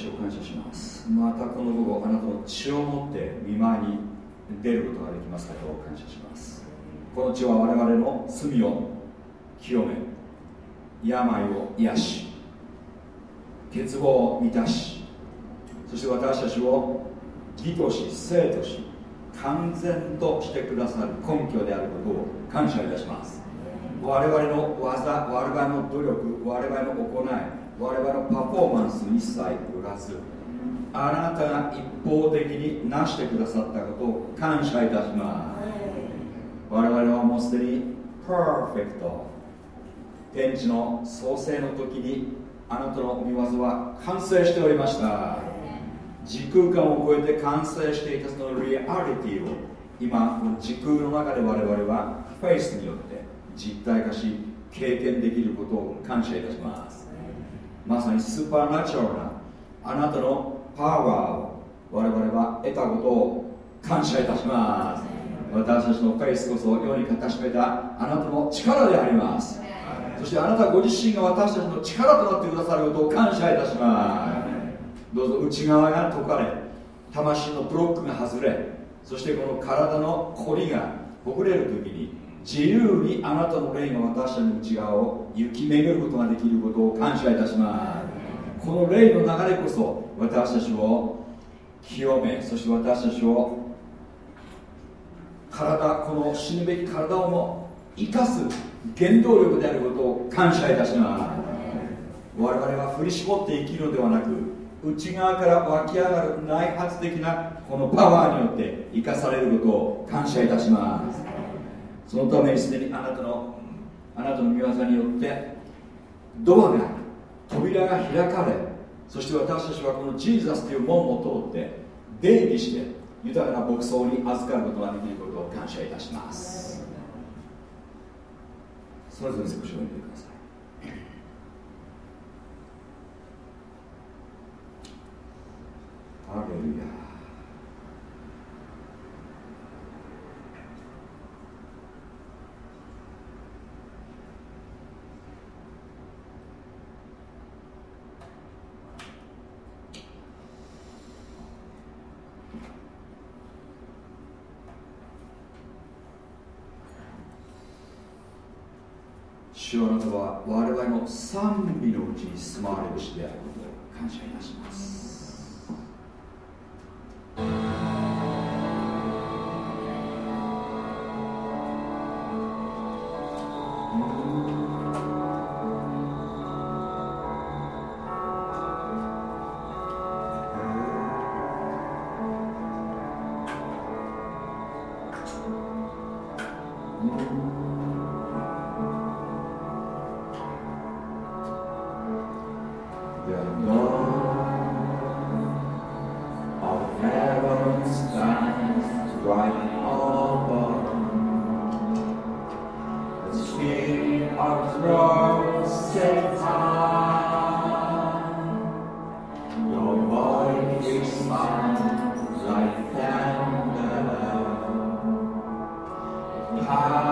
る主を感謝します。またこの午後あなたの血を持って見舞いに出ることができますことを感謝します。この血は我々の罪を清め病を癒し欠乏を満たしそして私たちを義とし生とし完全としてくださる根拠であることを感謝いたします。我々の技我々の努力我々の行い我々のパフォーマンス一切売らずあなたが一方的になしてくださったことを感謝いたします。我々はもうすでにパーフェクト。天地の創生の時にあなたの御業は完成しておりました。時空間を超えて完成していたそのリアリティを今時空の中で我々はフェイスによって実体化し経験できることを感謝いたします。まさにスーパーナチュラルなあなたのパワーを我々は得たことを感謝いたします。私たちのフェイスこそ世にかたしめたあなたの力であります。そしてあなたご自身が私たちの力となってくださることを感謝いたします。どうぞ内側が解かれ魂のブロックが外れそしてこの体の凝りがほぐれる時に自由にあなたの霊が私たちの内側を行き巡ることができることを感謝いたします。この霊の流れこそ私たちを清めそして私たちを体この死ぬべき体をも生かす原動力であることを感謝いたします。我々は振り絞って生きるのではなく内側から湧き上がる内発的なこのパワーによって生かされることを感謝いたします。そのためにすでにあなたのあなたの御業によってドアが扉が開かれそして私たちはこのジーザスという門を通って出入りして豊かな牧草に預かることができることを感謝いたします。それぞれ少しお読んでください。ハレルヤ主あなたは我々の賛美のうちに住まわれるしであることを感謝いたします。Ah.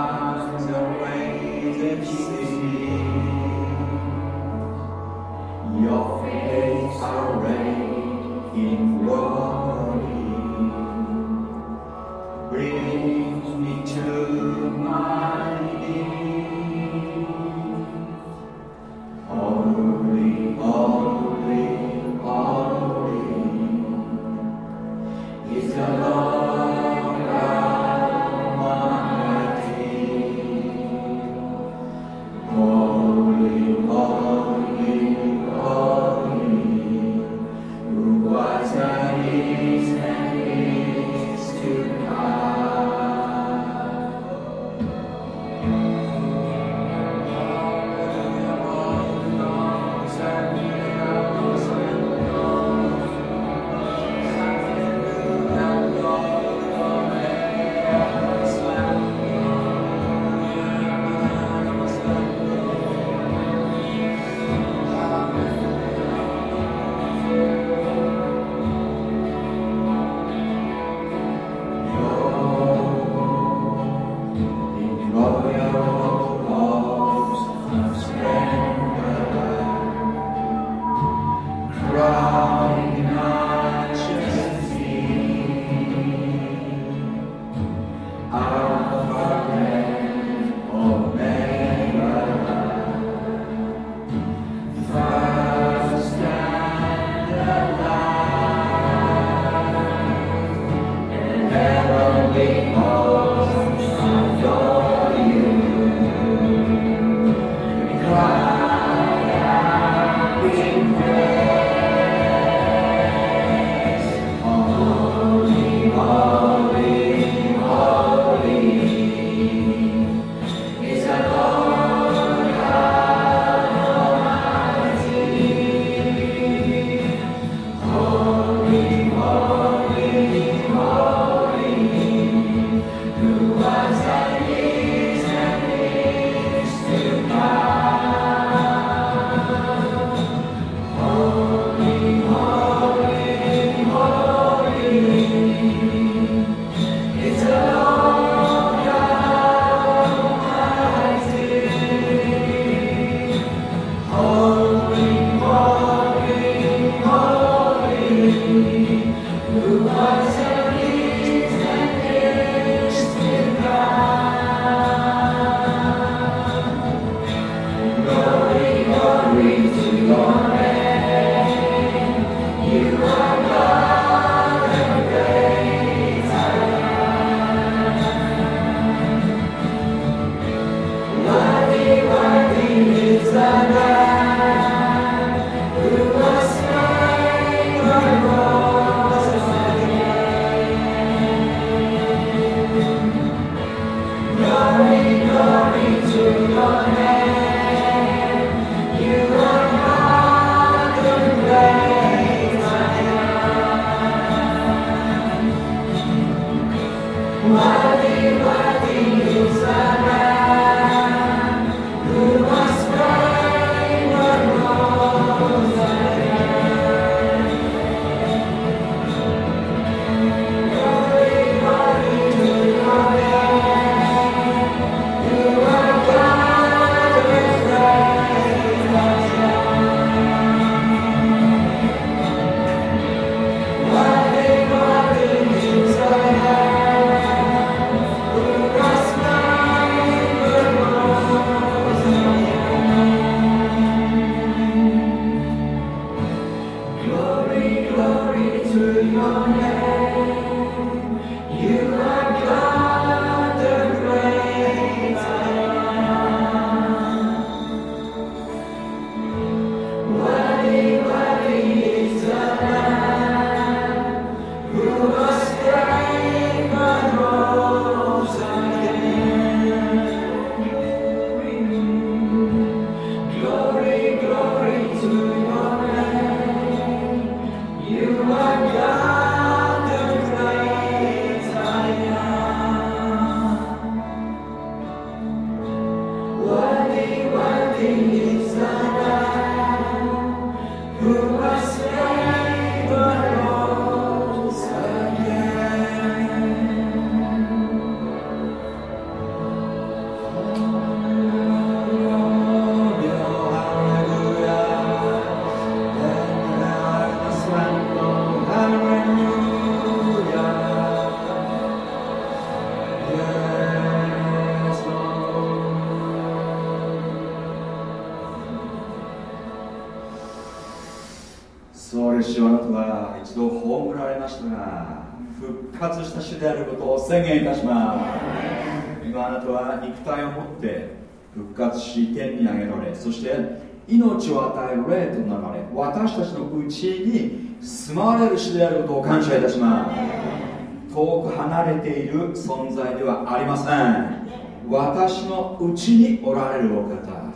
主であることを感謝いたします。遠く離れている存在ではありません。私のうちにおられるお方。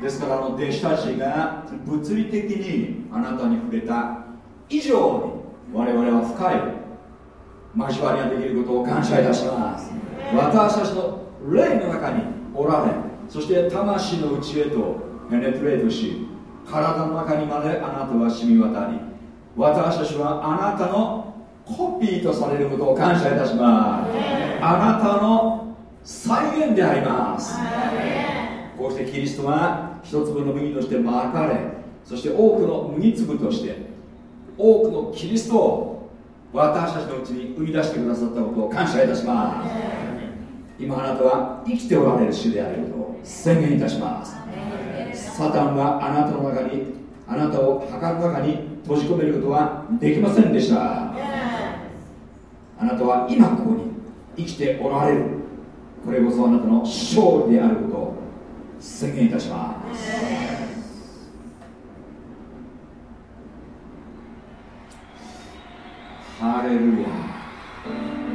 ですからあの弟子たちが物理的にあなたに触れた以上に我々は深い交わりができることを感謝いたします私たちの霊の中におられそして魂の内へとペネトレートし体の中にまであなたは染み渡り私たちはあなたのコピーとされることを感謝いたします。あなたの再現であります。こうしてキリストは一粒の麦としてまかれそして多くの麦粒として多くのキリストを私たちのうちに生み出してくださったことを感謝いたします。今あなたは生きておられる主であることを宣言いたします。サタンはあなたの中にあなたを墓の中に閉じ込めることはできませんでした。あなたは今ここに生きておられる。これこそあなたの勝利であることを宣言いたします。ハレルヤ「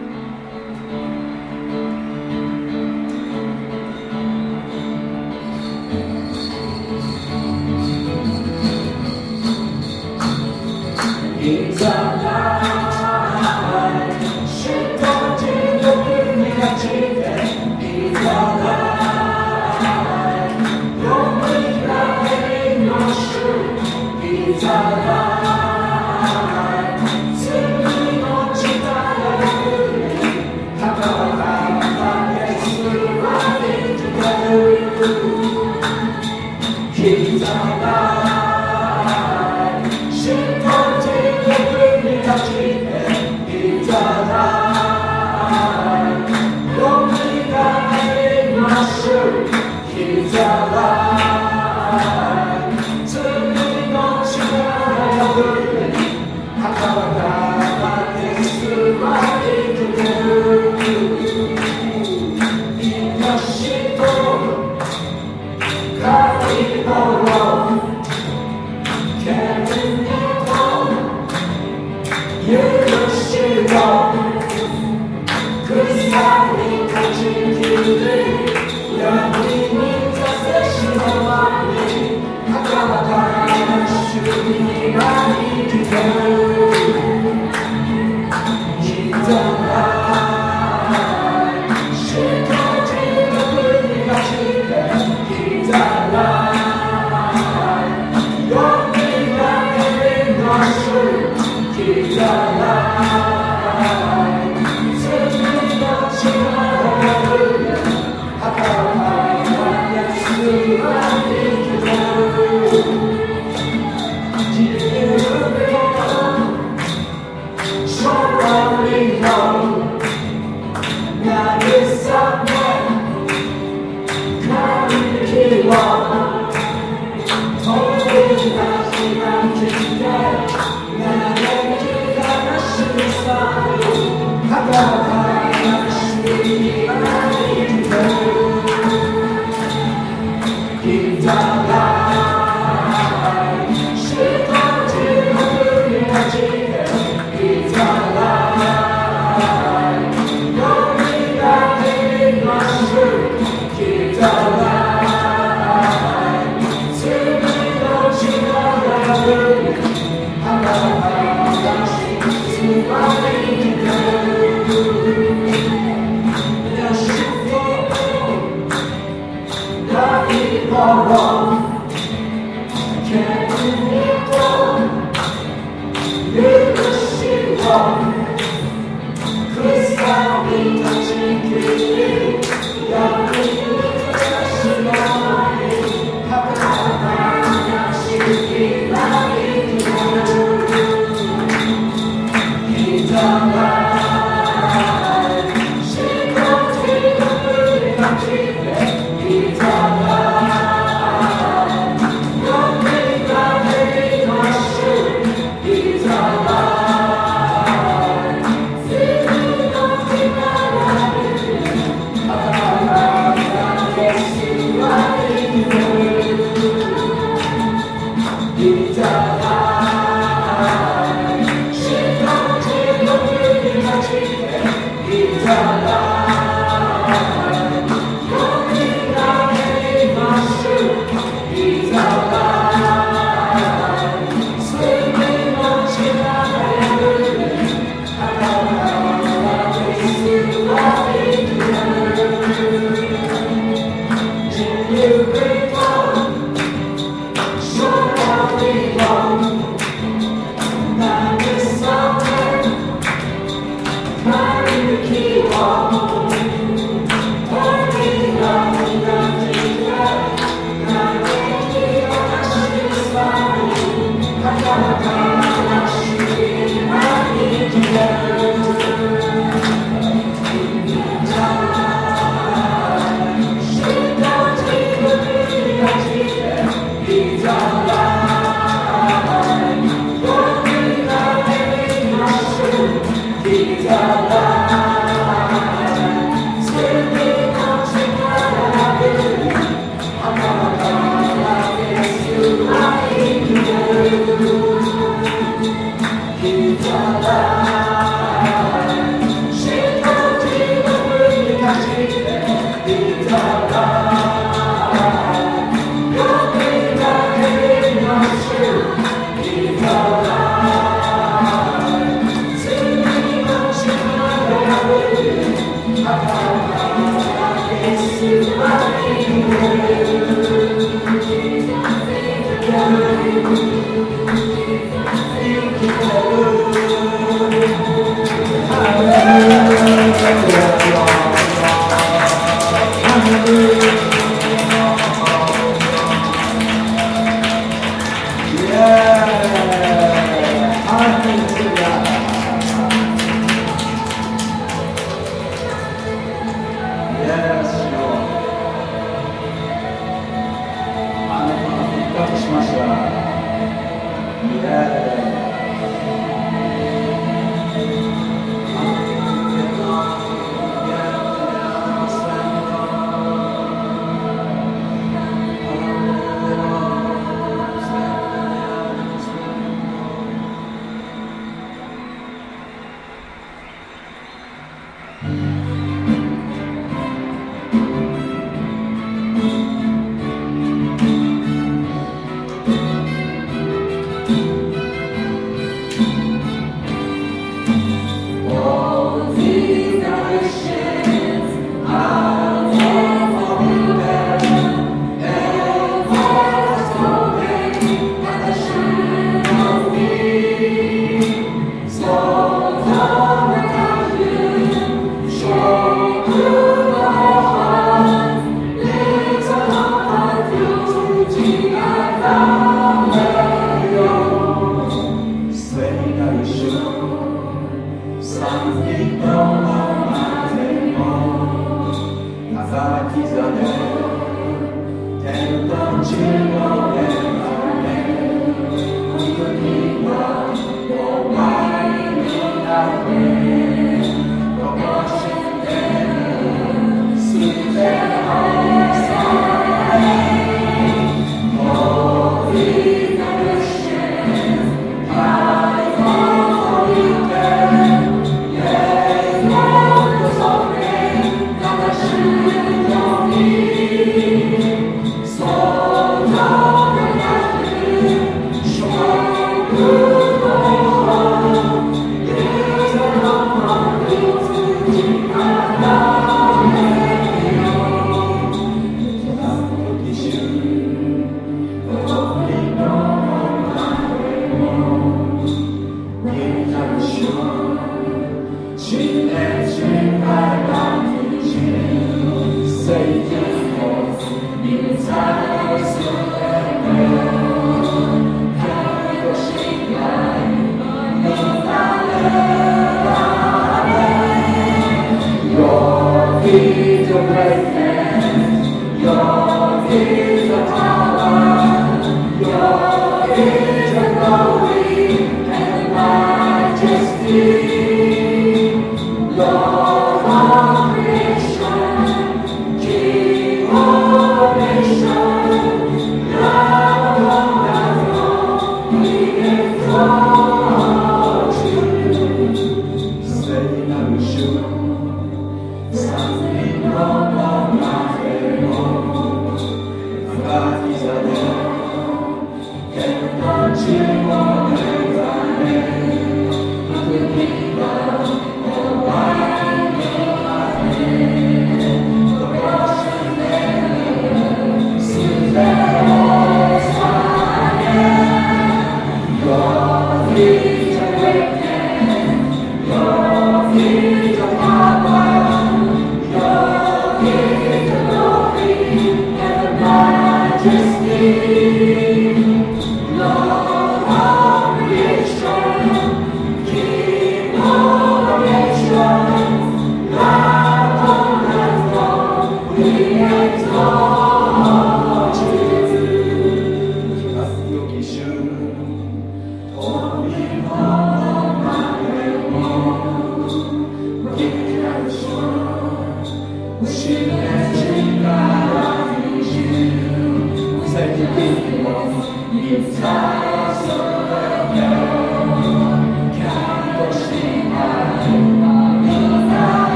He exalted.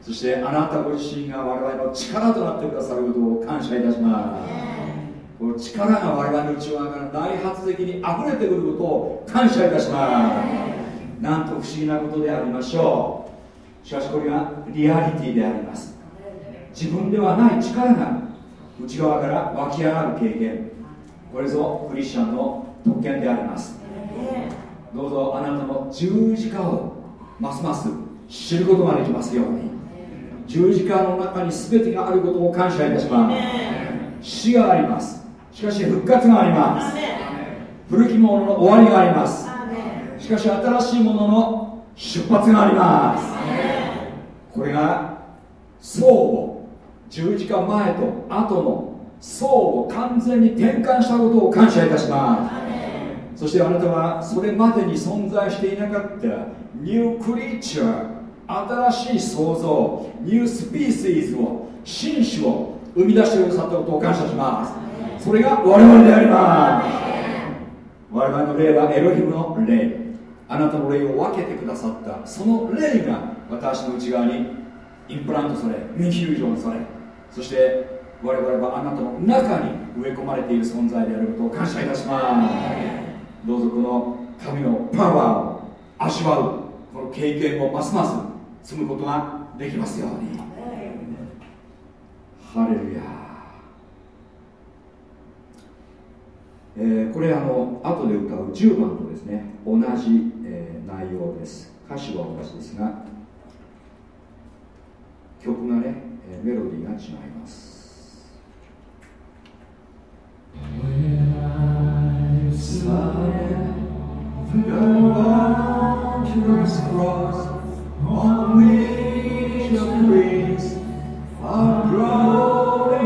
そしてあなたご自身が我々の力となってくださることを感謝いたします。この力が我々の内側から大発的に溢れてくることを感謝いたします。なんと不思議なことでありましょう。しかしこれがリアリティであります。自分ではない力が内側から湧き上がる経験。これぞクリスチャンの特権であります。どうぞあなたの十字架をますます知ることができますように。十字架の中に全てがあることを感謝いたします。死があります。しかし復活があります。古きものの終わりがあります。しかし新しいものの出発があります。これが相互十字架前と後の相互完全に転換したことを感謝いたします。そしてあなたはそれまでに存在していなかったニュークリーチャー新しい創造ニュースピーシーズを新種を生み出してくださったことを感謝します。それが我々であります。我々の霊はエロヒムの霊。あなたの霊を分けてくださった。その霊が私の内側にインプラントされミフュージョンされそして我々はあなたの中に植え込まれている存在であることを感謝いたします。どうぞこの神のパワーを味わうこの経験をますます積むことができますように。ハレルヤ。えー、これあの後で歌う10番とですね同じ、えー、内容です。歌詞は同じですが曲がね、えー、メロディーが違います。When I on which your grace are growing.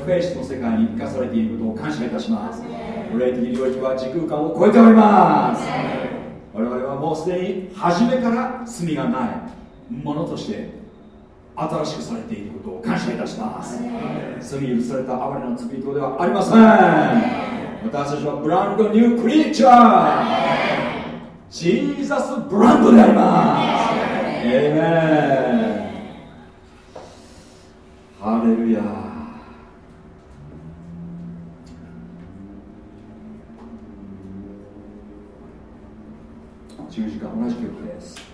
フェイスの世界に生かされていることを感謝いたします。霊的領域は時空間を超えております。我々はもうすでに初めから罪がないものとして新しくされていることを感謝いたします。罪許された哀れな罪人ではありません。私たちはブランドニュークリーチャー。ジーザスブランドでありますエイメンハレルヤ十字架同じ曲です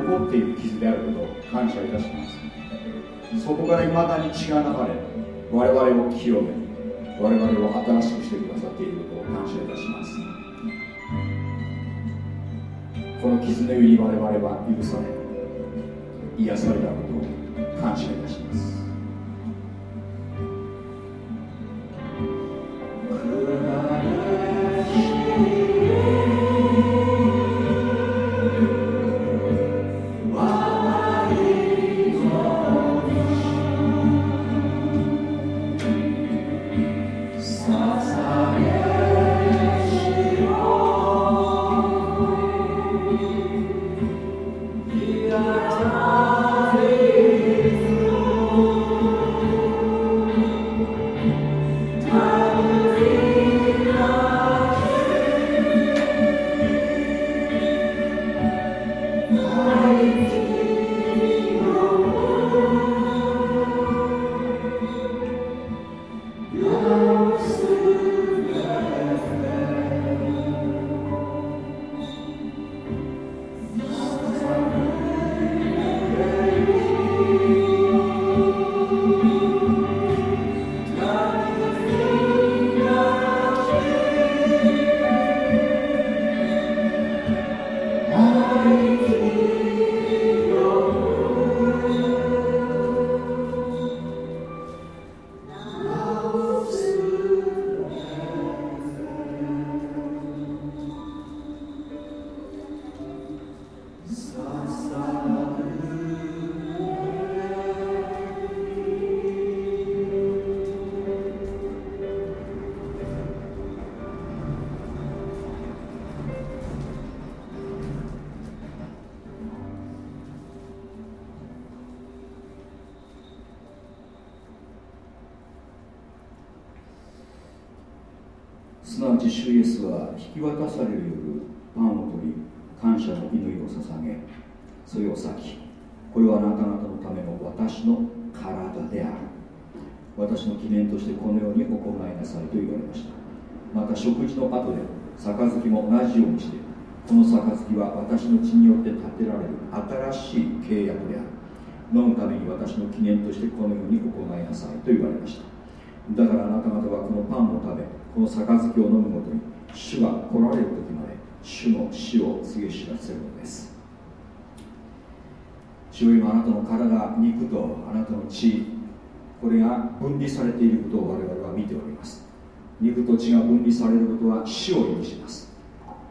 残っている傷であることを感謝いたします。そこから未だに血が流れ我々を清め我々を新しくしてくださっていることを感謝いたします。この傷の湯に我々は許され癒されたことを感謝いたします。それを先。これはあなた方のための私の体である。私の記念としてこのように行いなさいと言われました。また食事の後で杯も同じようにしてこの杯は私の血によって建てられる新しい契約である。飲むために私の記念としてこのように行いなさいと言われました。だからあなた方はこのパンを食べこの杯を飲むごとに主が来られる時まで主の死を告げ知らせるのです。主よ今あなたの体肉とあなたの血これが分離されていることを我々は見ております。肉と血が分離されることは死を意味します。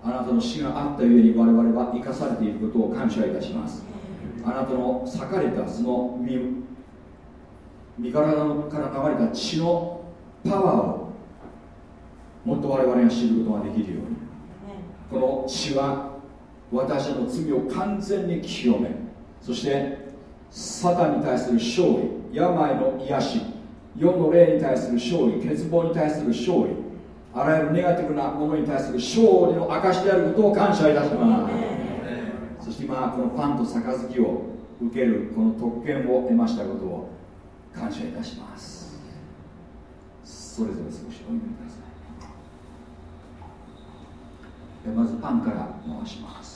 あなたの死があったゆえに我々は生かされていることを感謝いたします。あなたの裂かれたその身身体から流れた血のパワーをもっと我々が知ることができるように。この血は私の罪を完全に清めそしてサタンに対する勝利病の癒し世の霊に対する勝利欠乏に対する勝利あらゆるネガティブなものに対する勝利の証であることを感謝いたします。そして今このパンと杯を受けるこの特権を得ましたことを感謝いたします。それぞれ少しお読みください。まずパンから回します。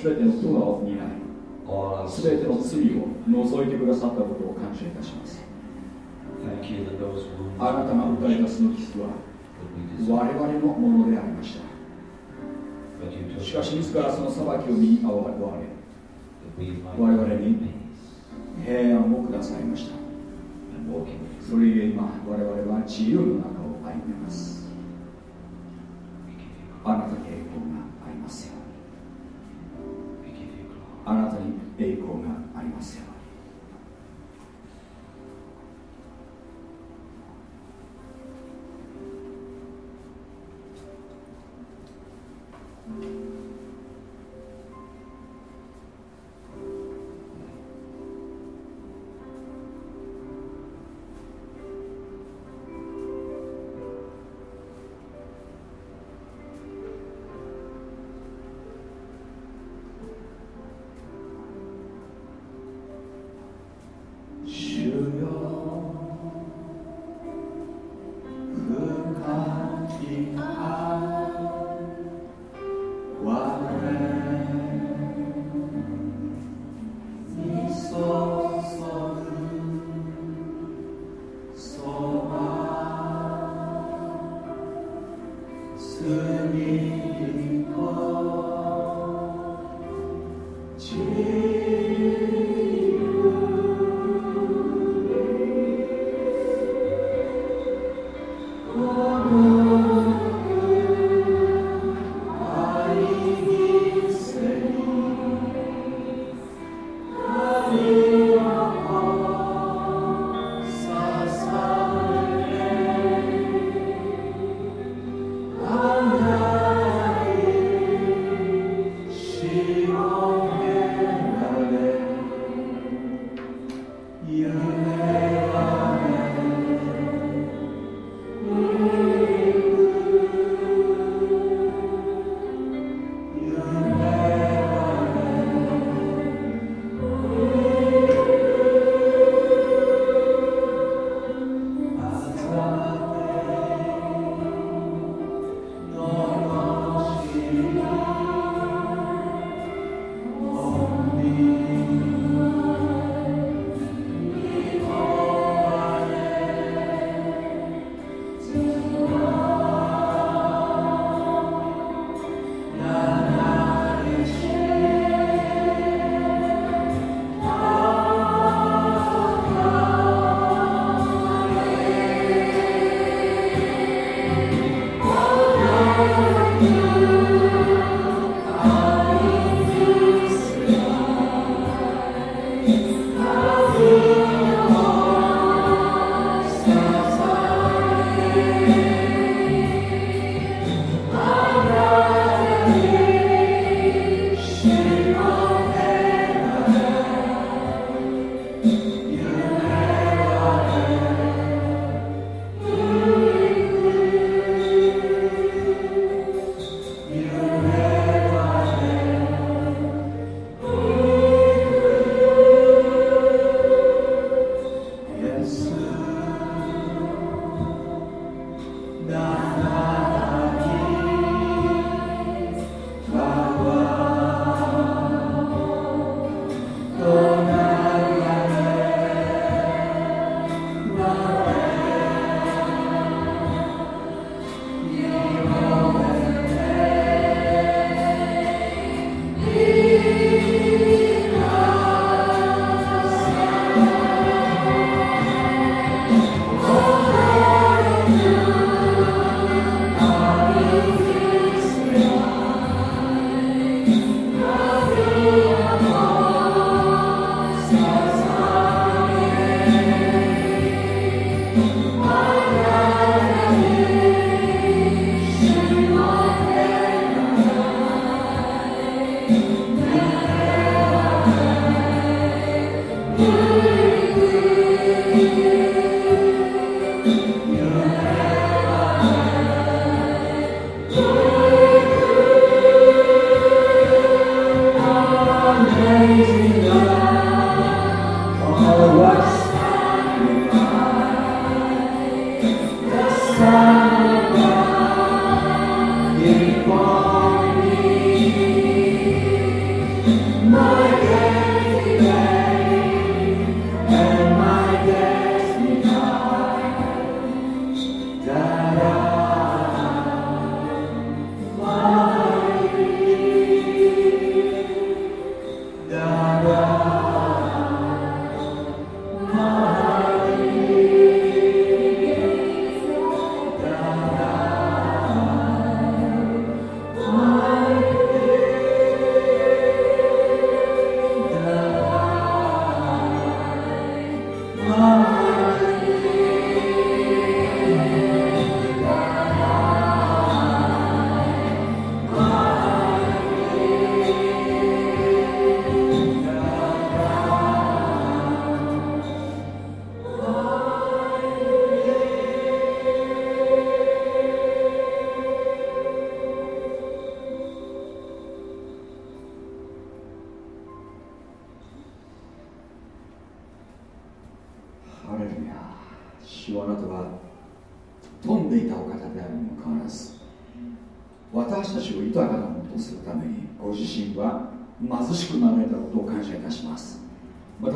全ての苦労を担い。全ての罪を除いてくださったことを感謝いたします。あなたが打たれたその傷は我々のものでありました。しかし自らその裁きを身に合われ。我々に平安をくださいました。それゆえ今我々は自由の中を歩んでます。あなたに栄光がありますように。あなたに栄光がありますように。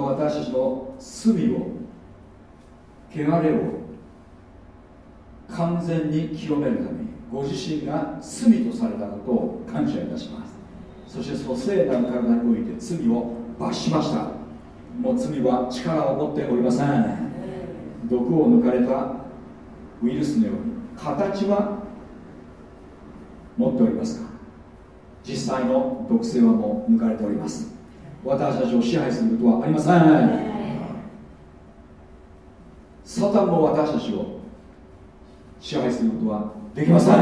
と私たちの罪を汚れを完全に清めるためにご自身が罪とされたことを感謝いたします。そして蘇生団体において罪を罰しました。もう罪は力を持っておりません。毒を抜かれたウイルスのように形は持っておりますが実際の毒性はもう抜かれております。私たちを支配することはありません。サタンも私たちを支配することはできません。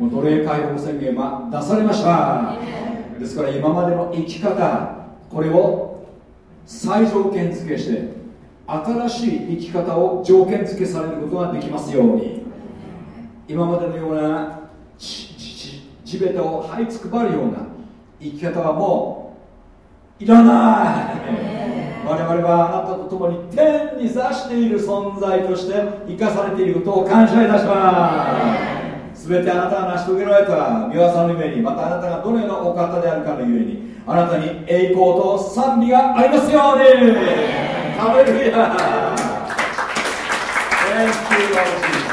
もう奴隷解放宣言は出されました。ですから今までの生き方これを再条件付けして新しい生き方を条件付けされることができますように。今までのような地べたを這いつくばるような生き方はもういらない。我々はあなたと共に天に座している存在として生かされていることを感謝いたします。全てあなたが成し遂げられた御業のゆえにまたあなたがどのようなお方であるかのゆえにあなたに栄光と賛美がありますように。ハレルヤ。Thank you, Lord Jesus.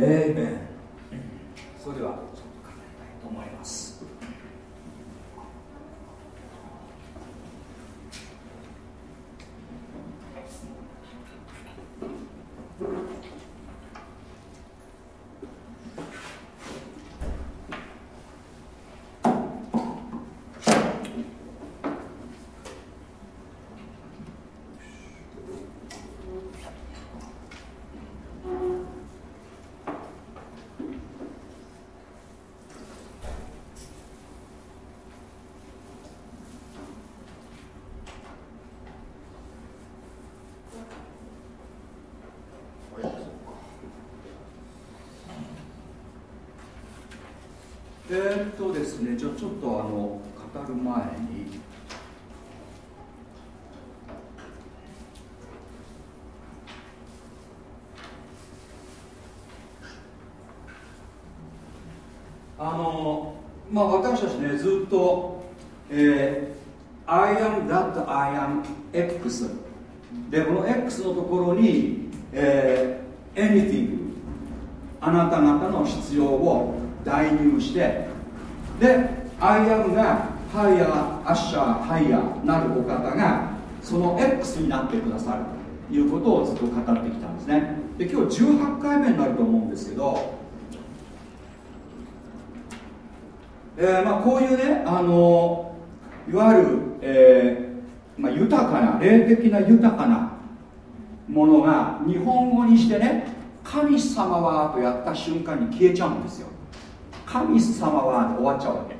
えー、メンそれではちょっと考えたいと思いますえー、っとですねじゃあちょっとあの語る前にあのまあ私たちねずっと、えー、I am that I am X でこの X のところに、えー、anything あなた方の必要を代入してで I am がハイヤーアッシャーハイヤーなるお方がその X になってくださるということをずっと語ってきたんですね。で今日18回目になると思うんですけど、えー、まあこういうねあのいわゆる、えーまあ、豊かな霊的な豊かなものが日本語にしてね神様はとやった瞬間に消えちゃうんですよ。神様は終わっちゃうわけ。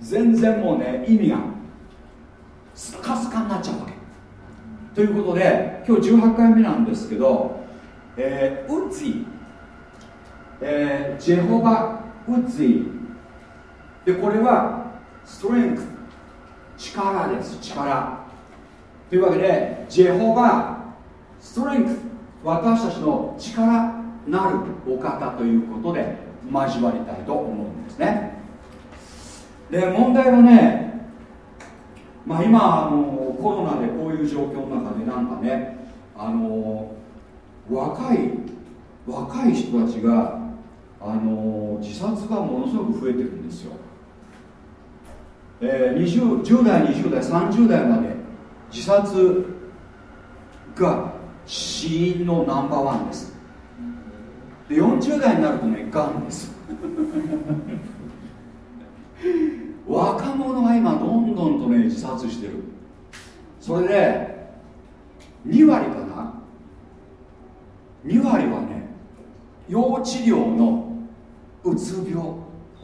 全然もうね意味がスカスカになっちゃうわけ。ということで今日18回目なんですけど、えー、ウッズ、えー、ジェホバウッズィでこれはストレング。力です力。というわけでジェホバストレング。私たちの力。なるお方ということで交わりたいと思うんですね。で問題はねまあ今あのコロナでこういう状況の中でなんかねあの若い若い人たちがあの自殺がものすごく増えてるんですよ、えー、20 10代20代30代まで自殺が死因のナンバーワンです。で40代になるとねがんです。若者が今どんどんとね自殺してる。それで2割かな？2割はね要治療のうつ病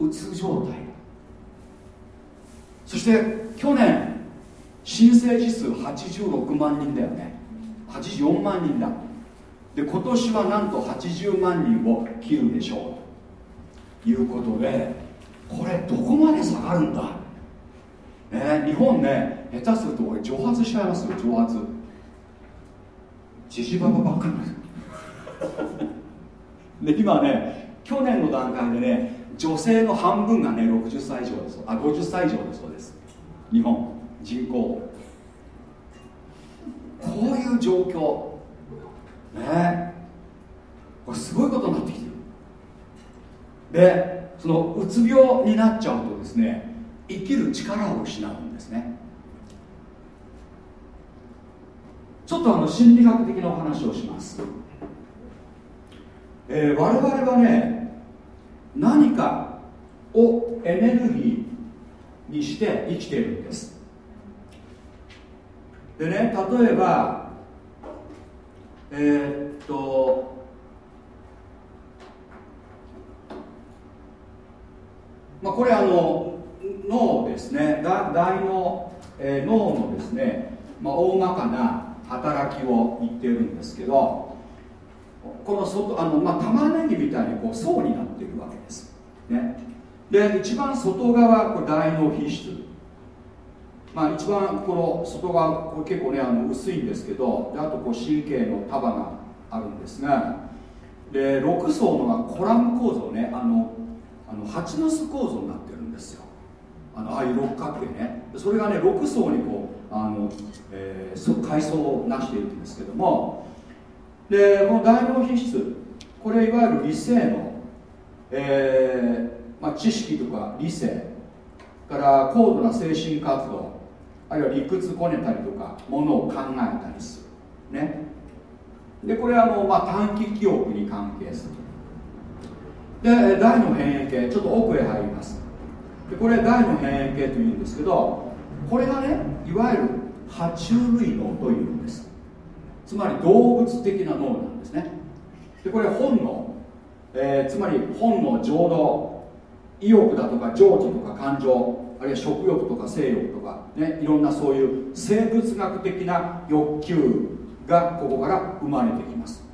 うつ状態。そして去年新生児数86万人だよね。84万人だで今年はなんと80万人を切るでしょう。ということでこれどこまで下がるんだ、ね、日本ね下手すると俺蒸発しちゃいますよ蒸発。じじばばばっかり。で今ね去年の段階でね女性の半分がね60歳以上ですあ50歳以上だそうです。日本人口。こういう状況。ね。これすごいことになってきてる。でそのうつ病になっちゃうとですね生きる力を失うんですね。ちょっとあの心理学的なお話をします、えー、我々はね何かをエネルギーにして生きているんです。でね例えばえー、っとまあこれあの脳ですね。大脳、えー、脳のですね、まあ、大まかな働きを言ってるんですけどこの外あの、まあ、玉ねぎみたいにこう層になっているわけです、ね、で一番外側これ大脳皮質。まあ、一番この外側これ結構ねあの薄いんですけどであとこう神経の束があるんですがで6層のがコラム構造ねあのあの蜂の巣構造になってるんですよ。あのああいう六角形ね。それがね6層にこうあの、えー、階層をなしているんですけどもでこの大脳皮質これいわゆる理性の、えーまあ、知識とか理性から高度な精神活動あるいは理屈こねたりとかものを考えたりする。ね。でこれはもう、まあ、短期記憶に関係する。で大の変円形ちょっと奥へ入ります。でこれ大の変円形というんですけどこれがねいわゆる爬虫類脳というんです。つまり動物的な脳なんですね。でこれ本能、えー、つまり本能情動。意欲だとか情緒とか感情。あるいは食欲とか性欲とか、ね、いろんなそういう生物学的な欲求がここから生まれてきます。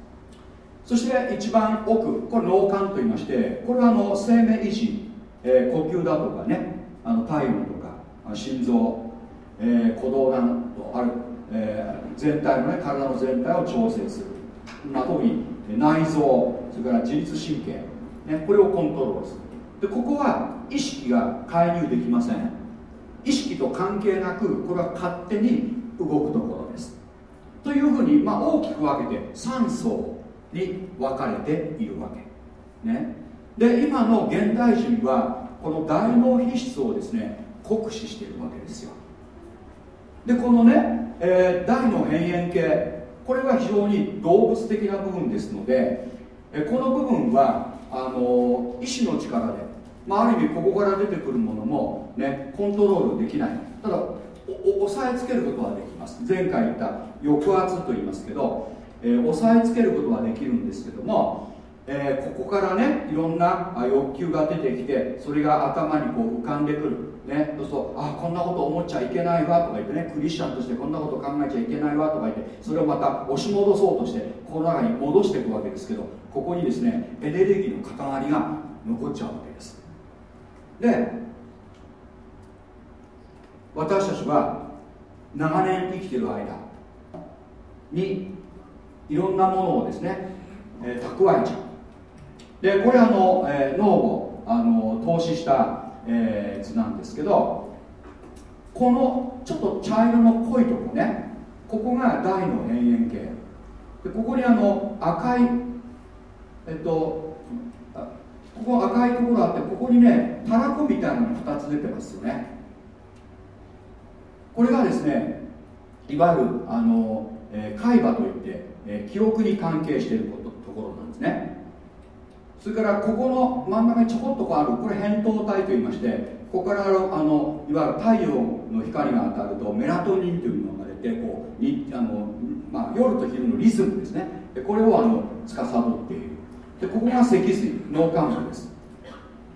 そして一番奥これ脳幹といいましてこれはあの生命維持、えー、呼吸だとかねあの体温とか心臓、えー、鼓動などある、えー、全体のね体の全体を調整する、まあ、特に内臓それから自律神経、ね、これをコントロールする。でここは意識が介入できません。意識と関係なくこれは勝手に動くところです。というふうに、まあ、大きく分けて3層に分かれているわけ。ね。で今の現代人はこの大脳皮質をですね酷使しているわけですよ。でこのね、えー、大脳辺縁系これは非常に動物的な部分ですので、えこの部分はあの意志の力でまあ、ある意味ここから出てくるものも、ね、コントロールできない。ただ押さえつけることはできます。前回言った抑圧と言いますけど、えー、押さえつけることはできるんですけどもえー、ここからねいろんな欲求が出てきてそれが頭にこう浮かんでくる、ね、そうするとあこんなこと思っちゃいけないわとか言ってねクリスチャンとしてこんなこと考えちゃいけないわとか言ってそれをまた押し戻そうとしてこの中に戻していくわけですけどここにですねエネルギーの塊が残っちゃう。で私たちは長年生きている間にいろんなものをですね、えー、蓄えちゃうでこれあの、えー、脳をあの投資した、えー、図なんですけどこのちょっと茶色の濃いとこねここが大の辺縁形でここにあの赤いえっとここ赤いところあってここにねたらこみたいなのが2つ出てますよね。これがですねいわゆるあの、えー、海馬といって、えー、記憶に関係していることところなんですね。それからここの真ん中にちょこっとこうあるこれ扁桃体といいましてここからあのいわゆる太陽の光が当たるとメラトニンというのが出てこうにあの、まあ、夜と昼のリズムですね。これをあの司っている。でここが脊髄脳幹部です。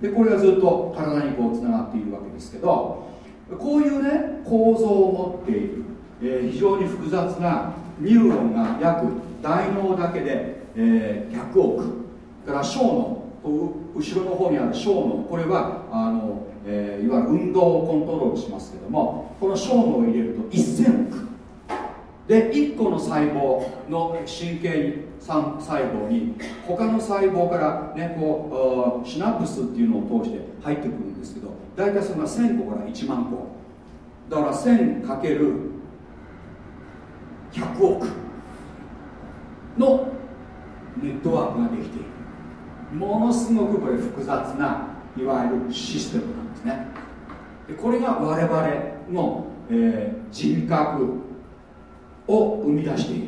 でこれがずっと体にこうつながっているわけですけどこういうね構造を持っている、えー、非常に複雑なニューロンが約大脳だけで、えー、100億から小脳後ろの方にある小脳これはあの、えー、いわゆる運動をコントロールしますけどもこの小脳を入れると1000億で1個の細胞の神経細胞に他の細胞からねこうシナプスっていうのを通して入ってくるんですけど大体それが1000個から1万個。だから 1000×100 億のネットワークができている。ものすごくこれ複雑ないわゆるシステムなんですね。でこれが我々の、えー、人格を生み出している。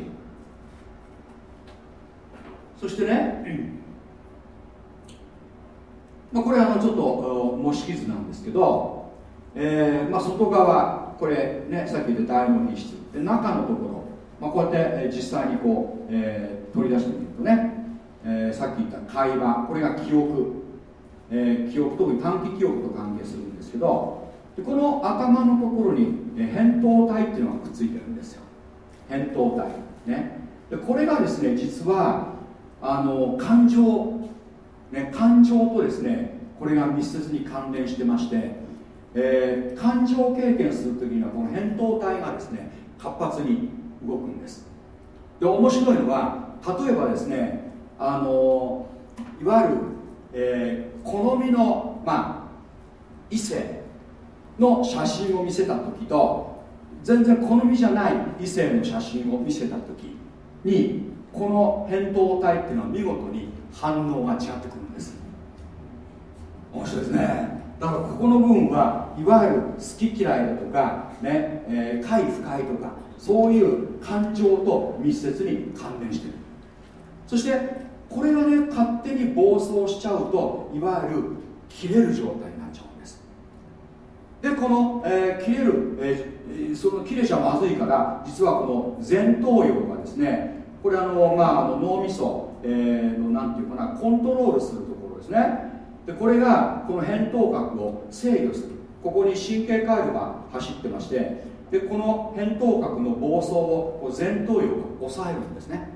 そしてね、まあ、これはあのちょっと模式図なんですけど、えーまあ、外側これねさっき言った大脳皮質で中のところ、まあ、こうやって実際にこう、えー、取り出してみるとねえー、さっき言った会話これが記憶、えー、記憶特に短期記憶と関係するんですけどでこの頭のところに、扁桃体っていうのがくっついてるんですよ。扁桃体ね。でこれがですね実はあの感情、ね、感情とですねこれが密接に関連してまして、えー、感情経験するときにはこの扁桃体がですね活発に動くんです。で面白いのは例えばですねあのいわゆる、えー、好みの、まあ、異性の写真を見せた時と全然好みじゃない異性の写真を見せた時にこの扁桃体っていうのは見事に反応が違ってくるんです。面白いですね。だからここの部分はいわゆる好き嫌いだとかね、えー、快不快とかそういう感情と密接に関連してる。そしてこれがね勝手に暴走しちゃうといわゆる切れる状態になっちゃうんですでこの、えー、切れる、えー、その切れちゃまずいから実はこの前頭葉がですねこれあの、まあ、あの脳みそ、えー、のなんていうかなコントロールするところですね。でこれがこの扁桃核を制御する。ここに神経回路が走ってましてでこの扁桃核の暴走を前頭葉が抑えるんですね。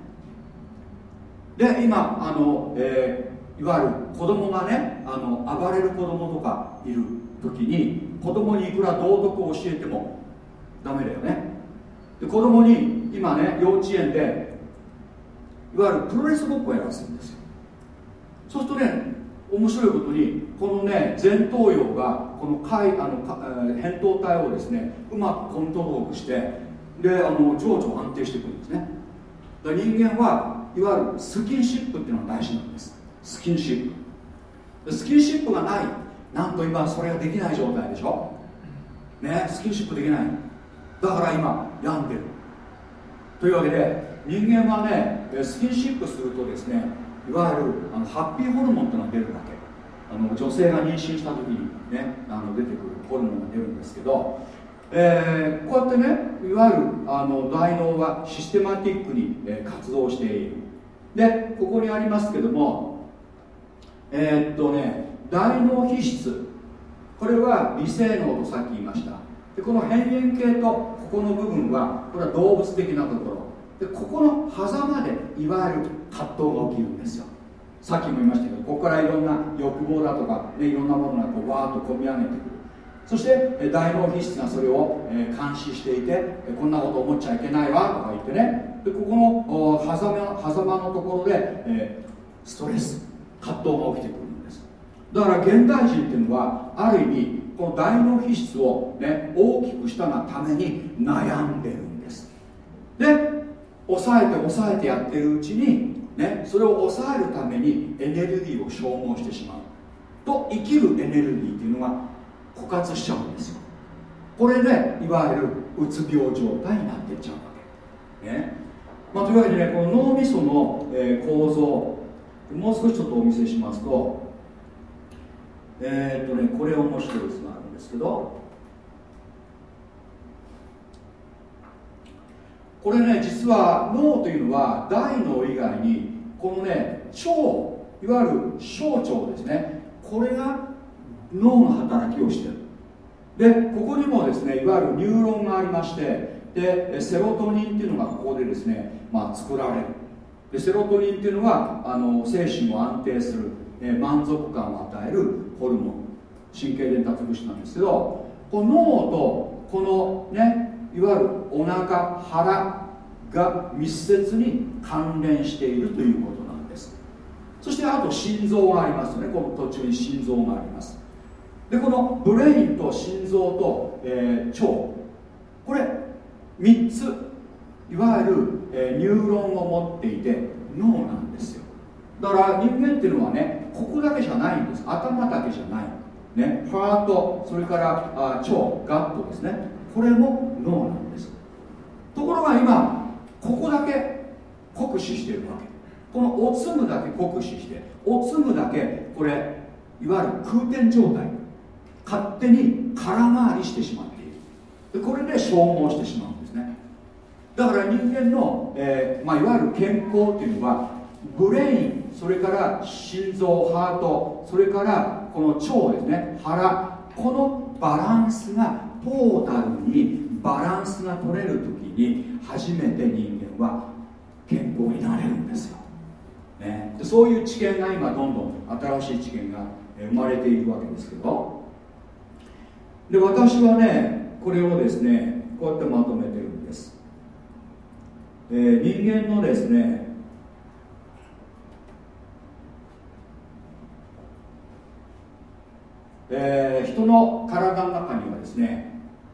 で今あの、えー、いわゆる子供がねあの暴れる子供とかいる。時に子供にいくら道徳を教えてもダメだよね。で子供に今ね幼稚園でいわゆるプロレスごっこやらせるんですよ。そうするとね面白いことにこのね前頭葉がこの海あのか、えー、体をですねうまくコントロールしてであの情緒安定していくんですね。人間はいわゆるスキンシップっていうのが大事なんです。スキンシップ。スキンシップがない。なんと今それができない状態でしょ？ねスキンシップできない。だから今病んでる。というわけで人間はねスキンシップするとですねいわゆるあのハッピーホルモンっていうのが出るわけ。あの女性が妊娠した時にねあの出てくるホルモンが出るんですけどえー、こうやってねいわゆるあの大脳はシステマティックに、え、活動している。でここにありますけどもえー、っとね大脳皮質。これは微生脳とさっき言いました。でこの辺縁系とここの部分はこれは動物的なところ。でここの狭間でいわゆる葛藤が起きるんですよ。さっきも言いましたけどここからいろんな欲望だとか、ね、いろんなものがこうわーっと込み上げてくる。そして大脳皮質がそれを、え監視していてこんなこと思っちゃいけないわとか言ってね。でここの狭間のところで、え、ストレス葛藤が起きてくる。だから現代人っていうのはある意味この大脳皮質を、ね、大きくしたがために悩んでるんです。で抑えて抑えてやってるうちに、ね、それを抑えるためにエネルギーを消耗してしまう。と生きるエネルギーっていうのが枯渇しちゃうんですよ。これでいわゆるうつ病状態になってっちゃうわけ。ね。まあ、というわけでねこの脳みその、えー、構造もう少しちょっとお見せしますとえー、っとねこれ面白い図があるんですけどこれね実は脳というのは大脳以外にこのね腸いわゆる小腸ですね。これが脳の働きをしてる。でここにもですねいわゆるニューロンがありましてでセロトニンっていうのがここでですね、まあ、作られる。でセロトニンっていうのはあの精神を安定する、え満足感を与えるホルモン神経伝達物質なんですけどこの脳とこのねいわゆるお腹腹が密接に関連しているということなんです。そしてあと心臓がありますね。この途中に心臓があります。でこの brain と心臓と、えー、腸。これ3ついわゆる、えー、ニューロンを持っていて脳なんですよ。だから人間っていうのはねここだけじゃないんです。頭だけじゃない。ね。ハートそれからあ腸ガットですね。これも脳なんです。ところが今ここだけ酷使してるわけ。このおつむだけ酷使しておつむだけこれいわゆる空転状態。勝手に空回りしてしまっている。でこれで消耗してしまうんですね。だから人間の、えーまあ、いわゆる健康っていうのはブレインそれから心臓ハートそれからこの腸ですね腹このバランスがトータルにバランスが取れる時に初めて人間は健康になれるんですよ、ね、でそういう知見が今どんどん新しい知見が生まれているわけですけど。で私はねこれをですねこうやってまとめてるんです、えー、人間のですねえー、人の体の中にはですね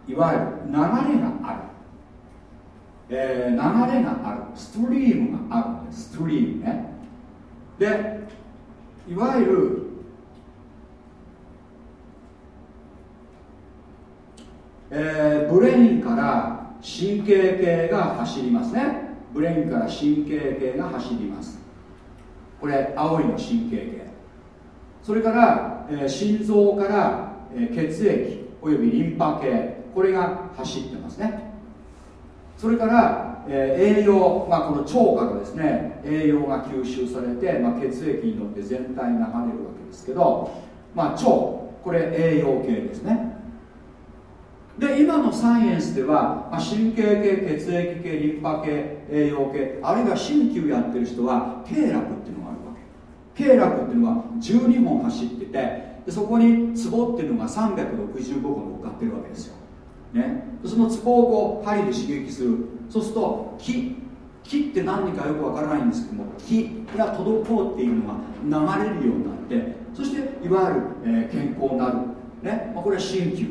いわゆる流れがある、えー、流れがある。 stream があるんです。 stream ね。でいわゆるえー、 brain から神経系が走りますね。 brain から神経系が走ります。これ青いの神経系。それから、え、心臓から、え、血液およびリンパ系これが走ってますね。それから、え、栄養、まあ、この腸からですね。栄養が吸収されて、まあ、血液に乗って全体に流れるわけですけど、まあ、腸これ栄養系ですね。で今のサイエンスでは、まあ、神経系血液系リンパ系栄養系あるいは鍼灸やってる人は経絡っていうのがある。経絡っていうのは12本走っててでそこにツボっていうのが365本乗っかってるわけですよ、ね、そのツボをこう針で刺激する。そうすると木木って何かよくわからないんですけども木が滞っているのが流れるようになってそしていわゆる、えー、健康になる、ね。まあ、これは鍼灸。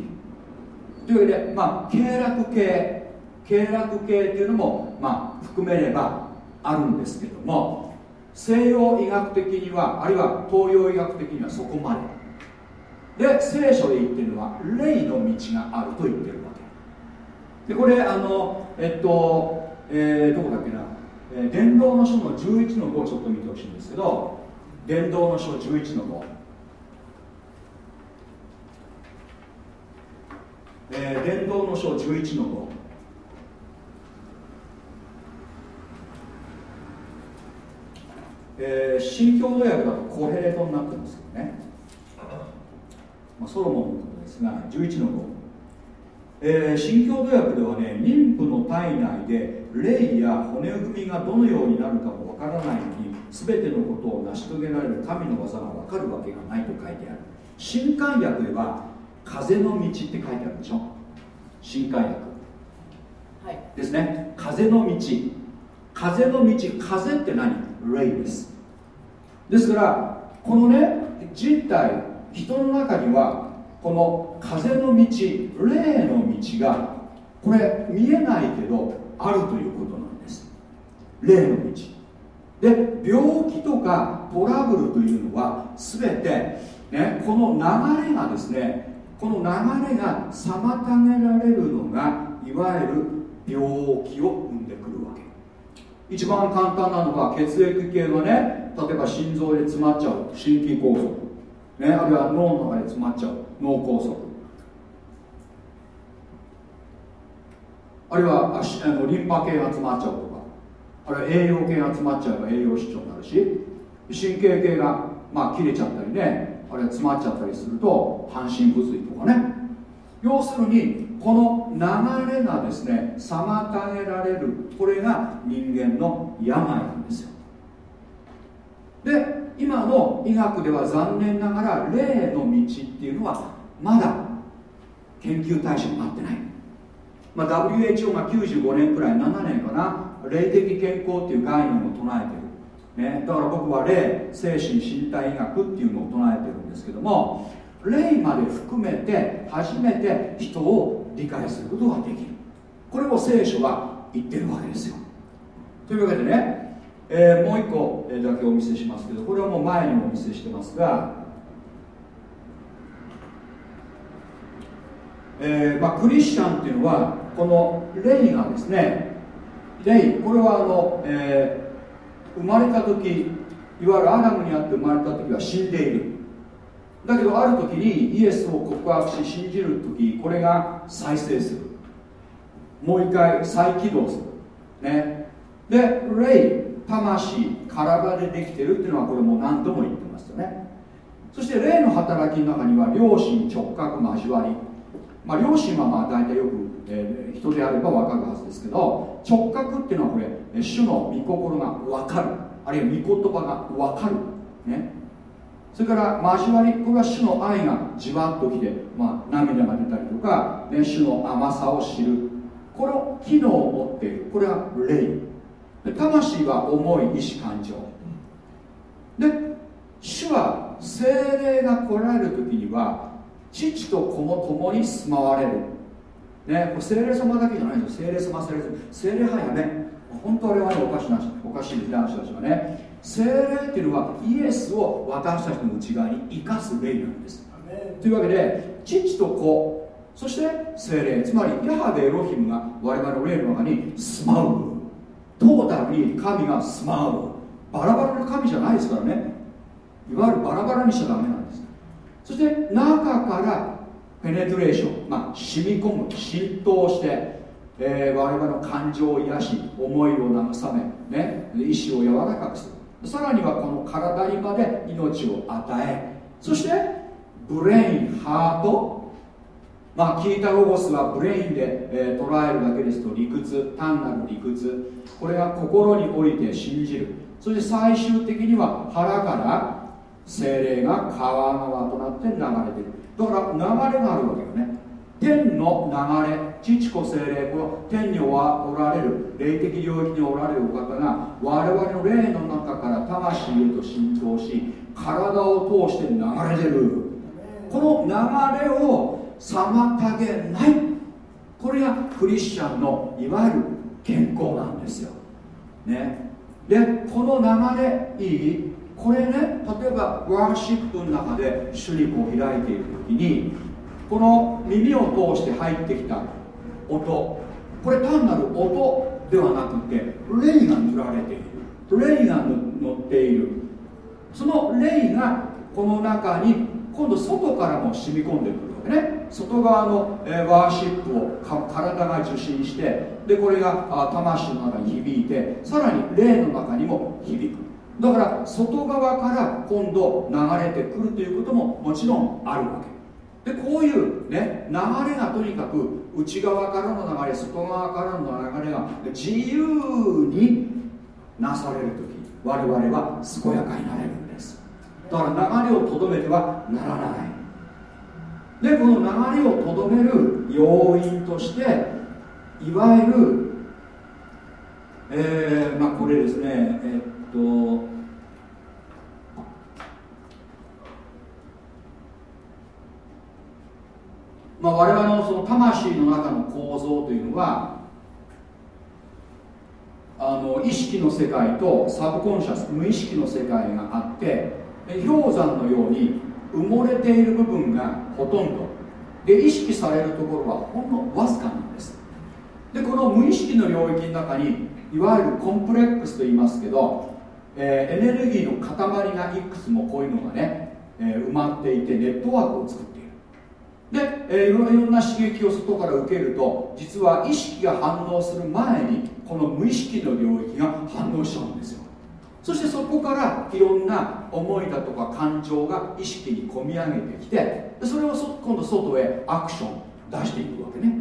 というわけで、まあ、経絡系。経絡系っていうのも、まあ、含めればあるんですけども西洋医学的にはあるいは東洋医学的にはそこまで。で聖書で言ってるのは霊の道があると言ってるわけ。でこれあのえっと、えー、どこだっけな、えー、伝道の書の11の5をちょっと見てほしいんですけど伝道の書11の5えー、伝道の書11の5えー、新共同訳だとコヘレトになってますソロモンのことですが11の5、えー、新共同訳ではね妊婦の体内で霊や骨組みがどのようになるかもわからないのに全てのことを成し遂げられる神の技がわかるわけがないと書いてある。新海訳では風の道って書いてあるでしょ。新海訳、はい、ですね。風の道。風の道風って何？霊ですですからこのね人体人の中にはこの風の道霊の道がこれ見えないけどあるということなんです。霊の道。で病気とかトラブルというのは全て、ね、この流れがですねこの流れが妨げられるのがいわゆる病気を生んでる。一番簡単なのが血液系のね例えば心臓で詰まっちゃう心筋梗塞、ね、あるいは脳の中で詰まっちゃう脳梗塞。あるいはあのリンパ系が詰まっちゃうとか。あるいは栄養系が詰まっちゃえば栄養失調になるし。神経系が、まあ、切れちゃったりねあるいは詰まっちゃったりすると半身不随とかね。要するにこの流れがですね妨げられる。これが人間の病なんですよ。で今の医学では残念ながら霊の道っていうのはまだ研究対象になってない、まあ、WHO が95年くらい7年かな。霊的健康っていう概念を唱えてる、ね、だから僕は霊精神身体医学っていうのを唱えてるんですけども霊まで含めて初めて人を理解することができる。これを聖書は言ってるわけですよ。というわけでね、えー、もう一個だけお見せしますけどこれはもう前にもお見せしてますが、えーまあ、クリスチャンっていうのはこの霊がですね霊これはあの、えー、生まれた時いわゆるアダムにあって生まれた時は死んでいる。だけどある時にイエスを告白し信じる時これが再生する。もう一回再起動する。ね。で霊魂体でできてるっていうのはこれも何度も言ってますよね。そして霊の働きの中には良心直角交わりまあ良心はまあ大体よく、えー、人であれば分かるはずですけど直角っていうのはこれ主の御心が分かる。あるいは御言葉が分かる。ね。それから交わりこれは主の愛がじわっときて、まあ、涙が出たりとか、ね、主の甘さを知る。この機能を持っている。これは霊。魂は重い意志感情。で主は精霊が来られる時には父と子も共に住まわれる。ね、精霊様だけじゃないですよ。精霊様精霊様精霊派やめ本当あれはねおかしなおかしい時代の人たちはね精霊っていうのはイエスを私たちの内側に生かす霊なんです。というわけで父と子そして精霊。つまりヤハベエロヒムが我々の霊の中に住まう。トータルに神が住まう。バラバラの神じゃないですからね。いわゆるバラバラにしちゃダメなんです。そして中からpenetration、まあ、染み込む浸透してえー、我々の感情を癒し思いを慰め、ね、意志を柔らかくするさらにはこの体にまで命を与えそして brain heart。まあ聞いたロゴスは brain で、えー、捉えるだけですと理屈単なる理屈これが心において信じる。そして最終的には腹から精霊が川川となって流れてる。だから流れがあるわけよね。天の流れ。父子精霊この天におられる霊的領域におられるお方が我々の霊の中から魂へと浸透し体を通して流れてる。この流れを妨げない。これがクリスチャンのいわゆる健康なんですよ、ね、でこの流れいい。これね例えばワーシップの中で主にこう開いている時にこの耳を通して入ってきた音。これ単なる音ではなくて霊が塗られている。霊が乗っている。その霊がこの中に今度外からも染み込んでくるわけね。外側の、え、ワーシップを体が受信してでこれが魂の中に響いてさらに霊の中にも響く。だから外側から今度流れてくるということももちろんあるわけ。でこういうね流れがとにかく内側からの流れ外側からの流れが自由になされる時我々は健やかになれるんです。だから流れをとどめてはならない。でこの流れをとどめる要因としていわゆるえー、まあこれですねえっとまあ、我々のその魂の中の構造というのはあの意識の世界とサブコンシャス無意識の世界があって氷山のように埋もれている部分がほとんど。で意識されるところはほんのわずかなんです。でこの無意識の領域の中にいわゆるコンプレックスと言いますけど、えー、エネルギーの塊がいくつもこういうのがね、えー、埋まっていてネットワークを作ってで、えー、いろんな刺激を外から受けると実は意識が反応する前にこの無意識の領域が反応しちゃうんですよ。そしてそこからいろんな思いだとか感情が意識に込み上げてきてそれを今度外へアクション出していくわけね。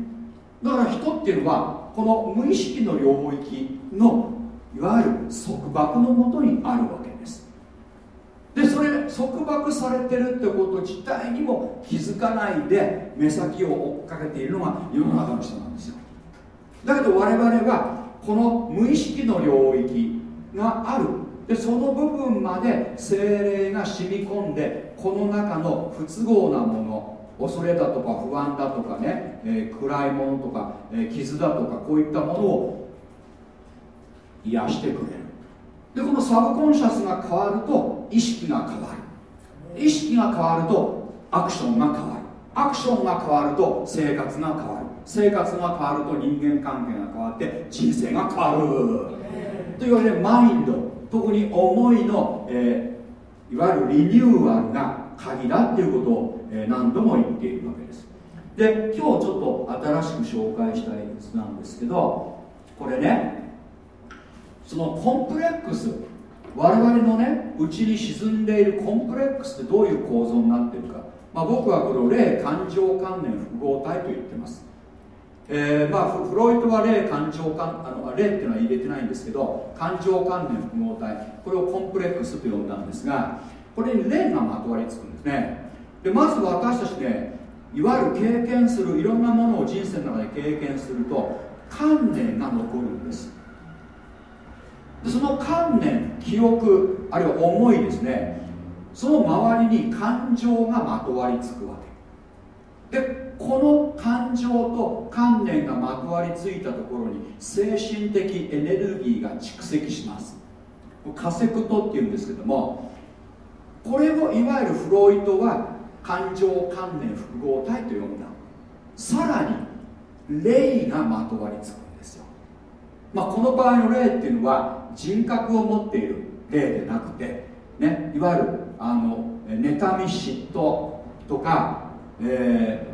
だから人っていうのはこの無意識の領域のいわゆる束縛のもとにあるわけ。でそれ束縛されてるってこと自体にも気づかないで目先を追っかけているのが世の中の人なんですよ。だけど我々はこの無意識の領域がある。でその部分まで精霊が染み込んでこの中の不都合なもの恐れだとか不安だとかね、えー、暗いものとか、えー、傷だとかこういったものを癒してくれる。でこのサブコンシャスが変わると意識が変わる。意識が変わるとアクションが変わる。アクションが変わると生活が変わる。生活が変わると人間関係が変わって人生が変わる。というわけでマインド。特に思いの、えー、いわゆるリニューアルが鍵だっていうことを、えー、何度も言っているわけです。で今日ちょっと新しく紹介したい図なんですけどこれねそのコンプレックス我々のねうちに沈んでいるコンプレックスってどういう構造になってるか、まあ、僕はこれを霊感情関連複合体と言ってます。えー、まあフロイトは霊感情関あの霊っていうのは入れてないんですけど感情関連複合体これをコンプレックスと呼んだんですがこれに霊がまとわりつくんですね。でまず私たちねいわゆる経験するいろんなものを人生の中で経験すると観念が残るんです。その観念記憶あるいは思いですね。その周りに感情がまとわりつくわけ。でこの感情と観念がまとわりついたところに精神的エネルギーが蓄積します。カセクトっていうんですけどもこれをいわゆるフロイトは感情観念複合体と呼んだ。さらに霊がまとわりつくんですよ。まあ、この場合の霊っていうのは人格を持っている霊でなくて、ね、いわゆるあの妬み嫉妬とか、え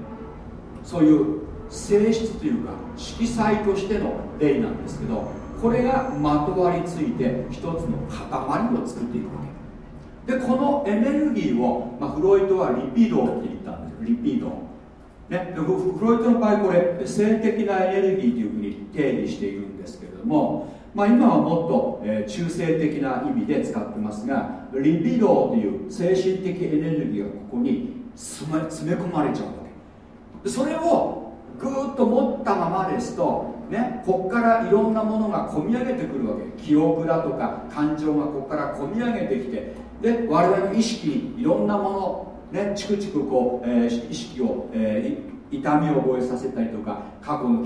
ー、そういう性質というか色彩としての霊なんですけどこれがまとわりついて一つの塊を作っていくわけ。でこのエネルギーを、まあ、フロイトはリピードって言ったんですリピー。ドね、フロイトの場合これ性的なエネルギーというふうに定義しているんですけれども、まあ、今はもっと、えー、中性的な意味で使ってますがリビドーという精神的エネルギーがここに詰め詰め込まれちゃうわけ。それをぐーっと持ったままですとね、ここからいろんなものが込み上げてくるわけ。記憶だとか感情がここから込み上げてきてで我々の意識にいろんなものねチクチクこう、えー、意識を、えー、痛みを覚えさせたりとか過去の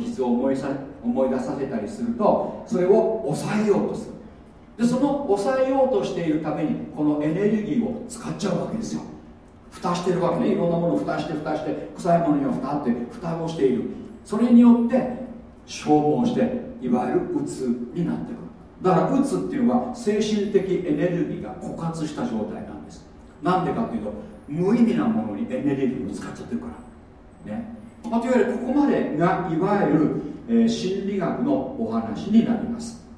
思い思い出させたりするとそれを抑えようとする。でその抑えようとしているためにこのエネルギーを使っちゃうわけですよ。蓋してるわけね。いろんなものを蓋して蓋して臭いものには蓋って蓋をしている。それによって消耗していわゆるうつになってくる。だからうつっていうのは精神的エネルギーが枯渇した状態なんです。なんでかっていうと無意味なものにエネルギーを使っちゃってるから。ね。まあ、といわゆるここまでがいわゆる、え、心理学のお話になります。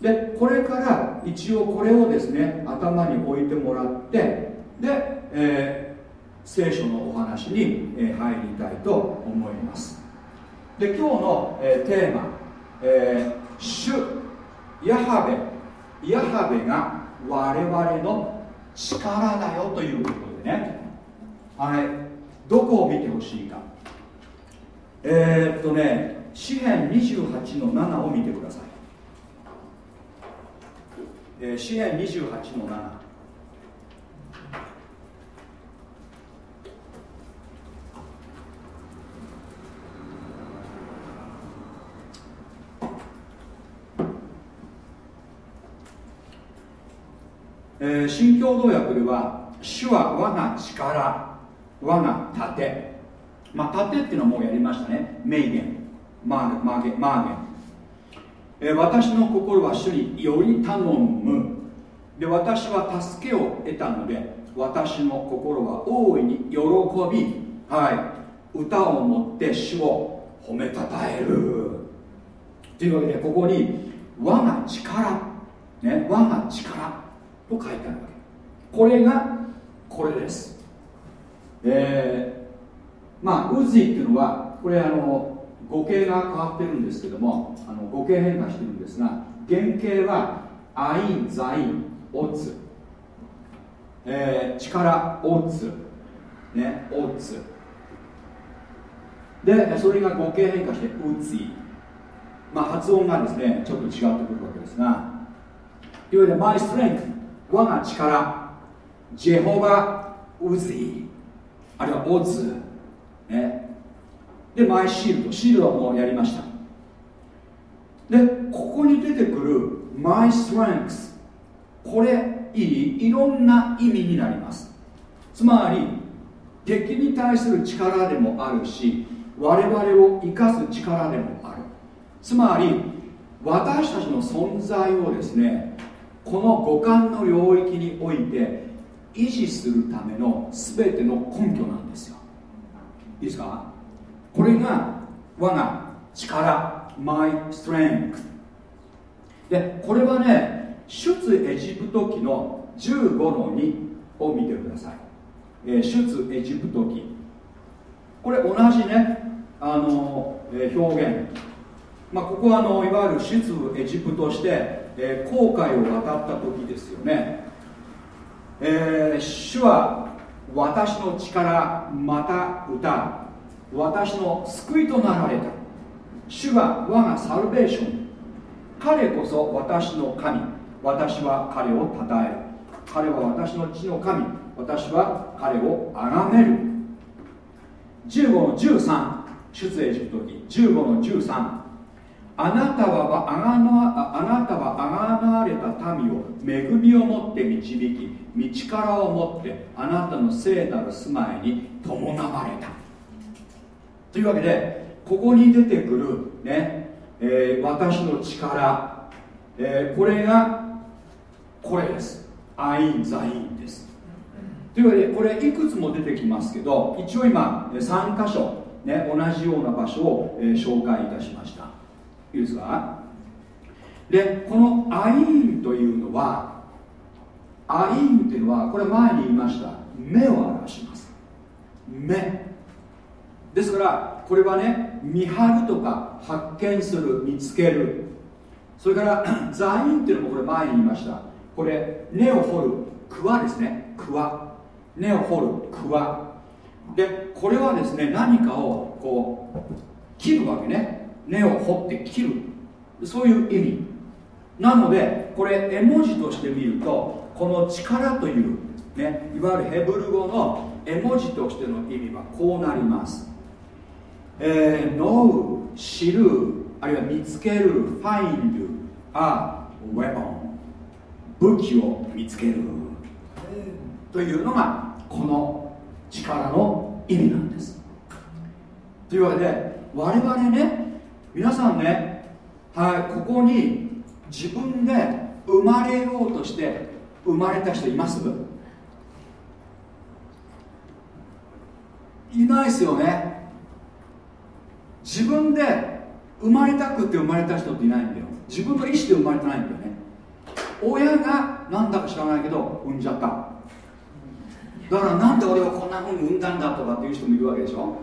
でこれから一応これをですね頭に置いてもらってで、えー、聖書のお話に、え入りたいと思います。で今日の、えテーマ、えー、主ヤハベ。ヤハベが我々の力だよということでね。はいどこを見てほしいか。えー、っとね詩編28の7を見てください、えー、詩編28の7えー、新共同訳では主は我が力我が盾。まあ盾っていうのはもうやりましたね。名言。マーゲマーゲマーゲ、えー、私の心は主により頼む。で私は助けを得たので私の心は大いに喜びはい歌を持って主を褒めたたえる。というわけでここに我が力ね我が力と書いてあるわけ。これがこれです。えー、まあウズイっていうのはこれあの語形が変わってるんですけどもあの語形変化してるんですが原型はアインザインオッツ、えー、力オッツねオツでそれが語形変化してウツイまあ発音がですねちょっと違ってくるわけですがいわゆるマイストレング我が力。ジェホバ・ウズイあるいはオズ、ね、でマイシールドシールドはもうやりました。でここに出てくるマイストレングスこれいい？いろんな意味になります。つまり敵に対する力でもあるし我々を生かす力でもある。つまり私たちの存在をですねこの五感の領域において維持するための全ての根拠なんですよ。いいですか？これが我が力 My strength でこれはね出エジプト記の15の2を見てください、えー、出エジプト記。これ同じねあの、えー、表現。まあここはあのいわゆる出エジプトしてえー、航海を渡った時ですよね、えー、主は私の力また歌私の救いとなられた。主が我がサルベーション。彼こそ私の神。私は彼を称える。彼は私の地の神。私は彼を崇める。15の13出エジプト記。15の13あなたはあがなあなたはあがなわれた民を恵みを持って導き道からを持ってあなたの聖なる住まいに伴われた。というわけでここに出てくるね、えー、私の力、えー、これがこれです。アイン・ザインです。というわけでこれいくつも出てきますけど一応今3箇所、ね、同じような場所を、えー、紹介いたしました。いいですか？でこのアインというのはアインっていうのはこれ前に言いました。目を表します。目。ですからこれはね見張るとか発見する見つける。それから 座員っていうのもこれ前に言いました。これ根を掘るクワですね。クワ根を掘るクワでこれはですね何かをこう切るわけね。根を掘って切る。そういう意味。なのでこれ絵文字として見るとこの力という、ね、いわゆるヘブル語の絵文字としての意味はこうなります。えー、know 知るあるいは見つける find a weapon 武器を見つける。というのがこの力の意味なんです。というわけで我々ね皆さんねはいここに自分で生まれようとして生まれた人います？いないですよね。自分で生まれたくて生まれた人っていないんだよ。自分の意思で生まれてないんだよね。親がなんだか知らないけど産んじゃった。だからなんで俺はこんなふうに産んだんだとかっていう人もいるわけでしょ。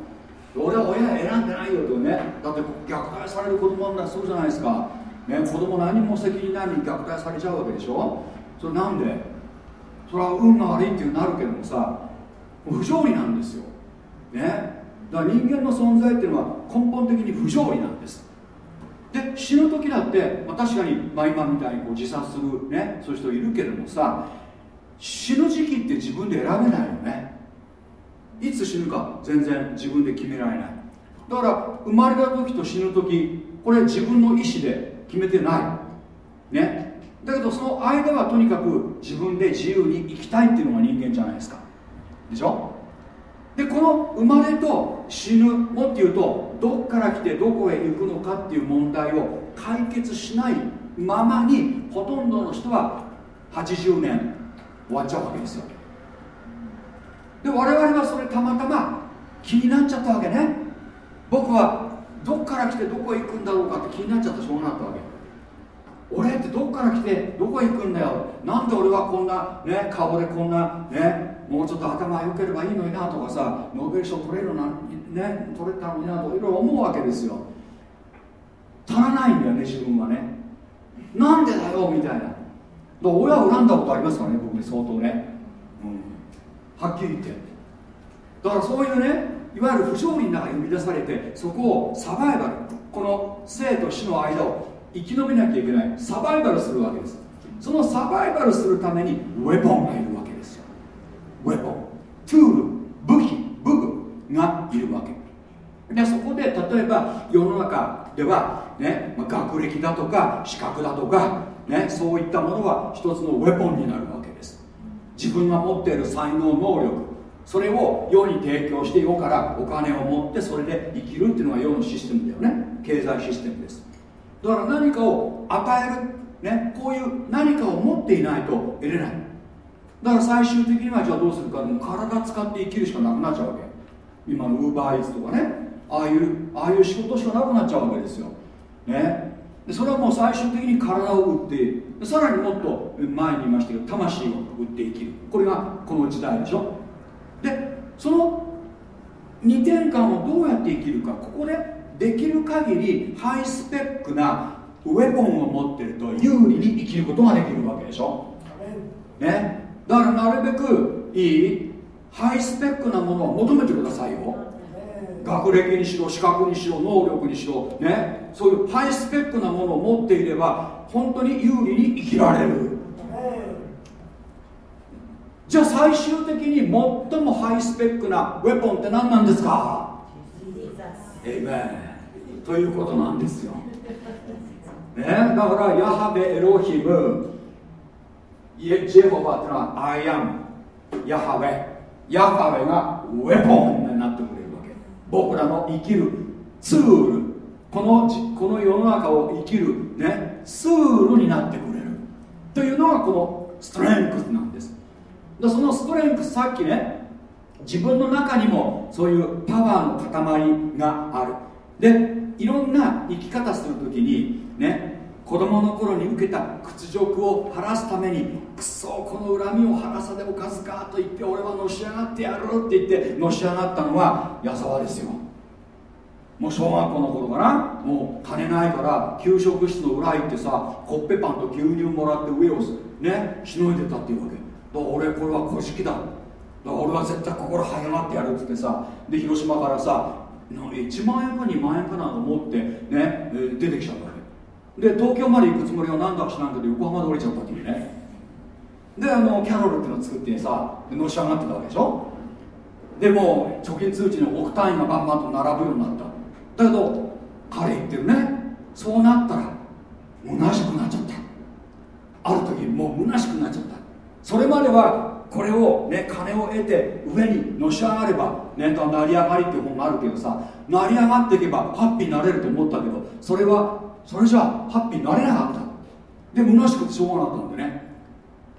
俺は親選んでないよとね。だって虐待される子供なんだそうじゃないですか、ね、子供何も責任ないのに虐待されちゃうわけでしょ。それなんで？それは運が悪いっていうなるけどもさ不条理なんですよ。ね？だから人間の存在っていうのは根本的に不条理なんです。で死ぬ時だって、まあ、確かに、まあ、今みたいにこう自殺する、ね、そういう人いるけどもさ死ぬ時期って自分で選べないよね。いつ死ぬか全然自分で決められない。だから生まれた時と死ぬ時これ自分の意思で決めてない。ね。だけどその間はとにかく自分で自由に生きたいっていうのが人間じゃないですか。でしょ？でこの生まれと死ぬもっていうとどっから来てどこへ行くのかっていう問題を解決しないままにほとんどの人は80年終わっちゃうわけですよ。で我々はそれたまたま気になっちゃったわけね。僕はどっから来てどこへ行くんだろうかって気になっちゃったしょうがなかったわけ。俺ってどっから来てどこへ行くんだよ。なんで俺はこんなね顔でこんなねもうちょっと頭良ければいいのになとかさノーベル賞取れるなね取れたのになといろいろ思うわけですよ。足らないんだよね自分はね。なんでだよみたいな。親を恨んだことありますからね僕ね相当ね、うん、はっきり言って。だからそういうねいわゆる不条理の中に生み出されてそこをサバイバルこの生と死の間を生き延びなきゃいけないサバイバルするわけです。そのサバイバルするためにウェポンがいるわけ。ウェポントゥール武器武具がいるわけ。でそこで例えば世の中では、ね、学歴だとか資格だとかね、そういったものは一つのウェポンになるわけです。自分が持っている才能能力それを世に提供して世からお金を持ってそれで生きるっていうのが世のシステムだよね。経済システムです。だから何かを与える、ね、こういう何かを持っていないと得れない。だから最終的にはじゃあどうするかもう体使って生きるしかなくなっちゃうわけ。今のウーバーイーツとかね。ああいうああいう仕事しかなくなっちゃうわけですよ。ね。でそれはもう最終的に体を売ってさらにもっと前に言いましたけど魂を売って生きる。これがこの時代でしょ。でその2点間をどうやって生きるかここでできる限りハイスペックなウェポンを持ってると有利に生きることができるわけでしょ、ね、だからなるべくいいハイスペックなものを求めてくださいよ。学歴にしろ資格にしろ能力にしろね。そういうハイスペックなものを持っていれば本当に有利に生きられる。じゃあ最終的に最もハイスペックなウェポンって何なんですか？エイメンということなんですよ、ね、だからヤハベエロヒムジェホバっていうのは I am ヤハベヤハベが weapon になってくれるわけ僕らの生きるツール。このこの世の中を生きる、ね、ツールになってくれる。というのがこの strength なんです。でその strength さっきね自分の中にもそういうパワーの塊がある。でいろんな生き方するときにね子供の頃に受けた屈辱を晴らすためにくそこの恨みを晴らさでおかずかと言って俺はのし上がってやるって言ってのし上がったのは矢沢ですよ。もう小学校の頃かなもう金ないから給食室の裏行ってさコッペパンと牛乳もらって上をねしのいでたっていうわけ。だから俺これは古式だ。だから俺は絶対心早まってやるっつってさで広島からさ1万円か2万円かなと思ってね出てきちゃったで東京まで行くつもりは何だか知らんけど横浜で降りちゃったっていうね。であのキャロルっていうのを作ってさのし上がってたわけでしょ？でも貯金通知の億単位がバンバンと並ぶようになった。だけど彼言ってるね。そうなったら虚しくなっちゃった。ある時もう虚しくなっちゃった。それまではこれをね金を得て上にのし上がればね成り上がりっていう本があるけどさ成り上がっていけばハッピーになれると思ったけどそれはそれじゃあハッピーになれなかった。で虚しくてしょうがなかったんでね。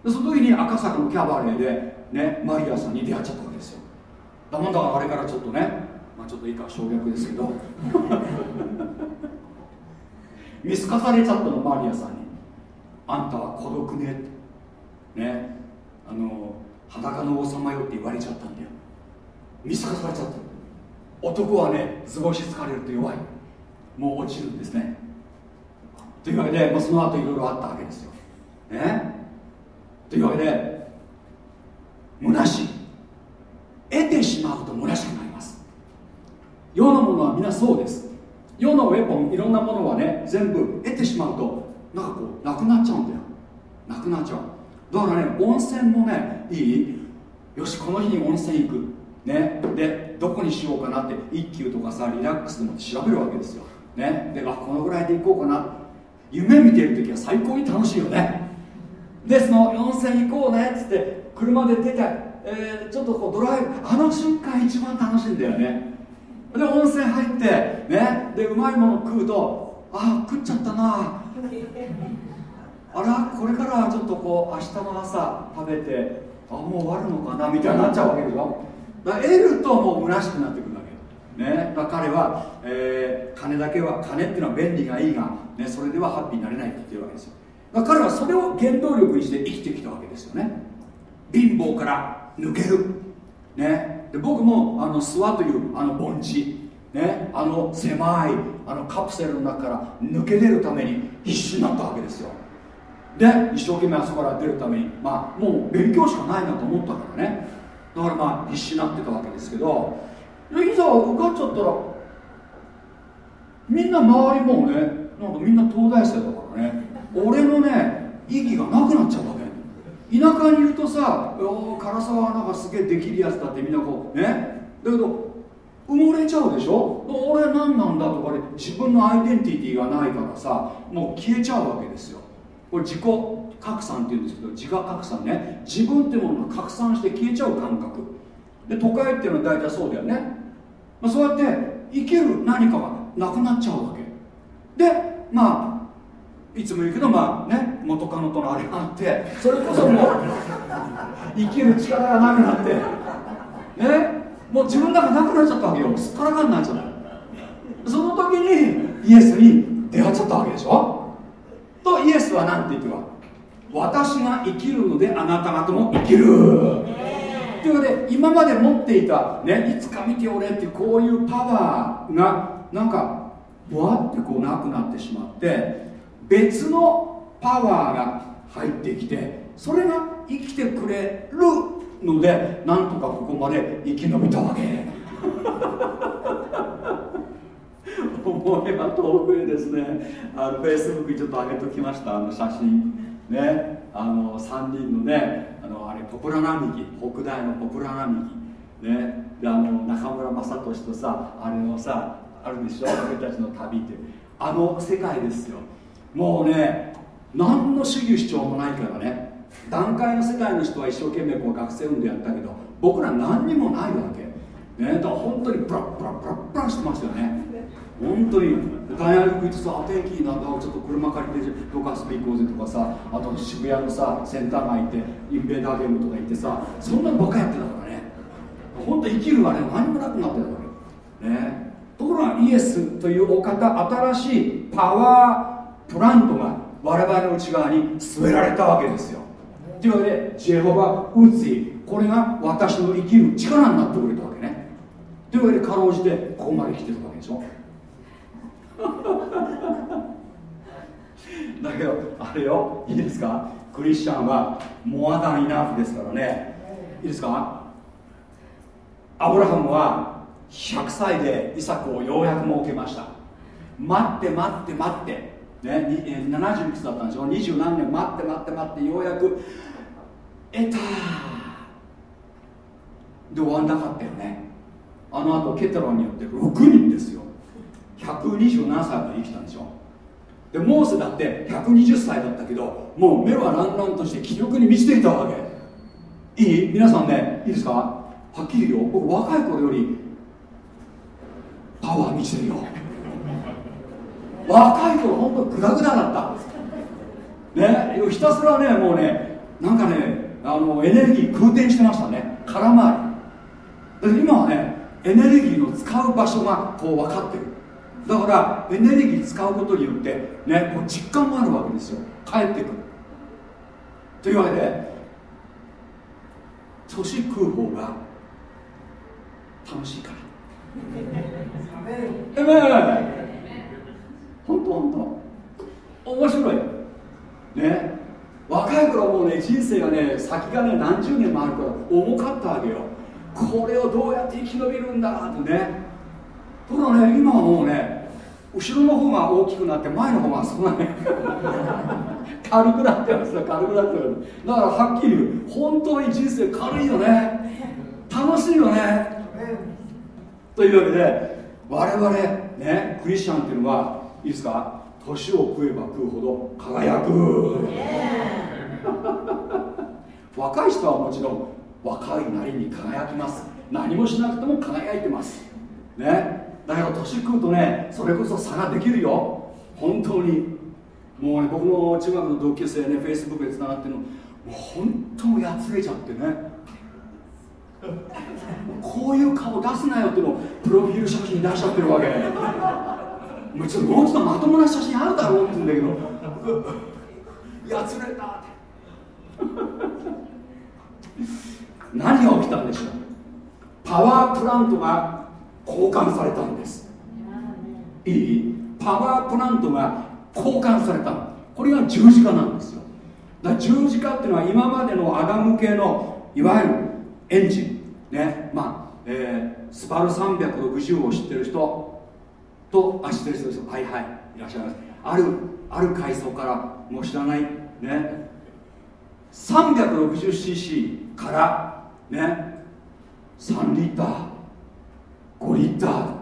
でその時に赤坂のキャバレーで、ね、マリアさんに出会っちゃったわけですよ。だもんだあれからちょっとね、まあ、ちょっといいか省略ですけど。見透かされちゃったのマリアさんに。あんたは孤独ねって。ねあの裸の王様よって言われちゃったんだよ。見透かされちゃった。男はね図星つかれると弱い。もう落ちるんですね。というわけで、まあ、その後いろいろあったわけですよ。ね。というわけで虚しい。得てしまうと虚しくなります。世のものは皆そうです。世のウェポンいろんなものはね全部得てしまうとなんかこうなくなっちゃうんだよ。なくなっちゃう。だからね温泉もねいい。よしこの日に温泉行く。ね。でどこにしようかなって一休とかさリラックスでも調べるわけですよ。ね。であこのぐらいで行こうかな。夢見てる時は最高に楽しいよね。でその温泉行こうねっつって車で出て、えー、ちょっとこうドライブあの瞬間一番楽しいんだよね。で温泉入ってねでうまいもの食うとああ食っちゃったな。あらこれからはちょっとこう明日の朝食べてあもう終わるのかなみたいになっちゃうわけでしょ。だから得るともう虚しくなってくるね、だ彼は、えー、金だけは金っていうのは便利がいいが、ね、それではハッピーになれないって言ってるわけですよ。だから彼はそれを原動力にして生きてきたわけですよね。貧乏から抜ける、ね、で僕もあの諏訪というあの盆地、ね、あの狭いあのカプセルの中から抜け出るために必死になったわけですよ。で一生懸命あそこから出るためにまあもう勉強しかないなと思ったからね。だからまあ必死になってたわけですけどいざ受かっちゃったらみんな周りもねなんかみんな東大生だからね俺のね意義がなくなっちゃうわけ。田舎にいるとさ「唐沢なんかすげえできるやつだ」ってみんなこうね。だけど埋もれちゃうでしょ？俺何なんだとかで自分のアイデンティティがないからさもう消えちゃうわけですよ。これ自己拡散っていうんですけど自我拡散ね。自分ってものが拡散して消えちゃう感覚。で都会っていうのは大体そうだよね、まあ、そうやって生きる何かがなくなっちゃうわけ。でまあいつも言うけどまあね元カノとのあれがあってそれこそもう 生きる力がなくなってねもう自分の中なくなっちゃったわけよ。すっからかんになっちゃったその時にイエスに出会っちゃったわけでしょ。とイエスは何て言ってるか。私が生きるのであなた方も生きるというわけで今まで持っていた、ね、いつか見ておれっていうこういうパワーがなんかわってこうなくなってしまって別のパワーが入ってきてそれが生きてくれるのでなんとかここまで生き延びたわけ。思えば遠くへですね。あのフェイスブックにちょっと上げときました。あの写真ねあの3人のねあのあれポプラ並木北大のポプラ並木ねであの中村雅俊とさあれのさあるでしょ俺たちの旅って。あの世界ですよ。もうね何の主義主張もないからね。段階の世界の人は一生懸命こう学生運動やったけど僕ら何にもないわけ。ねだから本当にブラッブラッブラッブラしてましたよね。本当に大学行ってさ天気なんだちょっと車借りてどか遊び行こうぜとかさあと渋谷のさセンター街行ってインベーダーゲームとか行ってさそんなのばっかやってたからね。本当生きるあれ何もなくなってたわけね。ところがイエスというお方新しいパワープラントが我々の内側に据えられたわけですよ。というわけでジェホバ・ウッツィこれが私の生きる力になってくれたわけね。というわけでかろうじてここまで来てるわけでしょ。だけどあれよいいですか？クリスチャンはモアダンイナフですからね。いいですか？アブラハムは100歳でイサクをようやく設けました。待って待って待って。ね、70いくつだったんでしょう二十何年待って待って待ってようやく得た。で終わんなかったよね。あのあとケテロンによって6人ですよ。127歳まで生きたんでしょでモーセだって120歳だったけどもう目はランランとして気力に満ちていたわけ。いい？皆さんねいいですか？はっきり言うよ。僕若い頃よりパワー満ちてるよ。若い頃本当グダグダだった。ね？ひたすらねもうねなんかねあのエネルギー空転してましたね。空回り。だ今はねエネルギーの使う場所がこう分かってる。だからエネルギー使うことによってねこう実感があるわけですよ。帰ってくる。というわけで年食う方が楽しいから。えめ本当本当。面白い。ね。若い頃もうね人生がね先がね何十年もあるから重かったわけよ。これをどうやって生き延びるんだってね。ただね今はもうね後ろの方が大きくなって前の方がそんなね 軽くなってますよ軽くなってますだからはっきり言う本当に人生軽いよね。楽しいよね。というわけで我々ねクリスチャンっていうのはいいですか？年を食えば食うほど輝く。若い人はもちろん若いなりに輝きます。何もしなくても輝いてます。ねだけど年食うとねそれこそ差ができるよ。本当に。もうね僕の中学の同級生ねフェイスブックでつながってるの。もう本当にやつれちゃってね。こういう顔出すなよってのをプロフィール写真出しちゃってるわけ。もうちろんもう一度まともな写真あるだろうって言うんだけど。やつれたって。何が起きたんでしょう。パワープラントが交換されたんです。いい？パワープラントが交換されたこれが十字架なんですよ。だ十字架っていうのは今までのアダム系のいわゆるエンジンね。まあ、えー、スパル360を知ってる人とあ知ってる人ですはいはい。いらっしゃいます。あるある階層からもう知らないね。360cc からね。3リッター5リッター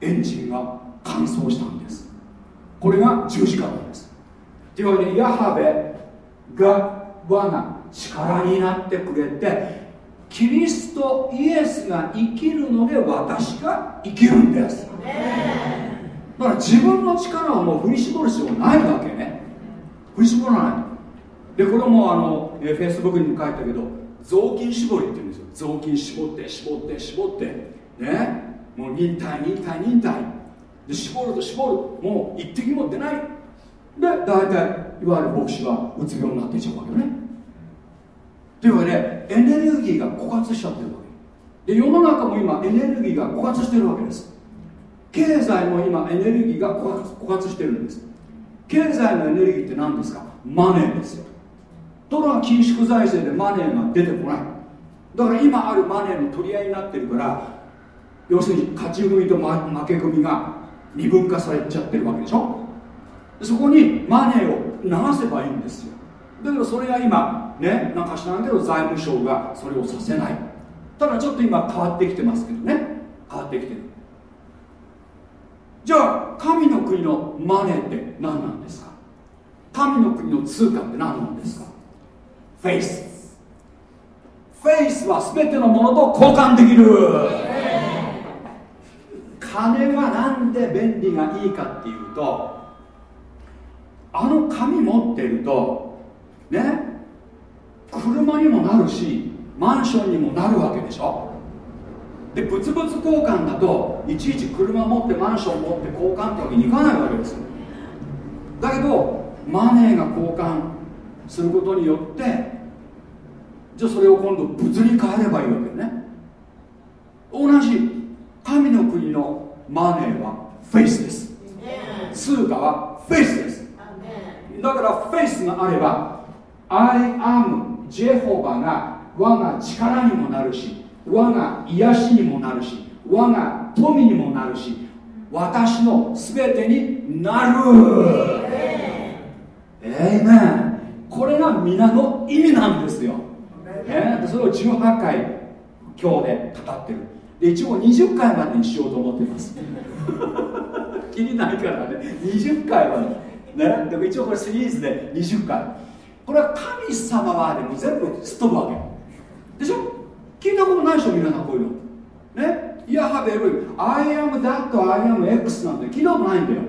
エンジンが乾燥したんです。これが十字架なんです。というわけでヤハベが我が力になってくれてキリストイエスが生きるので私が生きるんです。だから自分の力をもう振り絞る必要ないわけね。振り絞らない。でこれもあのフェイスブックにも書いたけど雑巾絞りって言うんですよ。雑巾絞って絞って絞って。ね。もう忍耐忍耐忍耐。で絞ると絞る。もう一滴も出ない。で大体いわゆる牧師はうつ病になっていっちゃうわけよね。というわけでエネルギーが枯渇しちゃってるわけ。で世の中も今エネルギーが枯渇してるわけです。経済も今エネルギーが枯渇してるんです。経済のエネルギーって何ですか？マネーですよ。ところが緊縮財政でマネーが出てこない。だから今あるマネーの取り合いになってるから要するに勝ち組と負け組が二分化されちゃってるわけでしょ。そこにマネーを流せばいいんですよ。だけどそれが今ねなんか知らんけど財務省がそれをさせない。ただちょっと今変わってきてますけどね。変わってきてる。じゃあ神の国のマネーって何なんですか？神の国の通貨って何なんですか？フェイスフェイスは全てのものと交換できる。金はなんで便利がいいかっていうとあの紙持ってるとね車にもなるしマンションにもなるわけでしょ。で物々交換だといちいち車持ってマンション持って交換ってわけにいかないわけですだけどマネーが交換。することによってじゃあそれを今度物に変えればいいわけね。同じ神の国のマネーはフェイスです。通貨はフェイスです。だからフェイスがあれば I am ジェホバが我が力にもなるし我が癒しにもなるし我が富にもなるし私の全てになるこれが皆の意味なんですよ、ね、それを18回今日で語ってる。で一応20回までにしようと思っています。気にないからね。20回までね。でも一応これシリーズで20回。これは神様はでも全部すっ飛ぶわけ。でしょ？聞いたことないでしょ皆さんこういうの。ね？ヤハベル。I am that I am X なんて聞いたことないんだよ。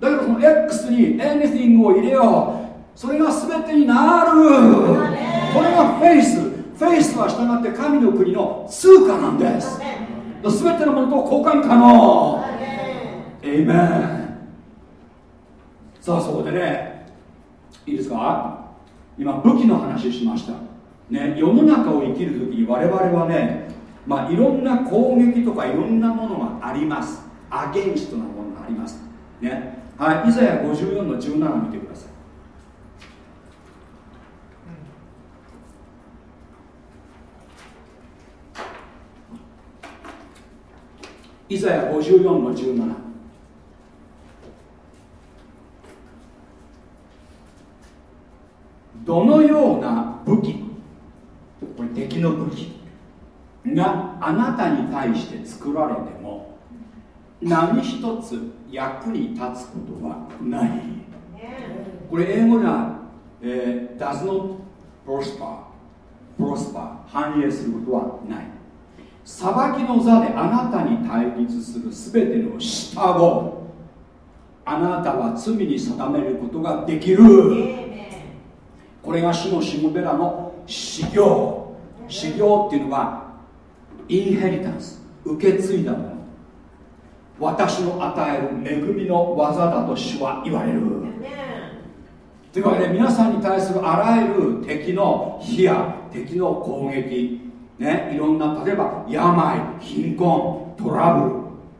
だけどその X に anything を入れようそれが全てになる。これがフェイス。フェイスは従って神の国の通貨なんです。全てのものと交換可能。 Amen。さあそこでねいいですか？今武器の話しました。ね、世の中を生きる時に我々はね、まあ、いろんな攻撃とかいろんなものがあります。アゲンストなものがあります。ね。はいイザヤ54の17見てくださいイザヤ54の17どのような武器？これ敵の武器。があなたに対して作られても何一つ役に立つことはない。これ英語では、えー、does not prosper prosper 反映することはない。裁きの座であなたに対立する全ての下をあなたは罪に定めることができる。これが主のしもべらの修行。修行っていうのはインヘリタンス受け継いだもの。私の与える恵みの技だと主は言われる。というわけで皆さんに対するあらゆる敵の火や敵の攻撃ね、いろんな例えば病貧困トラブル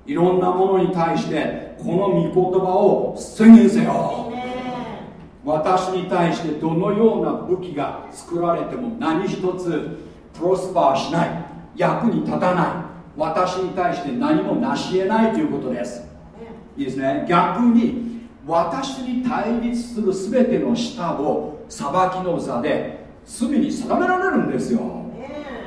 いろんなものに対してこの御言葉を宣言せよ。私に対してどのような武器が作られても何一つプロスパーしない。役に立たない。私に対して何も成し得ないということです。いいですね。逆に私に対立する全ての舌を裁きの座で罪に定められるんですよ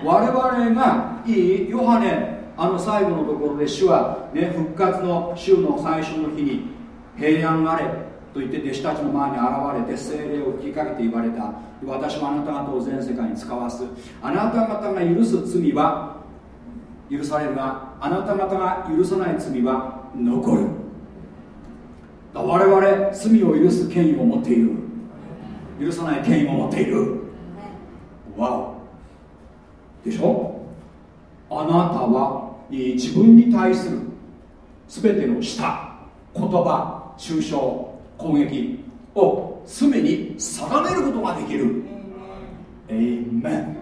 我々がいいヨハネあの最後のところで主は、ね、復活の週の最初の日に平安あれと言って弟子たちの前に現れて精霊を吹きかけて言われた。私はあなた方を全世界に使わす。あなた方が許す罪は許されるがあなた方が許さない罪は残る。我々罪を許す権威を持っている。許さない権威も持っている。わおでしょ？あなたは自分に対する全ての舌言葉抽象攻撃を罪に定めることができる。エイメン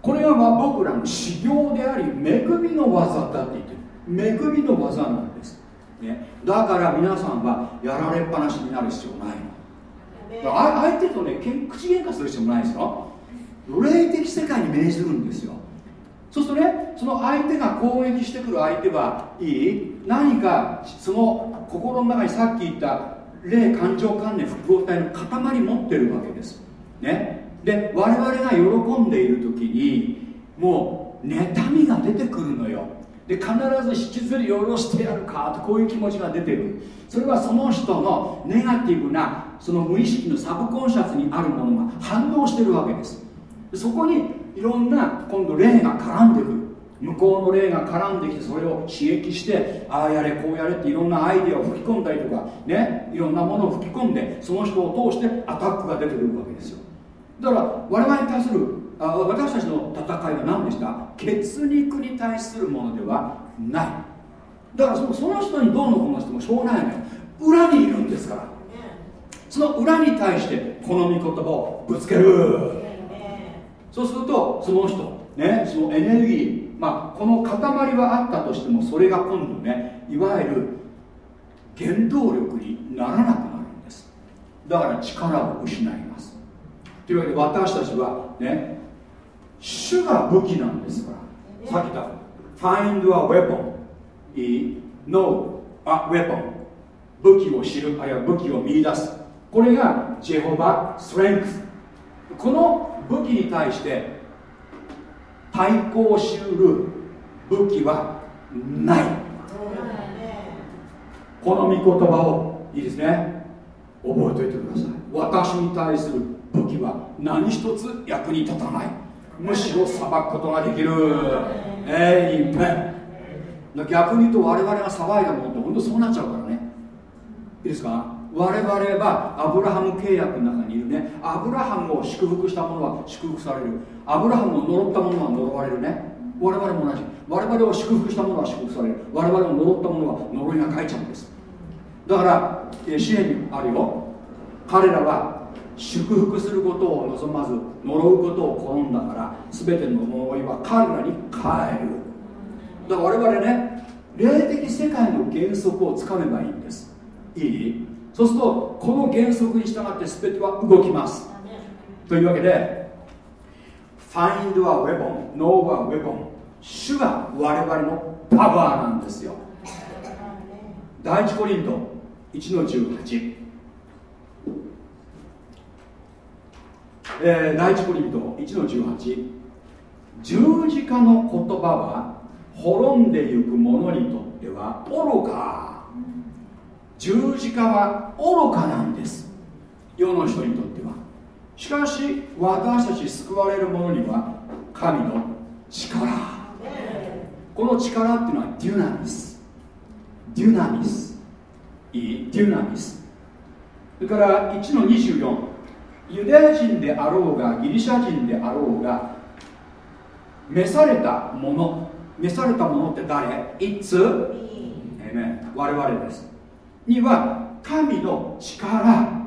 これが僕らの修行であり恵みの技だって言ってる。恵みの技なんです、ね、だから皆さんはやられっぱなしになる必要ないの。相手とね口喧嘩する必要もないですよ霊的世界に命ずるんですよ。そうするとねその相手が攻撃してくる相手はいい。何かその心の中にさっき言った霊感情観念複合体の塊持ってるわけです。ね。で我々が喜んでいる時にもう妬みが出てくるのよ。で必ず引きずり下ろしてやるかとこういう気持ちが出てる。それはその人のネガティブなその無意識のサブコンシャスにあるものが反応してるわけです。そこにいろんな今度霊が絡んでくる。向こうの霊が絡んできてそれを刺激してああやれこうやれっていろんなアイデアを吹き込んだりとかねいろんなものを吹き込んでその人を通してアタックが出てくるわけですよ。だから我々に対するあ私たちの戦いは何でした？血肉に対するものではない。だからそのその人にどうのこうのしてもしょうがないのよ。裏にいるんですから。その裏に対してこの御言葉をぶつける。そうするとその人ねそのエネルギーまあこの塊はあったとしてもそれが今度ねいわゆる原動力にならなくなるんです。だから力を失います。というわけで私たちはね主が武器なんですから。さっき言った Find a weapon いい No a weapon 武器を知るあるいは武器を見出す。これがジェホバ・ストレングス。この武器に対して対抗しうる武器はない。この御言葉をいいですね。覚えておいてください。私に対する武器は何一つ役に立たない。むしろ裁くことができる。えいめ逆に言うと我々が騒いだものって本当そうなっちゃうからね。いいですか？我々はアブラハム契約の中にいるね。アブラハムを祝福したものは祝福される。アブラハムを呪ったものは呪われるね。我々も同じ。我々を祝福したものは祝福される。我々を呪ったものは呪いが書いちゃうんです。だから支援にあるよ。彼らは祝福することを望まず呪うことを好んだから全ての呪いは彼らに変える。だから我々ね霊的世界の原則をつかめばいいんです。いい？そうするとこの原則に従って全ては動きます。というわけで Find a weapon, know a weapon 主が我々のパワーなんですよ。第一コリント1の18えー、第一コリント1の18十字架の言葉は滅んでゆく者にとっては愚か十字架は愚かなんです。世の人にとっては。しかし私たち救われる者には神の力。この力っていうのはデュナミス。デュナミス。いいデュナミス。それから1の24ユダヤ人であろうがギリシャ人であろうが召されたもの。召されたものって誰？いつ？我々ですには神の力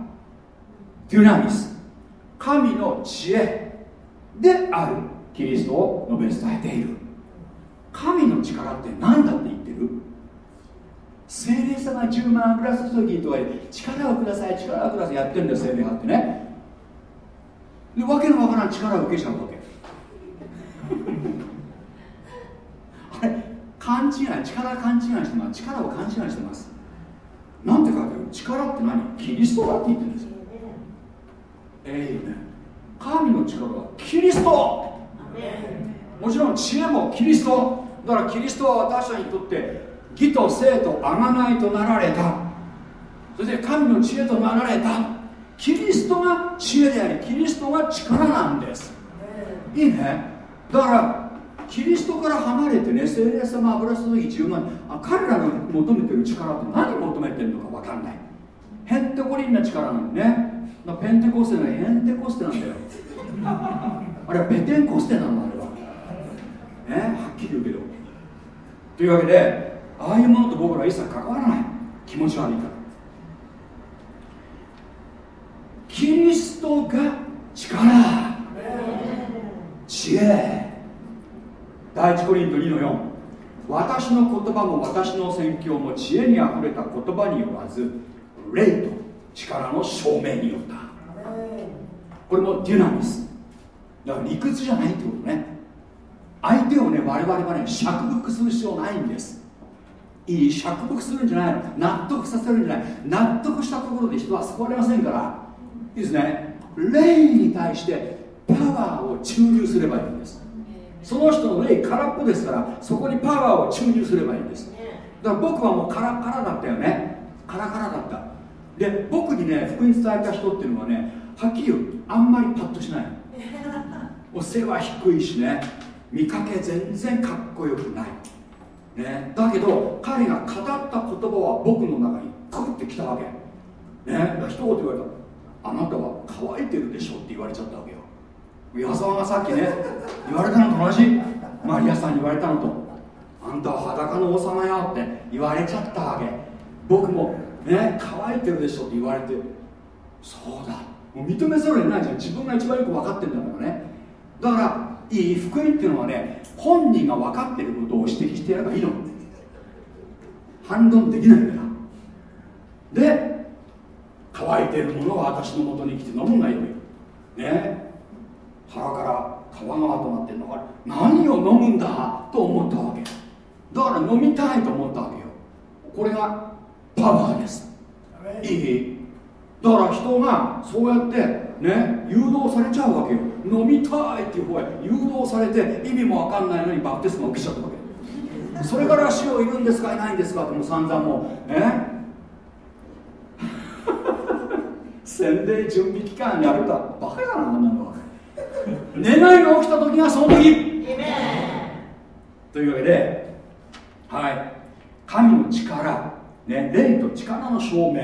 デュナミス。神の知恵であるキリストを述べ伝えている。神の力って何だって言ってる？精霊様10万プラス注ぎとか力をください力をくださいやってるんだよ精霊派ってね。でわけのわからん力を受けちゃうわけ。あれ勘違い力勘違いしてます。力を勘違いしてます。なんて書いてある力って何？キリストだって言ってるんですよ。えいね。神の力はキリスト。もちろん知恵もキリスト。だからキリストは私たちにとって義と生と贖いとなられた。そして神の知恵となられた。キリストが知恵でありキリストが力なんです。いいね。だからキリストから離れてね聖霊様油注ぎ10万あ彼らの求めてる力って何求めてるのか分かんない。へんてこりんな力なんでね。ペンテコステのヘンテコステなんだよ。あれはペテンコステなのあれは。ねはっきり言うけど。というわけでああいうものと僕ら一切関わらない。気持ち悪いから。キリストが力。知恵。第一コリント2の4私の言葉も私の宣教も知恵にあふれた言葉によらず霊と力の証明によった。これもデュナミス。だから理屈じゃないってことね。相手をね我々はね釈服する必要ないんです。いい釈服するんじゃない。納得させるんじゃない。納得したところで人は救われませんから。いいですね。霊に対してパワーを注入すればいいんです。その人の霊空っぽですからそこにパワーを注入すればいいんです。だから僕はもうカラカラだったよね。カラカラだった。で僕にね福音伝えた人っていうのはねはっきり言うあんまりパッとしないお背は低いしね見かけ全然かっこよくない。ね、だけど彼が語った言葉は僕の中にクってきたわけ。ね。一言言われた。あなたは乾いてるでしょって言われちゃったわけよ矢沢がさっきね言われたのと同じ。マリアさんに言われたのと。あんたは裸の王様よって言われちゃったわけ。僕もね乾いてるでしょって言われて。そうだ。もう認めざるを得ないじゃん。自分が一番よく分かってるんだからね。だからいい福音っていうのはね本人が分かってることを指摘してやればいいの。反論できないんだで乾いてるものは私のもとに来て飲むがよい。ね。腹から川川となってるのか。何を飲むんだと思ったわけ。だから飲みたいと思ったわけよ。これがパワーです。い。いだから人がそうやってね誘導されちゃうわけよ。飲みたいっていう方へ誘導されて意味も分かんないのにバプテスマ受けちゃったわけ。それから主をいるんですか？いないんですか？ってもう散々もうね洗礼準備期間やるかバカだなあんなの 願いが起きた時がその時というわけではい。神の力、ね、霊と力の証明。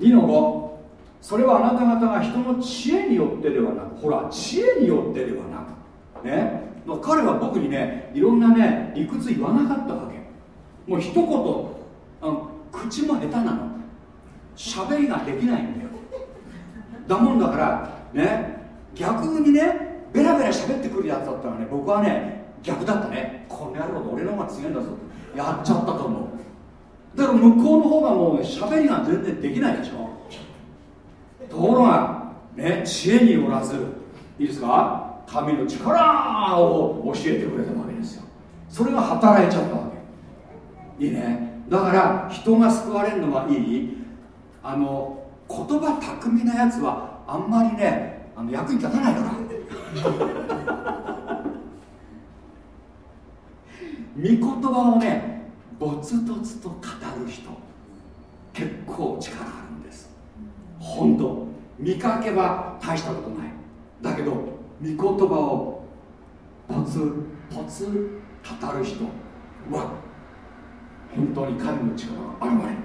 2の5それはあなた方が人の知恵によってではなくほら知恵によってではなく。ね。彼は僕にねいろんなね理屈言わなかったわけ。もう一言。あの口も下手なの。喋りができないんだよ。だもんだからね逆にねベラベラ喋ってくるやつだったらね僕はね逆だったね。この野郎俺の方が強いんだぞやっちゃったと思う。だから向こうの方がもう喋りが全然できないでしょ。ところがね知恵によらずいいですか？神の力を教えてくれたわけですよ。それが働いちゃったわけ。いいね。だから人が救われるのはいい。あの言葉巧みなやつはあんまりねあの役に立たないから。御言葉をねぼつとつと語る人。結構力あるんです。本当。見かけは大したことない。だけど御言葉をポツポツ語る人は本当に神の力が現れる。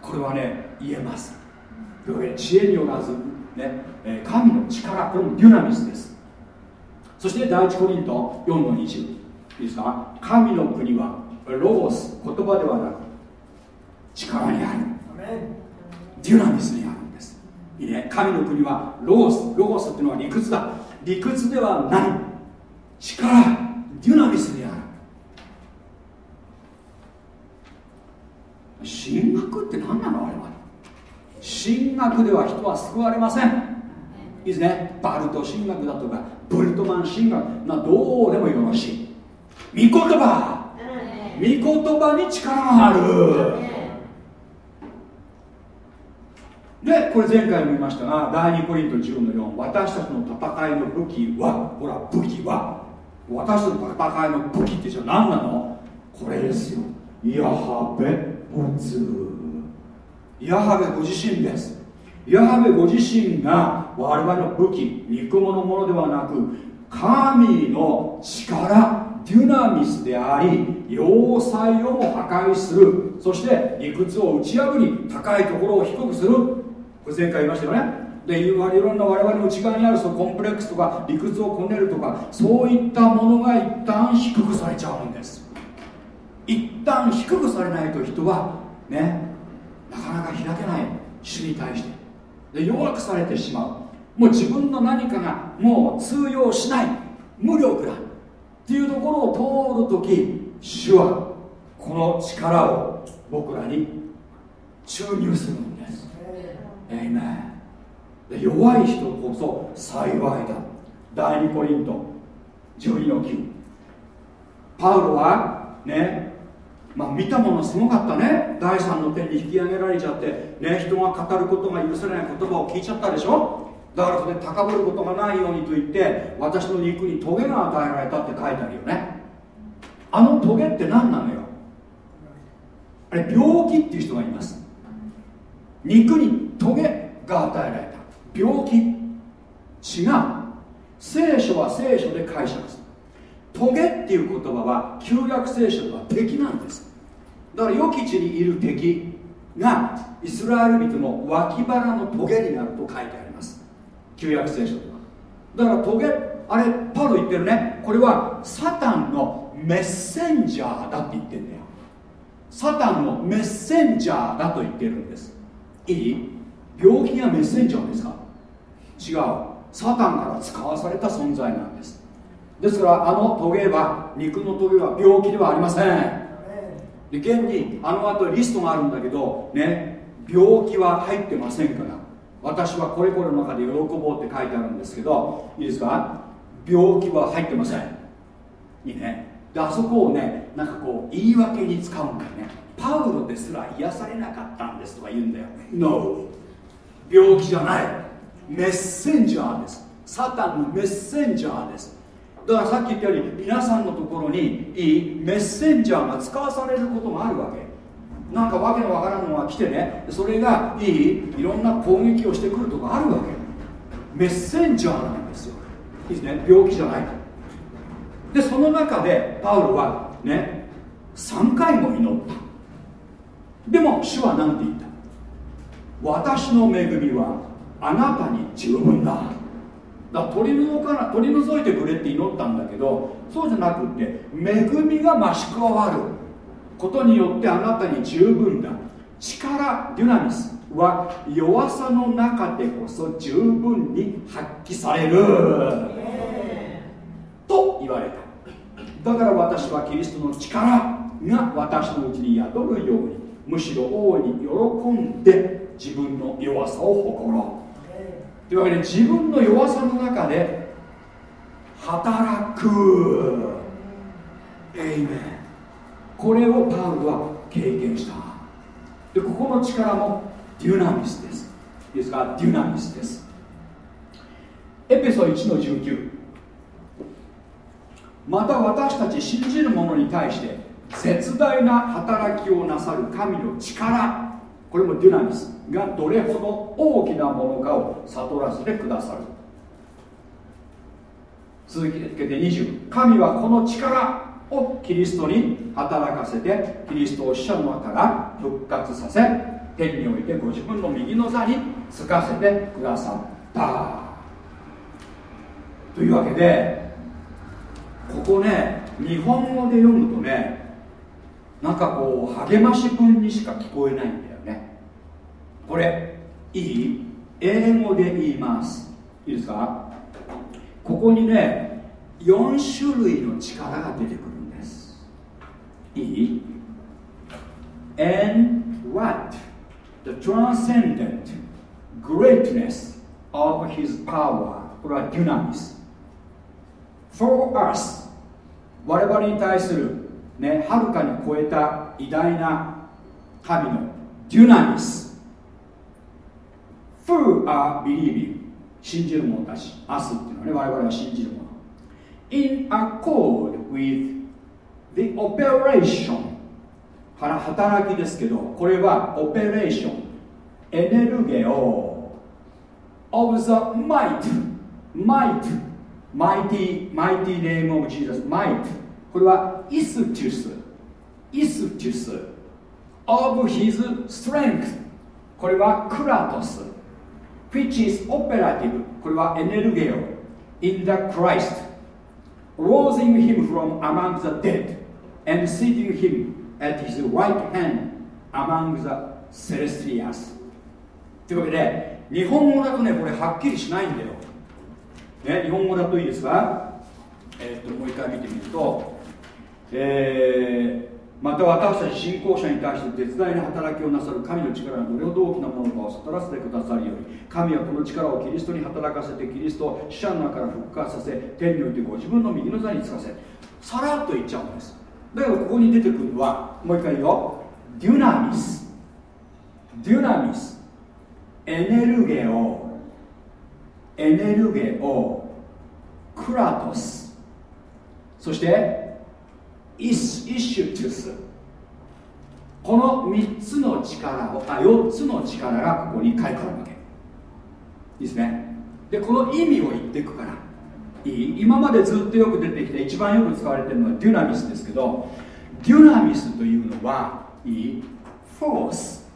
これはね言えます。知恵によらず、ね、神の力これもデュナミスです。そして第一コリント4の20いいですか？神の国はロゴス言葉ではなく力にある。デュナミスにあるんです。いいね。神の国はロゴスロゴスっていうのは理屈だ。理屈ではない。力デュナミスにある。神学って何なの？あれは。神学では人は救われません。いいですね。バルト神学だとかブルトマン神学。などうでもよろしい。御言葉。御言葉に力がある。でこれ前回も言いましたが第2コリント10の4私たちの戦いの武器はほら武器は。私たちの戦いの武器ってじゃ何なの？これですよ。ヤハベ仏ヤハベご自身です。ヤハベご自身が我々の武器肉物のものではなく神の力デュナミスであり要塞をも破壊する。そして理屈を打ち破り高いところを低くする。これ前回言いましたよね。でいろんな我々の内側にあるそのコンプレックスとか理屈をこねるとかそういったものが一旦低くされちゃうんです。一旦低くされないと人はねなかなか開けない主に対してで弱くされてしまう。もう自分の何かがもう通用しない。無力だ。っていうところを通る時主はこの力を僕らに注入するんです。えいめ弱い人こそ幸いだ。第2コリント12の9パウロはねまあ見たものすごかったね。第三の天に引き上げられちゃってね。人が語ることが許されない言葉を聞いちゃったでしょ。だからそれ高ぶることがないようにと言って私の肉にトゲが与えられたって書いてあるよね。あのトゲって何なのよ。あれ病気っていう人がいます。肉にトゲが与えられた。病気。違う。聖書は聖書で解釈する。トゲっていう言葉は旧約聖書では敵なんです。だから良き地にいる敵がイスラエル人の脇腹のトゲになると書いてあります。旧約聖書では。だからトゲあれパウロ言ってるね。これはサタンのメッセンジャーだって言ってんだよ。サタンのメッセンジャーだと言ってるんです。いい？病気がメッセンジャーですか？違う。サタンから使わされた存在なんです。ですからあのトゲは肉のトゲは病気ではありません。で現にあの後リストがあるんだけどね病気は入ってませんから私はこれこれの中で喜ぼうって書いてあるんですけどいいですか？病気は入ってません。いいね。であそこをねなんかこう言い訳に使うんだよね。パウロですら癒されなかったんですとか言うんだよ。No 病気じゃない。メッセンジャーです。サタンのメッセンジャーです。だからさっき言ったように皆さんのところにいいメッセンジャーが使わされることがあるわけ。なんかわけのわからんのが来てね。それがいいいろんな攻撃をしてくるとかあるわけ。メッセンジャーなんですよ。いいですね。病気じゃない。でその中でパウロはね3回も祈った。でも主は何て言った？私の恵みはあなたに十分だ。だから取り除かな取り除いてくれって祈ったんだけどそうじゃなくって恵みが増し加わる。ことによってあなたに十分だ。力デュナミスは弱さの中でこそ十分に発揮される。と言われた。だから私はキリストの力が私のうちに宿るようにむしろ大いに喜んで自分の弱さを誇ろう。というわけで自分の弱さの中で働く。エイメンこれをパウロは経験した。でここの力もデュナミスです。いいですか？デュナミスです。エペソ1の19また私たち信じる者に対して絶大な働きをなさる神の力。これもデュナミスがどれほど大きなものかを悟らせてくださる。続けて20神はこの力をキリストに働かせてキリストを死者の中から復活させ天においてご自分の右の座につかせてくださった。というわけでここね日本語で読むとねなんかこう励まし文にしか聞こえない。これいい？英語で言います。いいですか？ここにね4種類の力が出てくるんです。いい？And what? The transcendent greatness of his power. これはデュナミス。For us 我々に対するねはるかに超えた偉大な神のデュナミス。Who are believing 信じる者たち us っていうのはね我々は信じる者 in accord with the operation から働きですけどこれはオペレーションエネルゲオ of the might might mighty mighty name of Jesus might これはイステュスイステュス of his strength これはクラトス which is operative これはエネルゲオ in the Christ raising him from among the dead and seating him at his right hand among the celestials というわけで日本語だとねこれはっきりしないんだよ、ね、日本語だといいですかえー、っともう一回見てみると、えーまた私たち信仰者に対して絶大な働きをなさる神の力がどれほど大きなものかを悟らせてくださるように神はこの力をキリストに働かせてキリストを死者の中から復活させ天においてご自分の右の座につかせさらっと言っちゃうんです。だけどここに出てくるのはもう一回言うよ。デュナミス。デュナミス。エネルゲオ。エネルゲオ。クラトス。そしてイスイシュトゥスこの3つの力をあ4つの力がここに書いてあるわけ。いいですね。でこの意味を言っていくから。いい？今までずっとよく出てきて一番よく使われてるのはデュナミスですけどデュナミスというのはいい？フォース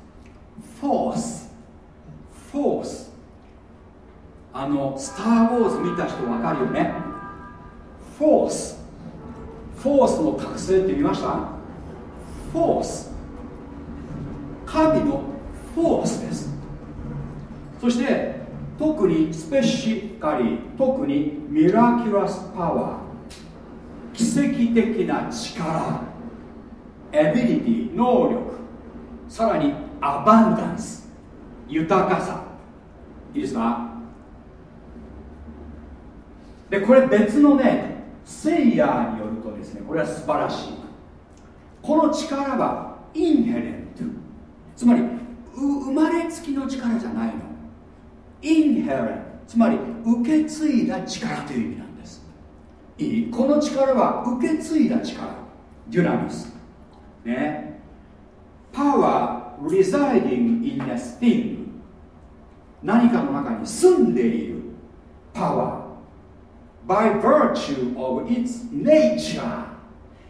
フォースフォースあのスター・ウォーズ見た人分かるよね？フォースフォースの覚醒って見ました？フォース。神のフォースです。そして特にスペシカリ特にミラキュラスパワー奇跡的な力エビリティ能力さらにアバンダンス豊かさ。いいですか？でこれ別のねセイヤーによるとですね。これは素晴らしい。この力はインヘレント。つまり生まれつきの力じゃないの。インヘレント。つまり受け継いだ力という意味なんです。いい。この力は受け継いだ力。デュナミス。ね。パワー residing in a thing 何かの中に住んでいる。パワー。By virtue of its nature.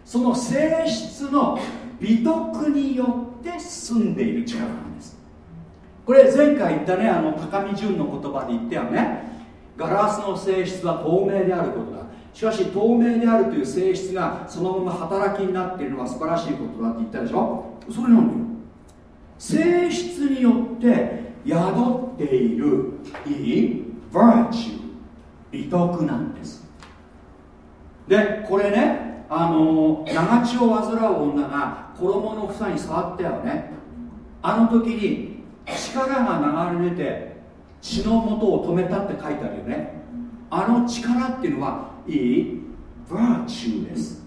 その性質の美徳によって住んでいる力なんです。これ前回言ったねあの高見順の言葉で言ったよねガラスの性質は透明であることだ。しかし透明であるという性質がそのまま働きになっているのは素晴らしいことだって言ったでしょ。それなんだよ。性質によって宿っている。いい？virtue 美徳なんです。でこれねあの長血を患う女が衣の房に触ったよねあの時に力が流れ出て血の元を止めたって書いてあるよね。あの力っていうのはいい。virtue です。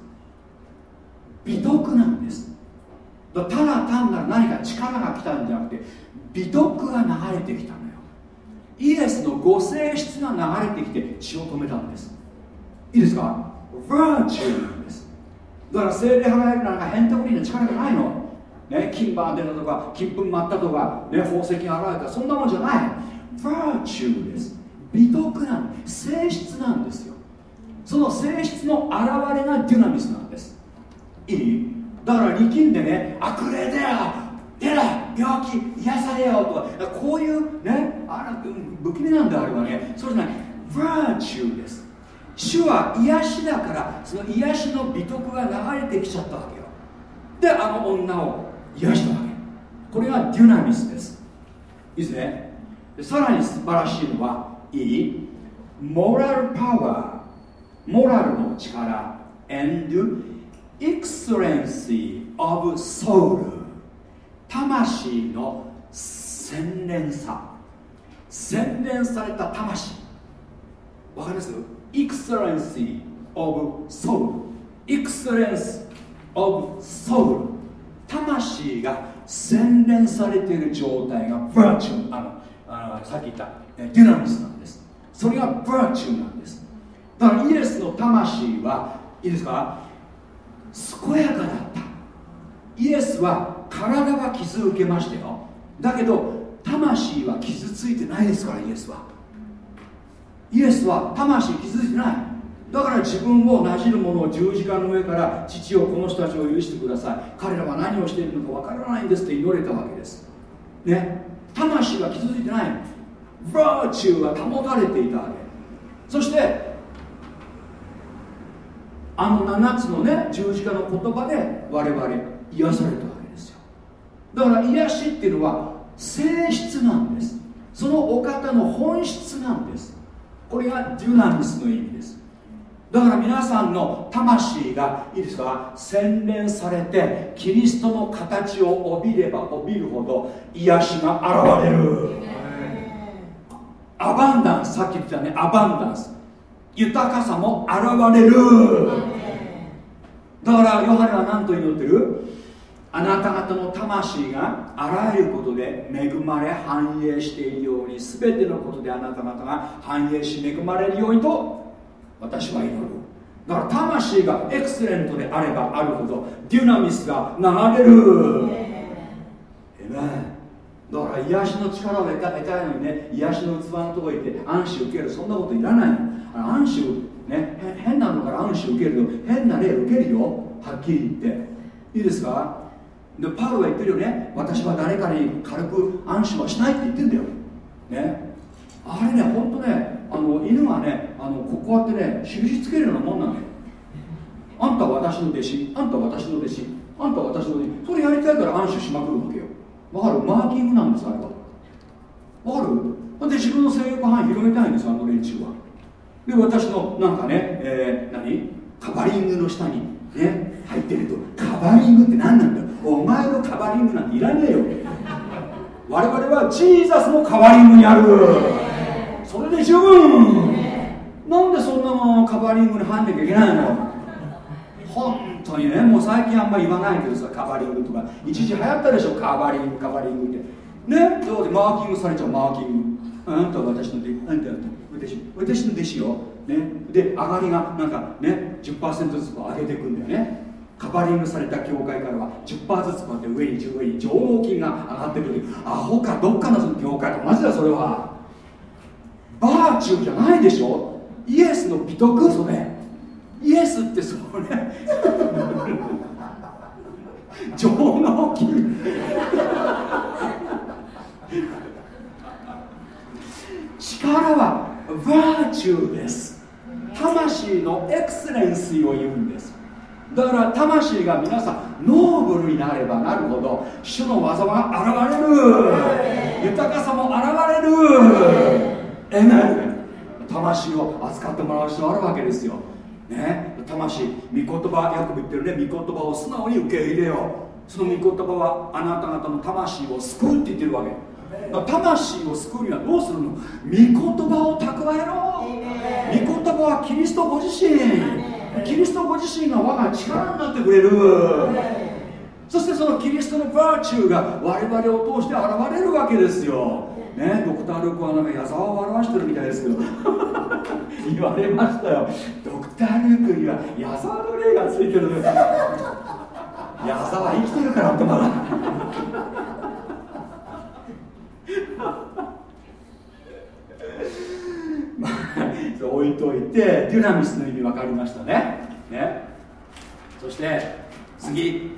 美徳なんです。ただ単なる何か力が来たんじゃなくて美徳が流れてきた。イエスのご性質が流れてきて血を止めたんです。いいですか？virtue なんです。だから精霊派がやるなんかヘンテコリーの力がないの。ね、金歯出たとか金粉舞ったとか、ね、宝石が現れた。そんなもんじゃない。virtue です。美徳なん性質なんですよ。その性質の現れがデュナミスなんです。いい？だから力んでね悪霊だよ。出ろ病気癒されようと。かこういうねあら不気味なんだあれはね。それじゃない。virtue です。主は癒しだからその癒しの美徳が流れてきちゃったわけよ。であの女を癒したわけ。これがデュナミスです。いいですね。さらに素晴らしいのはいい。モラルパワーモラルの力。and excellency of soul 魂の洗練さ。洗練された魂。わかります？Excellency of soul excellence of soul 魂が洗練されている状態がバーチューあの。あのさっき言ったデュナミスなんです。それがバーチューなんです。だからイエスの魂はいいですか？健やかだった。イエスは体は傷を受けましたよ。だけど魂は傷ついてないですからイエスは。イエスは魂傷ついてない。だから自分をなじる者を十字架の上から父をこの人たちを許してください。彼らは何をしているのかわからないんですって祈れたわけです。ね。魂は傷ついてない。バーチューは保たれていたわけ。そしてあの7つのね十字架の言葉で我々癒された。だから癒しっていうのは性質なんです。そのお方の本質なんです。これがデュナミスの意味です。だから皆さんの魂がいいですか？洗練されてキリストの形を帯びれば帯びるほど癒しが現れる。アバンダンス。さっき言ったね。アバンダンス。豊かさも現れる。だからヨハネは何と祈ってる？あなた方の魂があらゆることで恵まれ繁栄しているように全てのことであなた方が繁栄し恵まれるようにと私は祈る。だから魂がエクセレントであればあるほどデュナミスが流れる。えめだから癒しの力を得たいのにね癒しの器のとこ行って安心受ける。そんなこといらないの。安心ね変なのから安心受けるよ。変な例受けるよ。はっきり言って。いいですか？でパウロは言ってるよね。私は誰かに軽く安心はしないって言ってんだよ。ね。あれねほんとねあの犬がねあのこうやってね印つけるようなもんなのよ。あんた私の弟子あんた私の弟子あんた私の弟子。それやりたいから安心しまくるわけよ。わかる？マーキングなんですあれは。わかる？で自分の性欲範囲広げたいんですあの連中は。で私のなんかね、えー、何？カバリングの下にね入ってると。カバリングって何なんだお前のカバリングなんていらねえよ。我々はジーザスのカバリングにある。それで十分。なんでそんなものカバーリングに入んなきゃいけないの？本当にねもう最近あんまり言わないけどさカバーリングとか。一時流行ったでしょ？カバーリングカバーリングって。ね？どうでマーキングされちゃうマーキング。あんた私の弟子。あんた私私の弟子よ、ね、で上がりがなんかね10%ずつ上げていくんだよね。カバリングされた教会からは10%ずつこうやって上に上に上納金が上がってくる。アホかどっかのその教会と同じだそれは。バーチューじゃないでしょ。イエスの美徳それ。イエスってそれ。上納金。力はバーチューです。魂のエクセレンシーを言うんです。だから魂が皆さんノーブフルになればなるほど主の技が現れる。豊かさも現れる。えめ魂を扱ってもらう必要あるわけですよ。ね。魂御言葉ヤコブ言ってるね。御言葉を素直に受け入れよう。その御言葉はあなた方の魂を救うって言ってるわけ。魂を救うにはどうするの？御言葉を蓄えろ。御言葉はキリストご自身キリストご自身が我が力になってくれる。そしてそのキリストのバーチューが我々を通して現れるわけですよ。ねドクター・ルークはなんか矢沢を表してるみたいですけど。言われましたよ。ドクター・ルークには矢沢の霊がついてるんです矢沢生きてるからってまだ。まあ、置いといてデュナミスの意味分かりましたね。ね。そして次。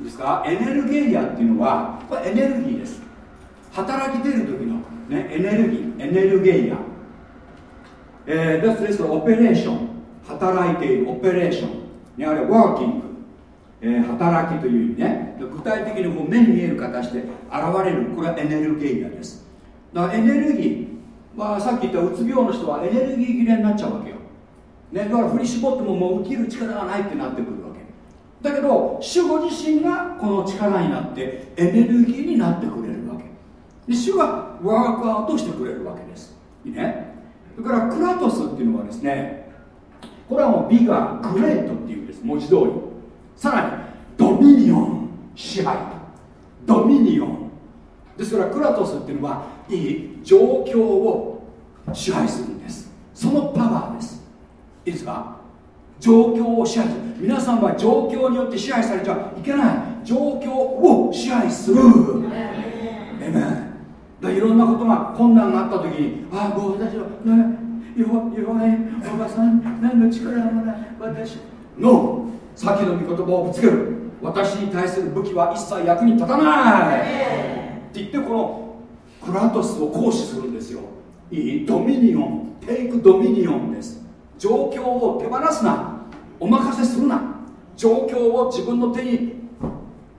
いいですか？エネルゲーアっていうのはこれエネルギーです。働き出る時の、ね、エネルギー。エネルゲーア。えー、ですからオペレーション。働いている。オペレーション、ね、あるいはワーキング、えー、働きという意味ね。具体的にこう目に見える形で現れる。これはエネルゲーアです。だからエネルギー、まあ、さっき言ったうつ病の人はエネルギー切れになっちゃうわけよ、ね、だから振り絞ってももう生きる力がないってなってくるわけ。だけど主ご自身がこの力になってエネルギーになってくれるわけ。で主がワークアウトしてくれるわけです。いいね？それからクラトスっていうのはですねこれはもうビガーグレートっていうんです文字通り。さらにドミニオン支配。ドミニオン。ですからクラトスっていうのはいい状況を支配するんです。そのパワーです。いいですか？状況を支配する。皆さんは状況によって支配されちゃいけない。状況を支配する。えめだいろんなことが困難があった時にああもう私はね弱弱いおばさん何の力もない私。の先の御言葉をぶつける。私に対する武器は一切役に立たない。って言ってこのクラトスを行使するんですよ。いい？ドミニオン。テイクドミニオンです。状況を手放すな。お任せするな。状況を自分の手に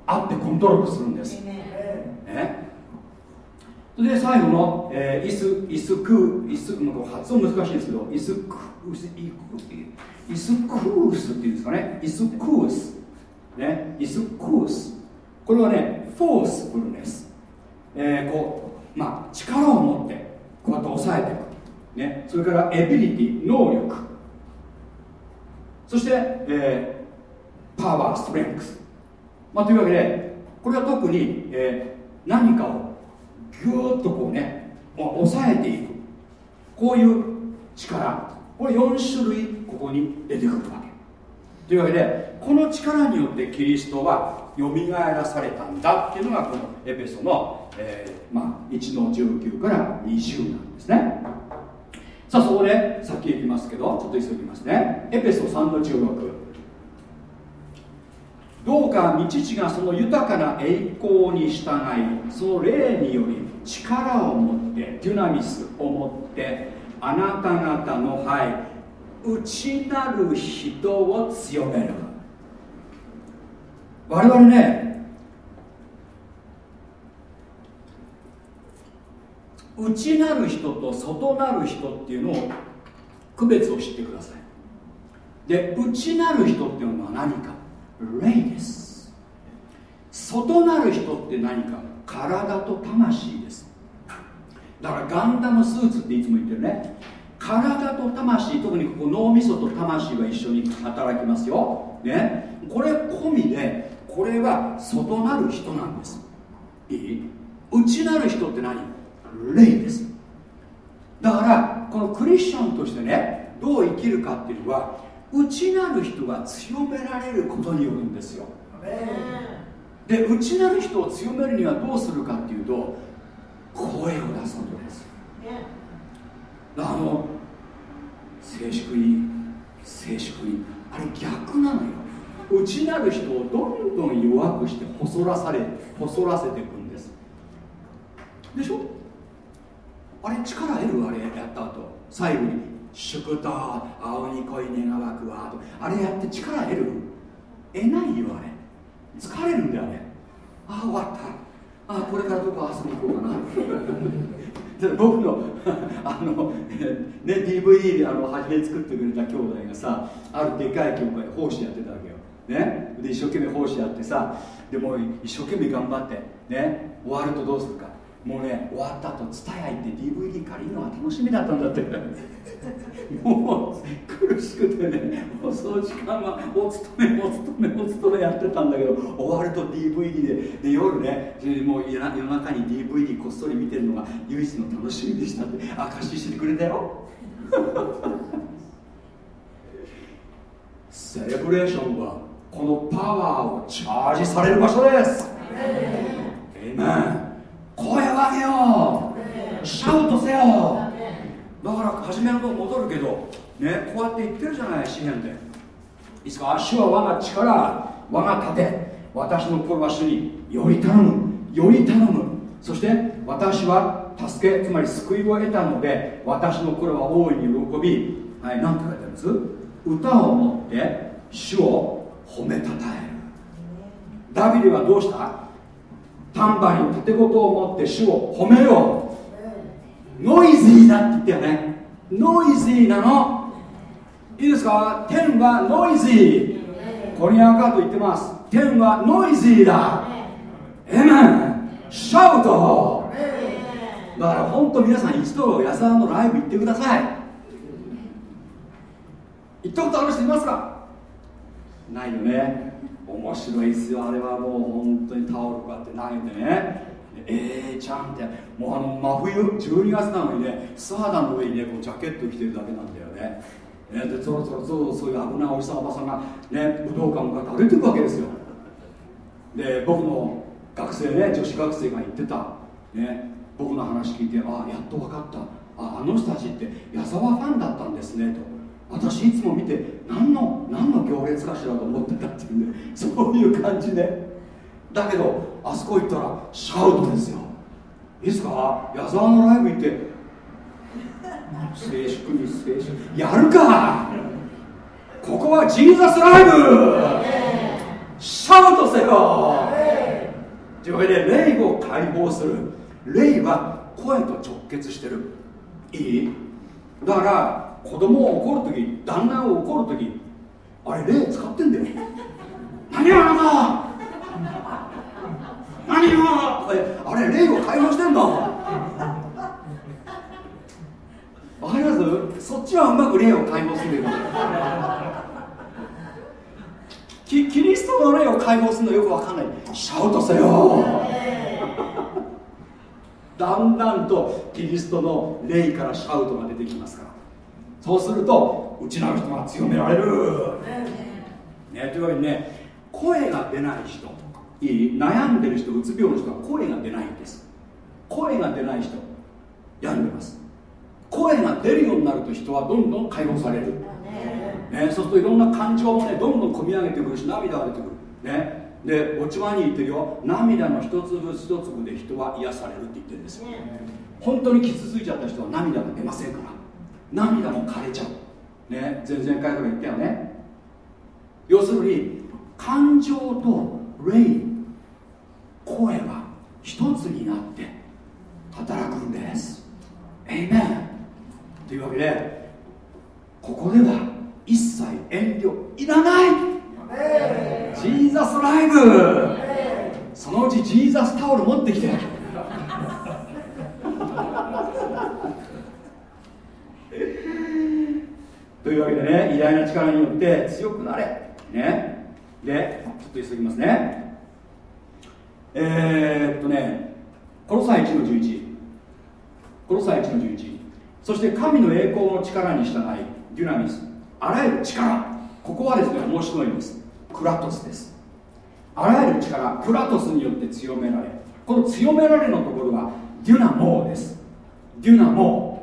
あってコントロールするんです。ねで最後の、えー、イスイスクイス発音難しいんですけどイスクイスイスクースっていうんですかね。イスクースね？イスクースこれはねフォースフルネス、えー、こうまあ力を持ってこうやって抑えていく、ね、それからエビリティ能力。そして、えー、パワーストレングス、まあ、というわけでこれは特に、えー、何かをぎゅーっとこうね抑えていく。こういう力。これ4種類ここに出てくるわけ。というわけでこの力によってキリストはよみがえらされたんだっていうのがこのエペソの、えー、まあ、1の19から20なんですね。さあそこで先行きますけどちょっと急ぎますね。エペソ3の16どうか道地がその豊かな栄光に従いその霊により力を持ってデュナミスを持ってあなた方のはい内なる人を強める。我々ね内なる人と外なる人っていうのを区別を知ってください。で内なる人っていうのは何か？霊です。外なる人って何か？体と魂です。だからガンダムスーツっていつも言ってるね。体と魂特にここ脳みそと魂が一緒に働きますよ、ね、これ込みでこれは外なる人なんです。いい？内なる人って何？霊です。だからこのクリスチャンとしてねどう生きるかっていうのは内なる人が強められることによるんですよ。で内なる人を強めるにはどうするかっていうと声を出すことです。あの静粛に静粛に。あれ逆なのよ内なる人をどんどん弱くして細らされ細らせていくんです。でしょ？あれ力得るあれやった後最後に「祝祷青に恋願わくわ」と。あれやって力得る得ないよあれ。疲れるんだよねああ終わった。ああこれからどこ遊びに行こうかな。僕の あの、ね、DVD であの初め作ってくれた兄弟がさあるでかい教会奉仕やってたわけ、ね、で一生懸命奉仕やってさでも一生懸命頑張ってね。終わるとどうするか。もうね終わった後ツタヤ行って DVD 借りるのが楽しみだったんだって。もう苦しくてねもうその時間はお勤めお勤めお勤めやってたんだけど終わると DVD でで夜ねもう夜中に DVD こっそり見てるのが唯一の楽しみでしたって証ししてくれたよ。セレブレーションはこのパワーをチャージされる場所です。エイメン。声を上げよう。シャウトせよ。だから初めのとこ戻るけどねこうやって言ってるじゃない詩篇で。いいですか主は我が力我が盾私の心は主により頼む。より頼む。そして私は助けつまり救いを得たので私の心は大いに喜び。はい何て書いてあるんです？歌を持って主を褒めたたえる。ダビデはどうした？タンバリン盾事を持って主を褒めよう。ノイズーだって言ったよね。ノイズーなの。いいですか？天はノイズー。コリアンカート言ってます。天はノイズーだ。エメン。シャウト。だから本当皆さん一度安田のライブ行ってください。行ったことある人いますか？ないよね。面白いですよ。あれはもう本当にタオルこうやって投げてね。えーちゃんって。もうあの真冬12月なのにね素肌の上にねこうジャケット着てるだけなんだよね。ねでそろそろそうそういう危ないおじさんおばさんがね武道館向かって歩いていくわけですよ。で僕の学生ね女子学生が言ってた、ね、僕の話聞いてああやっと分かった。ああの人たちって矢沢ファンだったんですねと。私いつも見て何の何の行列かしらと思ってたっていうんで そういう感じでだけどあそこ行ったらシャウトですよ。いいですか矢沢のライブ行って 静粛に静粛やるか！ここはジーザスライブ！シャウトせよ！というわけで霊を解放する。霊は声と直結してる。いい？だから子供を怒るとき旦那を怒るときあれ霊使ってんだよ。何があなた。何があれ霊を解放してんだ。わかります？そっちはうまく霊を解放するキキリストの霊を解放するのよくわかんない。シャウトせよ。だんだんとキリストの霊からシャウトが出てきますからそうするとうちの人が強められる、ね、というわけでね声が出ない人いい？悩んでる人うつ病の人は声が出ないんです。声が出ない人病んでます。声が出るようになると人はどんどん解放される、ね、そうするといろんな感情もねどんどん込み上げてくるし涙が出てくる。ね。でおちわに言ってるよ。涙の一粒一粒で人は癒されるって言ってるんですよ。本当に傷ついちゃった人は涙が出ませんから涙も枯れちゃう。ね前々回から言ったよね。要するに感情と霊声は一つになって働くんです。エイメンというわけでここでは一切遠慮いらない。ジーザスライブ。そのうちジーザスタオル持ってきて。というわけでね偉大な力によって強くなれ。ね。でちょっと急ぎますね。えー、っとねこの際1の11この際1の11そして神の栄光の力に従いデュナミス。あらゆる力。ここはですね面白いんです。クラトスです。あらゆる力クラトスによって強められ。この強められのところはデュナモーです。デュナモー。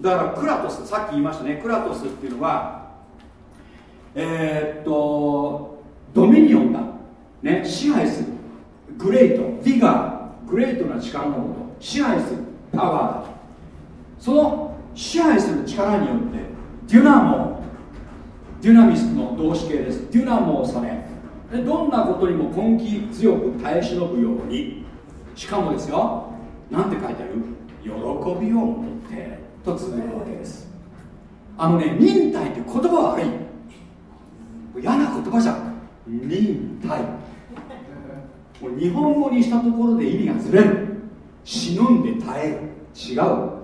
だからクラトスさっき言いましたね。クラトスっていうのはえー、っと dominion だ。ね。支配する。 great。vigor。great な力のこと。支配する。パワーだ。その支配する力によってデュナモデュナミスの動詞形です。デュナモをされでどんなことにも根気強く耐え忍ぶように。しかもですよ。なんて書いてある？喜びを持って。と続くわけです。あのね忍耐って言葉は悪い。嫌な言葉じゃん。忍耐。もう日本語にしたところで意味がずれる。忍んで耐える。違う。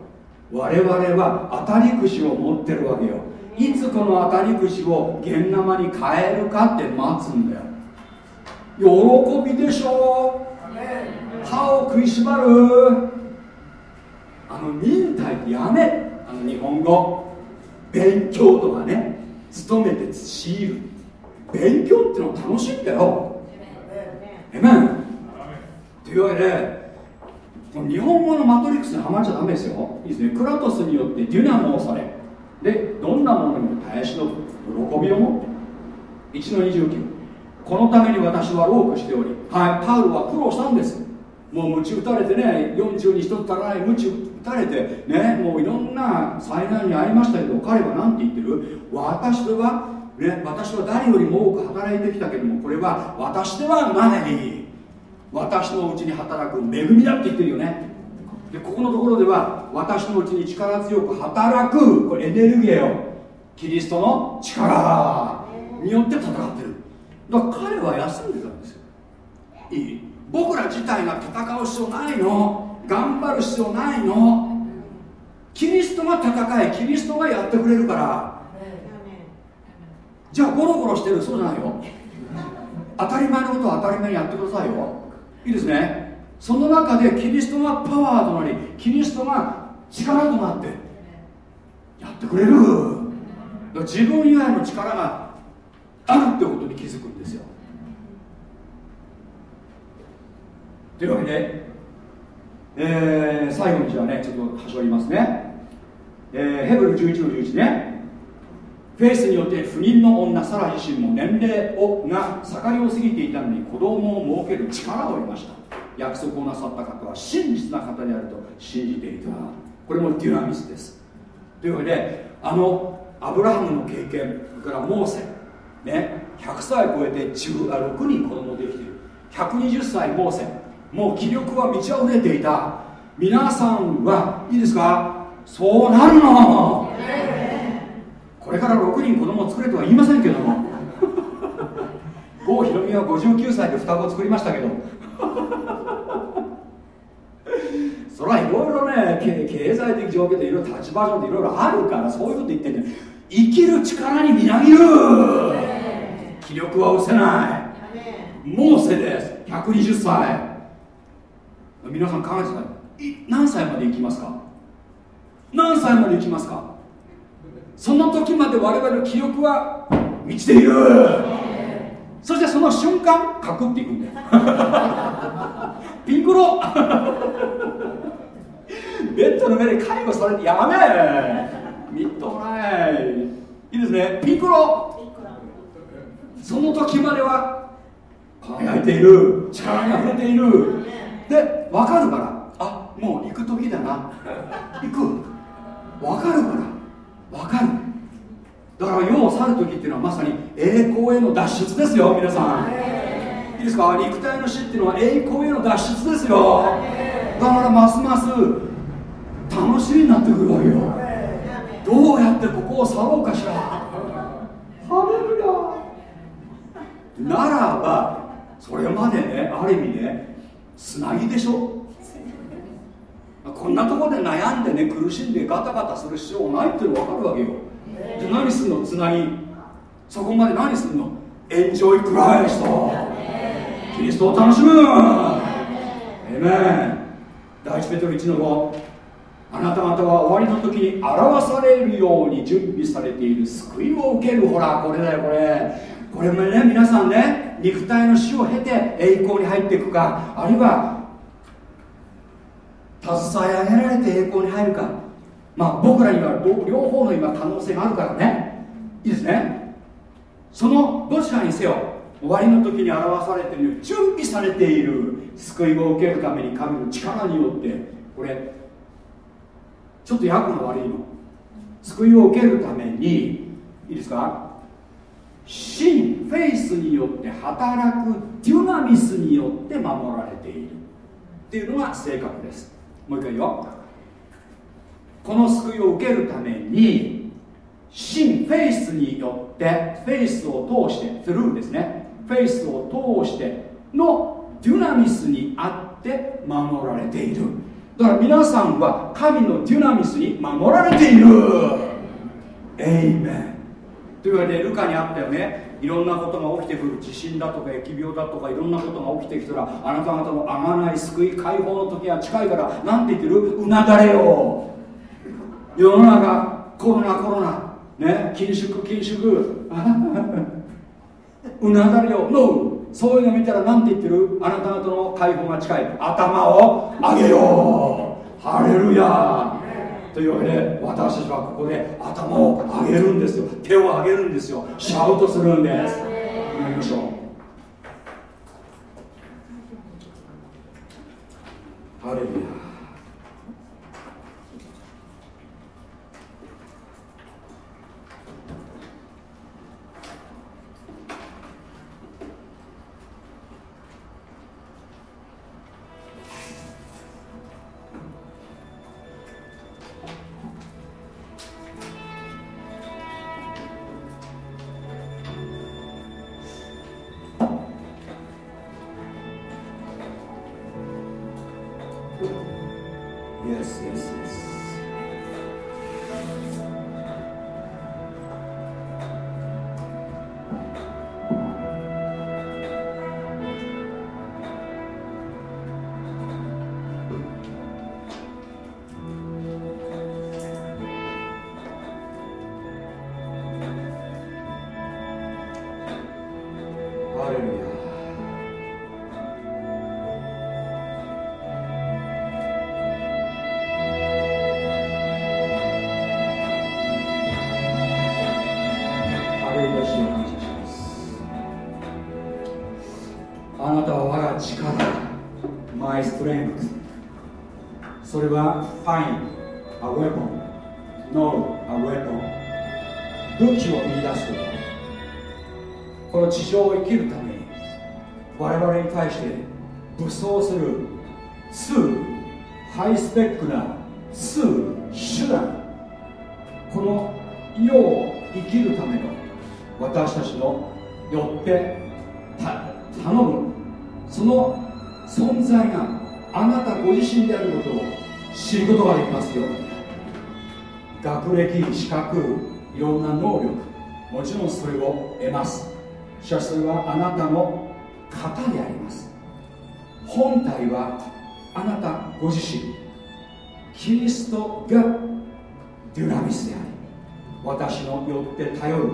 我々は当たりくじを持ってるわけよ。いつこの当たりくじを現生に変えるかって待つんだよ。喜びでしょ。歯を食いしばるあの忍耐ってやめあの日本語勉強とかね勤めて強いる。勉強っていうのは楽しいんだよ。えめんというわけで日本語のマトリックスにはまっちゃダメですよ。いいですね。クラトスによってデュナモをされ。でどんなものにも耐え忍ぶ。喜びを持って。1の29このために私はロークしておりはいパウロは苦労したんですもう鞭打たれてね40に一つ足らない鞭打たれてねもういろんな災難に遭いましたけど彼は何て言ってる？私はね私は誰よりも多く働いてきたけどもこれは私ではない私のうちに働く恵みだって言ってるよね。でここのところでは私のうちに力強く働くこれエネルギーよ。キリストの力によって戦ってる。だから彼は休んでたんですよ。いい。僕ら自体が戦う必要ないの。頑張る必要ないの。キリストが戦いキリストがやってくれるから。じゃあゴロゴロしてるそうじゃないよ。当たり前のことは当たり前にやってくださいよ。いいですね。その中でキリストがパワーとなりキリストが力となってやってくれる。自分以外の力があるってことに気づくんですよ。というわけで、えー、最後にじゃあねちょっと端折りますね、えー、ヘブル11の11ね。フェイスによって不妊の女サラ自身も年齢をが盛りを過ぎていたのに子供を設ける力を得ました。約束をなさった方は真実な方であると信じていた。これもデュナミスです。というわけであのアブラハムの経験それからモーセね100歳超えて6人子供できている。120歳モーセもう気力は満ち溢れていた。皆さんはいいですか？そうなるの。これから6人子供を作れとは言いませんけども。郷ひろみは59歳で双子を作りましたけど。それはいろいろね経済的状況でいろいろ立場上でいろいろあるからそういうこと言ってね生きる力にみなぎる。気力は失せない。モーセです。120歳皆さん考えてください。何歳まで生きますか？何歳まで生きますか？その時まで我々の記憶は満ちている。そしてその瞬間かくっていくんだよ。ピンクロベッドの上で介護されてやめ。みっともない。いいですね。ピンクロその時までは輝いている。力にあふれている。で分かるから。あ。もう行く時だな。行く。分かるから。分かる。だから世を去る時っていうのはまさに栄光への脱出ですよ皆さん。いいですか？肉体の死っていうのは栄光への脱出ですよ。だからますます楽しみになってくるわけよ。どうやってここを去ろうかしら。ハレルヤ。ならばそれまでねある意味ねつなぎでしょ？こんなとこで悩んでね苦しんでガタガタする必要ないっていうの分かるわけよ。じゃあ何すんの？つなぎ。そこまで何すんの？エンジョイクライストキリストを楽しむ。えめん第一ペトロ1の5あなた方は終わりの時に表されるように準備されている救いを受ける。ほらこれだよこれ。これもね皆さんね肉体の死を経て栄光に入っていくかあるいは携え上げられて栄光に入るか。まあ僕らには両方の今可能性があるからね。いいですね。そのどちらにせよ終わりの時に表されている準備されている救いを受けるために神の力によってこれちょっと訳が悪いの。救いを受けるためにいいですか？真フェイスによって働くデュナミスによって守られているっていうのが正確です。もう一回言よこの救いを受けるために真 faith によって faith を通して through ですね。 faith を通してのデュナミスにあって守られている。だから皆さんは神のデュナミスに守られている。エイメンというわけでルカにあったよねいろんなことが起きてくる。地震だとか疫病だとかいろんなことが起きてきたらあなた方のあがない救い解放の時が近いからなんて言ってる？うなだれよ。世の中コロナコロナ。ね？緊縮緊縮うなだれよ。ノーそういうの見たら何て言ってる？あなた方の解放が近い。頭を上げよう。ハレルヤというわけで私たちはここで頭を上げるんですよ。手を上げるんですよ。シャウトするんです。やりましょう。ハレルヤ。スペックなツール手段。この世を生きるための私たちのよって頼む。その存在があなたご自身であることを知ることができますよ。学歴資格いろんな能力もちろんそれを得ます。しかしそれはあなたの型であります。本体はあなたご自身。キリストがデュナミスであり私のよって頼る。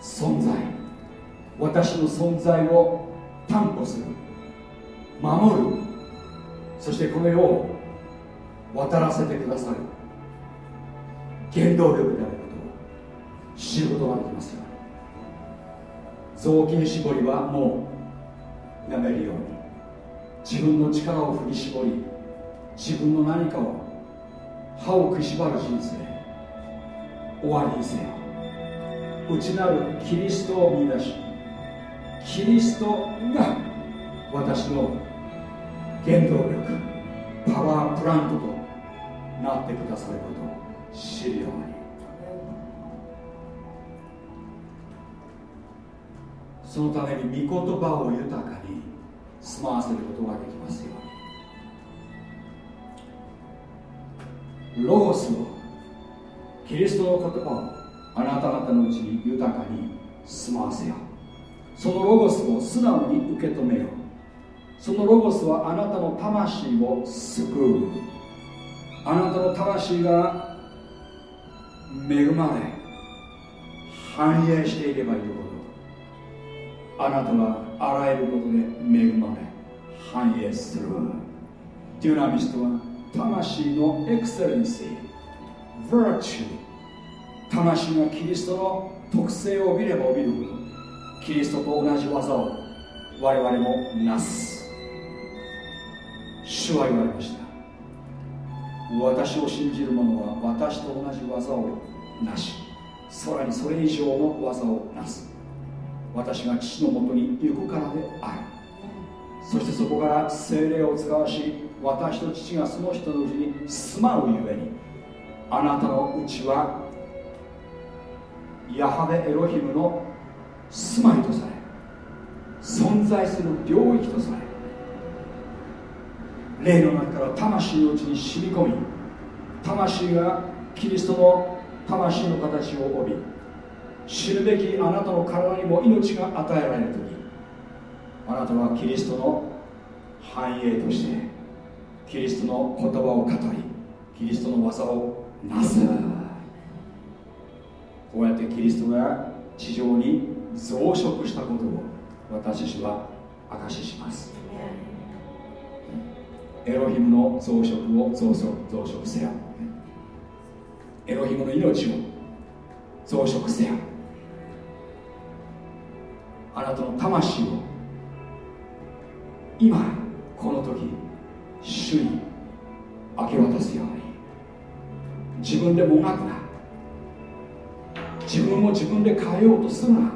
存在私の存在を担保する守るそしてこの世を渡らせてくださる。原動力であることを知ることができますよ。雑巾絞りはもうやめるように。自分の力を振り絞り。自分の何かを歯を食いしばる人生終わりにせよ。内なるキリストを見出しキリストが私の原動力パワープラントとなってくださることを知るように。そのために御言葉を豊かに住まわせることができますように。ロゴスをキリストの言葉をあなた方のうちに豊かに住まわせよそのロゴスを素直に受け止めよそのロゴスはあなたの魂を救う。あなたの魂が恵まれ繁栄していればいいほどあなたはあらゆることで恵まれ繁栄する。デュナミストは魂のエクセレンシー virtue 魂がキリストの特性を見れば見るほどキリストと同じ技を我々もなす。主は言われました。私を信じる者は私と同じ技をなし。空にそれ以上の技をなす。私が父のもとに行くからである。そしてそこから精霊を使わし私と父がその人のうちに住まうゆえにあなたのうちはヤハベエロヒムの住まいとされ存在する領域とされ霊の中から魂のうちに染み込み魂がキリストの魂の形を帯び知るべきあなたの体にも命が与えられる時あなたはキリストの繁栄としてキリストの言葉を語りキリストの技をなす。こうやってキリストが地上に増殖したことを私たちは証しします。エロヒムの増殖を増殖増殖せよ。エロヒムの命を増殖せよ。あなたの魂を今この時主に明け渡すように。自分でもがくな自分も自分で変えようとするな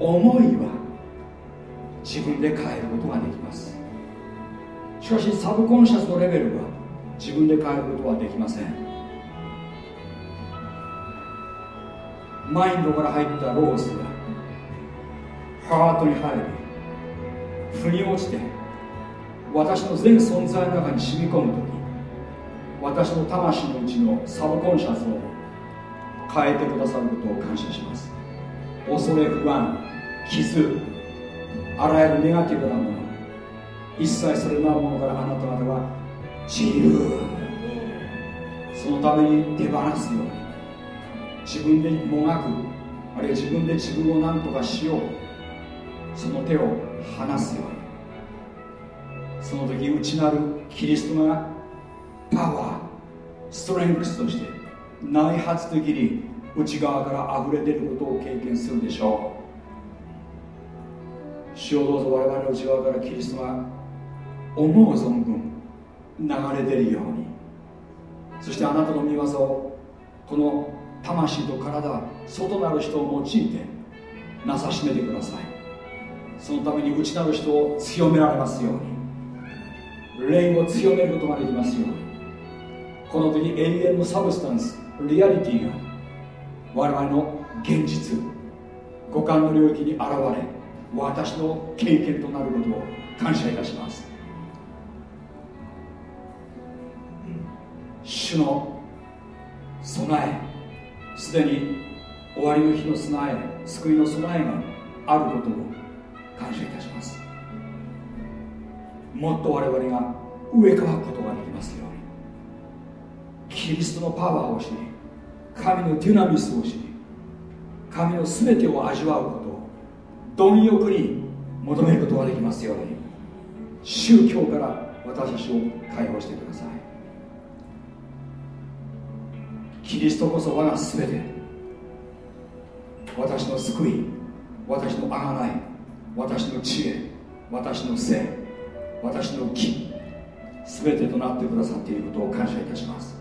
思いは自分で変えることができます。しかしサブコンシャスのレベルは自分で変えることはできません。マインドから入ったロースがハートに入り腑に落ちて私の全存在の中に染み込む時私の魂のうちのサブコンシャスを変えてくださることを感謝します。恐れ不安傷あらゆるネガティブなもの。一切それなるものからあなた方は自由。そのために手放すように。自分でもがくあるいは自分で自分を何とかしよう。その手を離すようにその時内なるキリストがパワーストレングスとして内発的に内側から溢れ出ることを経験するでしょう主をどうぞ我々の内側からキリストが思う存分流れ出るようにそしてあなたの見業をこの魂と体外なる人を用いてなさしめてください。そのために内なる人を強められますように。霊を強めることができますように。この時永遠のサブスタンスリアリティが我々の現実五感の領域に現れ私の経験となることを感謝いたします。主の備えすでに終わりの日の備え救いの備えがあることを感謝いたします。もっと我々が上からことができますように。キリストのパワーを知り神のデュナミスを知り神の全てを味わうことを貪欲に求めることができますように。宗教から私たちを解放してください。キリストこそ我が全て。私の救い私の贖い私の知恵私の性私の義全てとなってくださっていることを感謝いたします。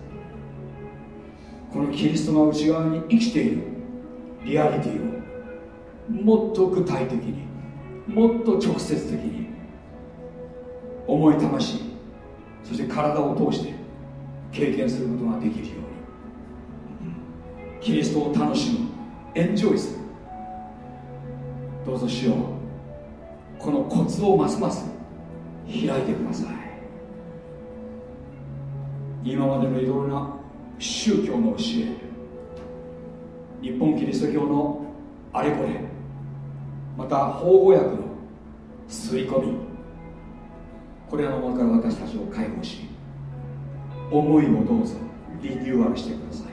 このキリストが内側に生きているリアリティをもっと具体的にもっと直接的に思い魂そして体を通して経験することができるように。キリストを楽しむエンジョイする。どうぞしよう。このコツをますます開いてください。今までのいろいろな宗教の教え日本キリスト教のあれこれまた法語訳の吸い込みこれらのものから私たちを解放し思いをどうぞリニューアルしてください。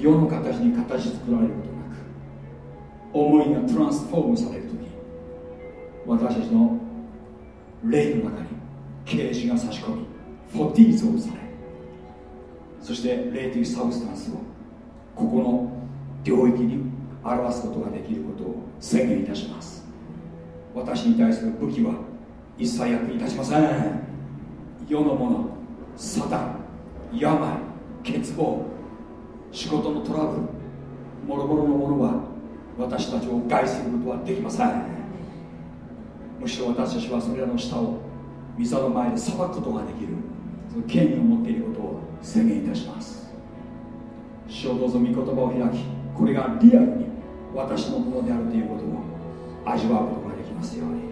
世の形に形作られること。思いがトランスフォームされる時私たちの霊の中にケージが差し込みフォティーズをされそして霊的サブスタンスをここの領域に表すことができることを宣言いたします。私に対する武器は一切役に立ちません。世のものサタン病欠乏仕事のトラブルもろもろのものは私たちを害することはできません。むしろ私たちはそれらの下を御座の前で裁くことができる。その権威を持っていることを宣言いたします。主をどうぞ御言葉を開きこれがリアルに私のものであるということを味わうことができますように。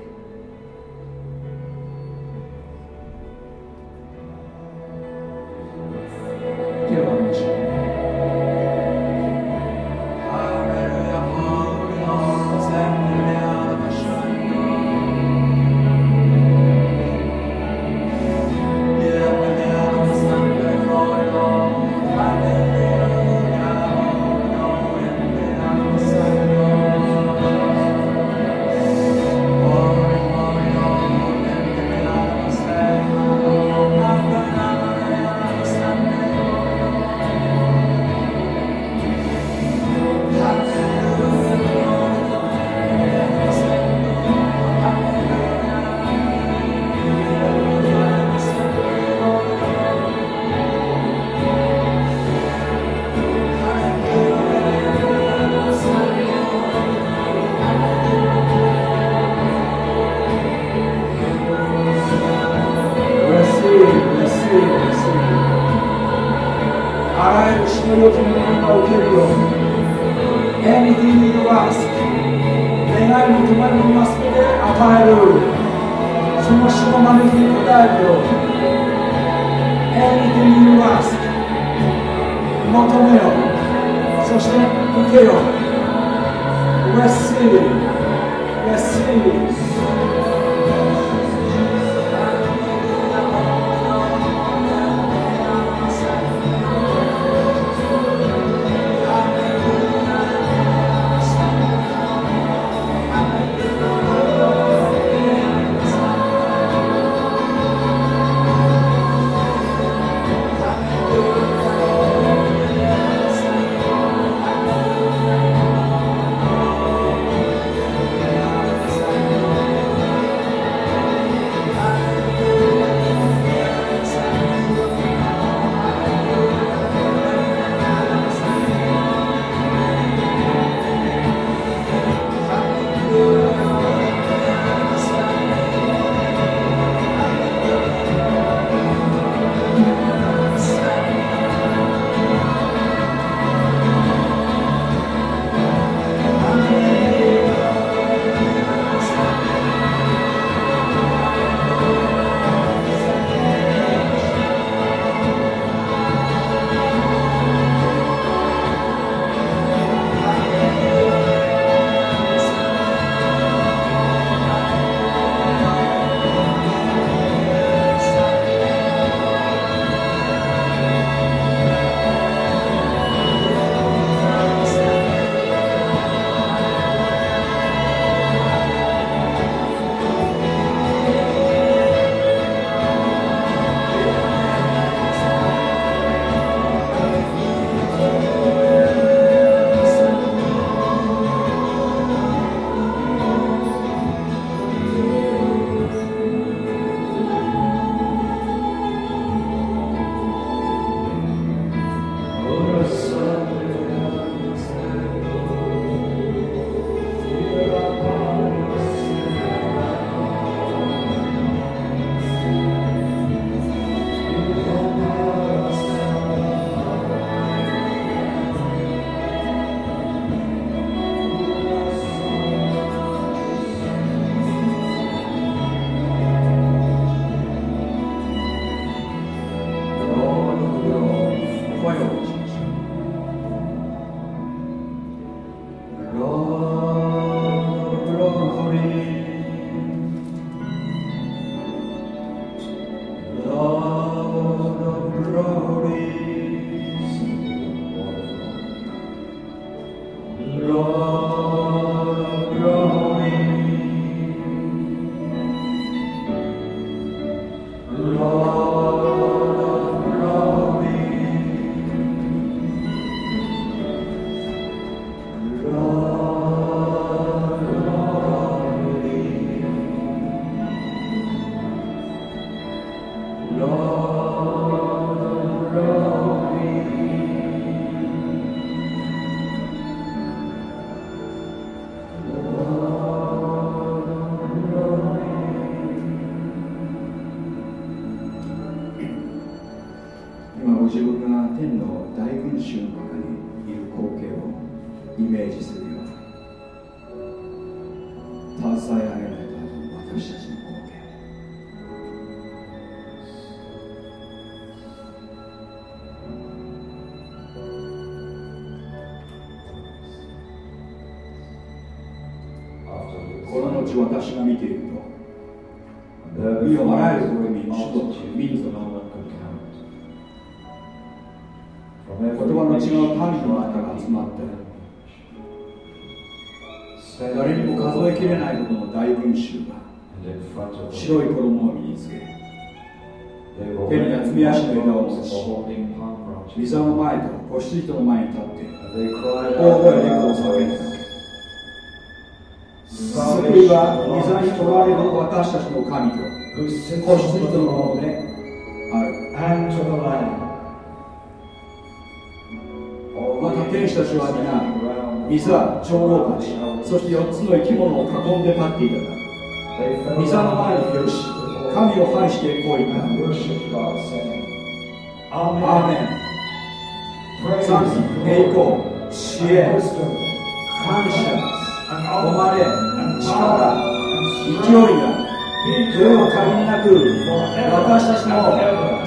私たちの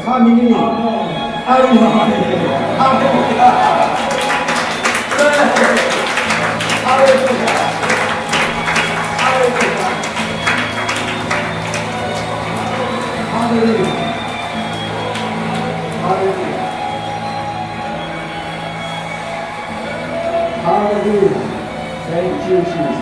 神に愛のままハレルヤハレルヤハレルヤハレルヤハレルヤハレルヤ Thank.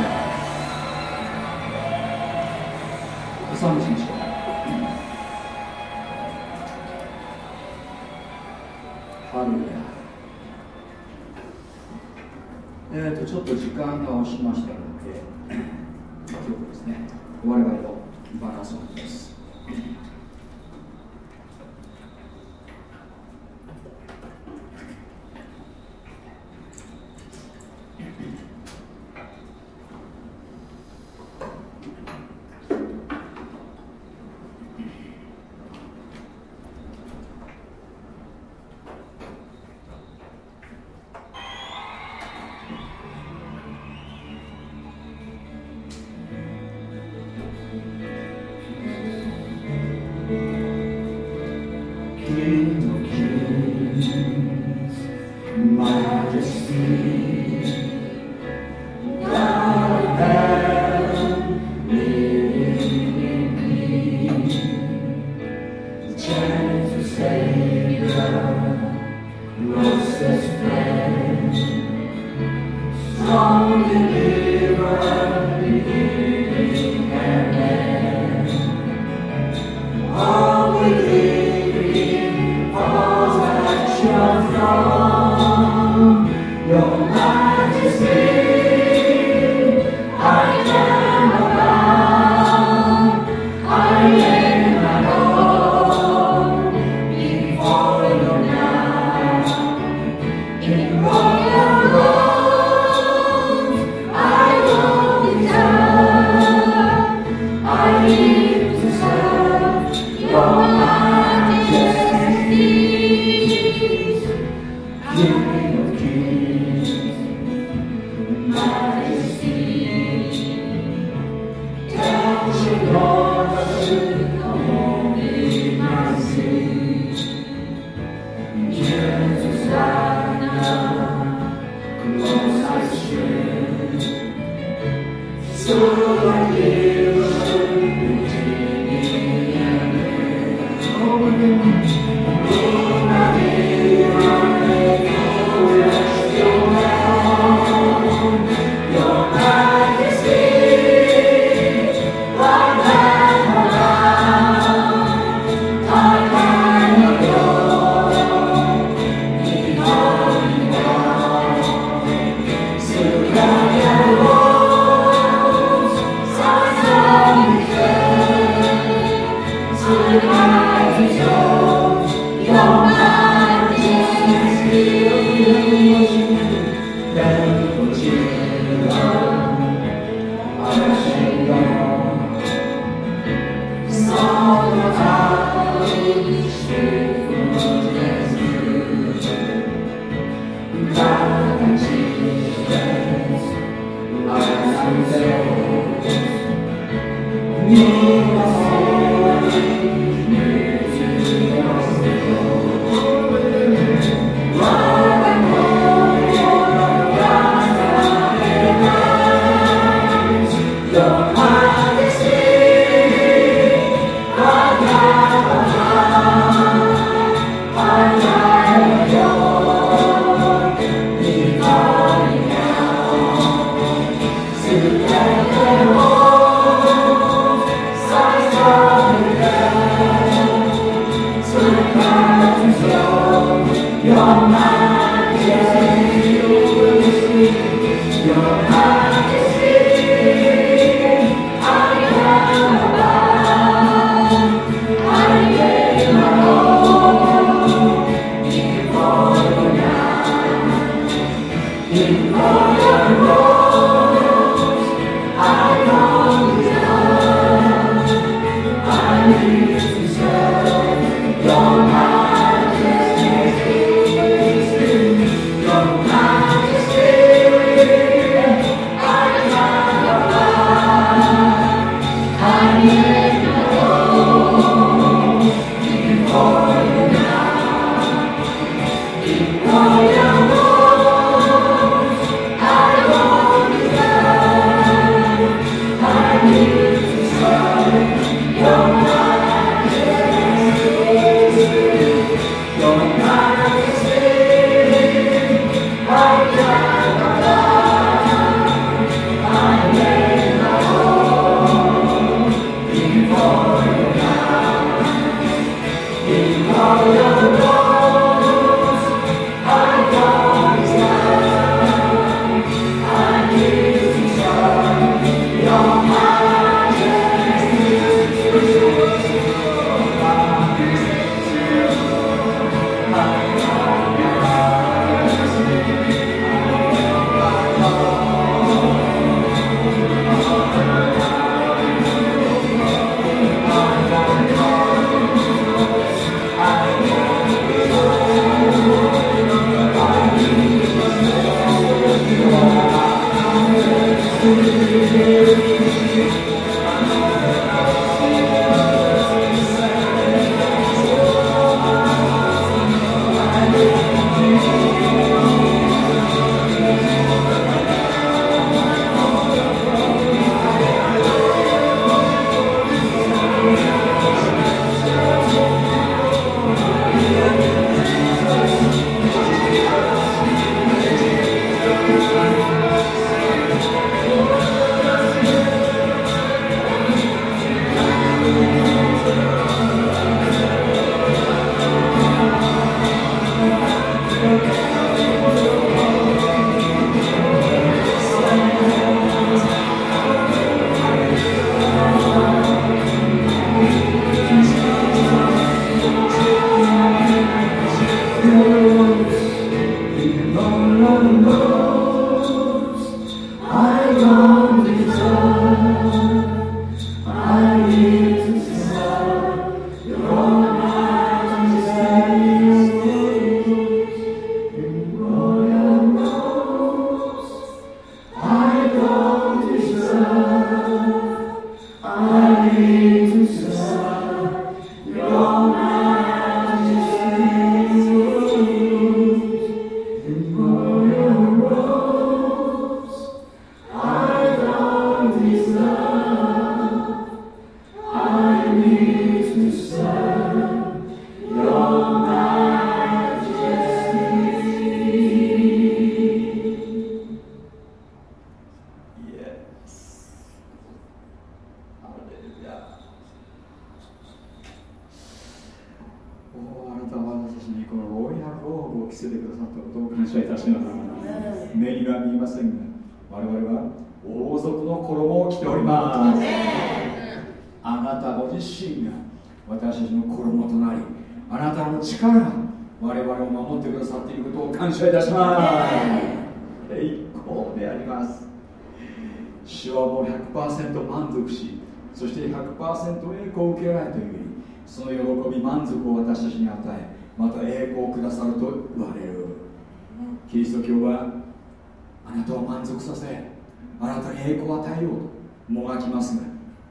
も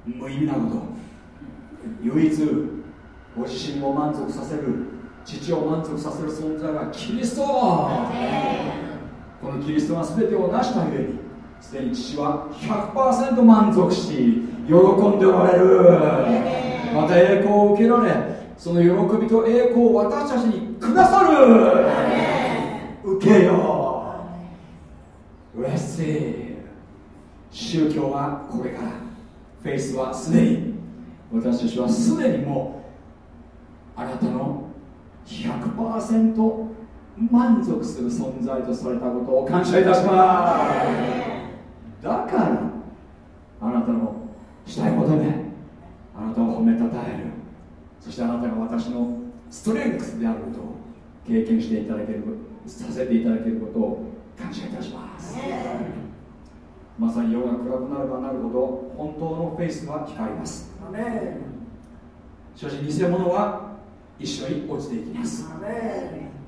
無意味なこと。唯一ご自身を満足させる父を満足させる存在はキリスト。このキリストが全てを成したゆえにすでに父は100%満足し喜んでおられる。また栄光を受けられその喜びと栄光を私たちにくださる。受けようレッシー宗教はこれから。フェイスはすでに私たちはすでにもうあなたの100%満足する存在とされたことを感謝いたします。だからあなたのしたいことであなたを褒めたたえるそしてあなたが私のストレングスであることを経験していただけるさせていただけることを感謝いたします。まさに夜が暗くなればなるほど本当のフェイスは光ります。しかし偽物は一緒に落ちていきます。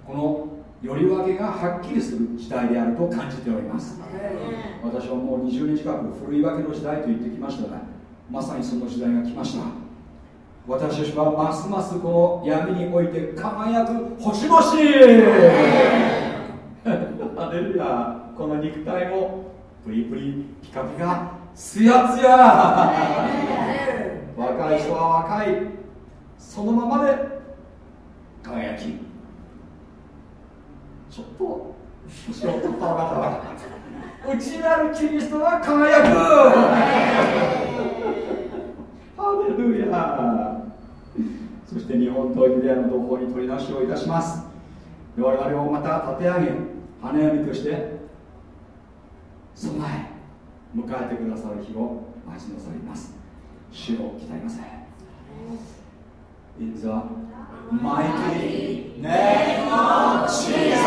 このより分けがはっきりする時代であると感じております。私はもう20年近く古い分けの時代と言ってきましたがまさにその時代が来ました。私たちはますますこの闇において輝く星々ハレルヤこの肉体もプリプリピカピカツヤツヤ。若い人は若い。そのままで輝き。ちょっと後ろちょった分かった。内なるキリストは輝く。ハレルヤ。そして日本とユダヤの同胞に取り出しをいたします。我々をまた立て上げ花嫁として備え迎えてくださる日を待ち望みます。主を鍛えません In the mighty name of Jesus!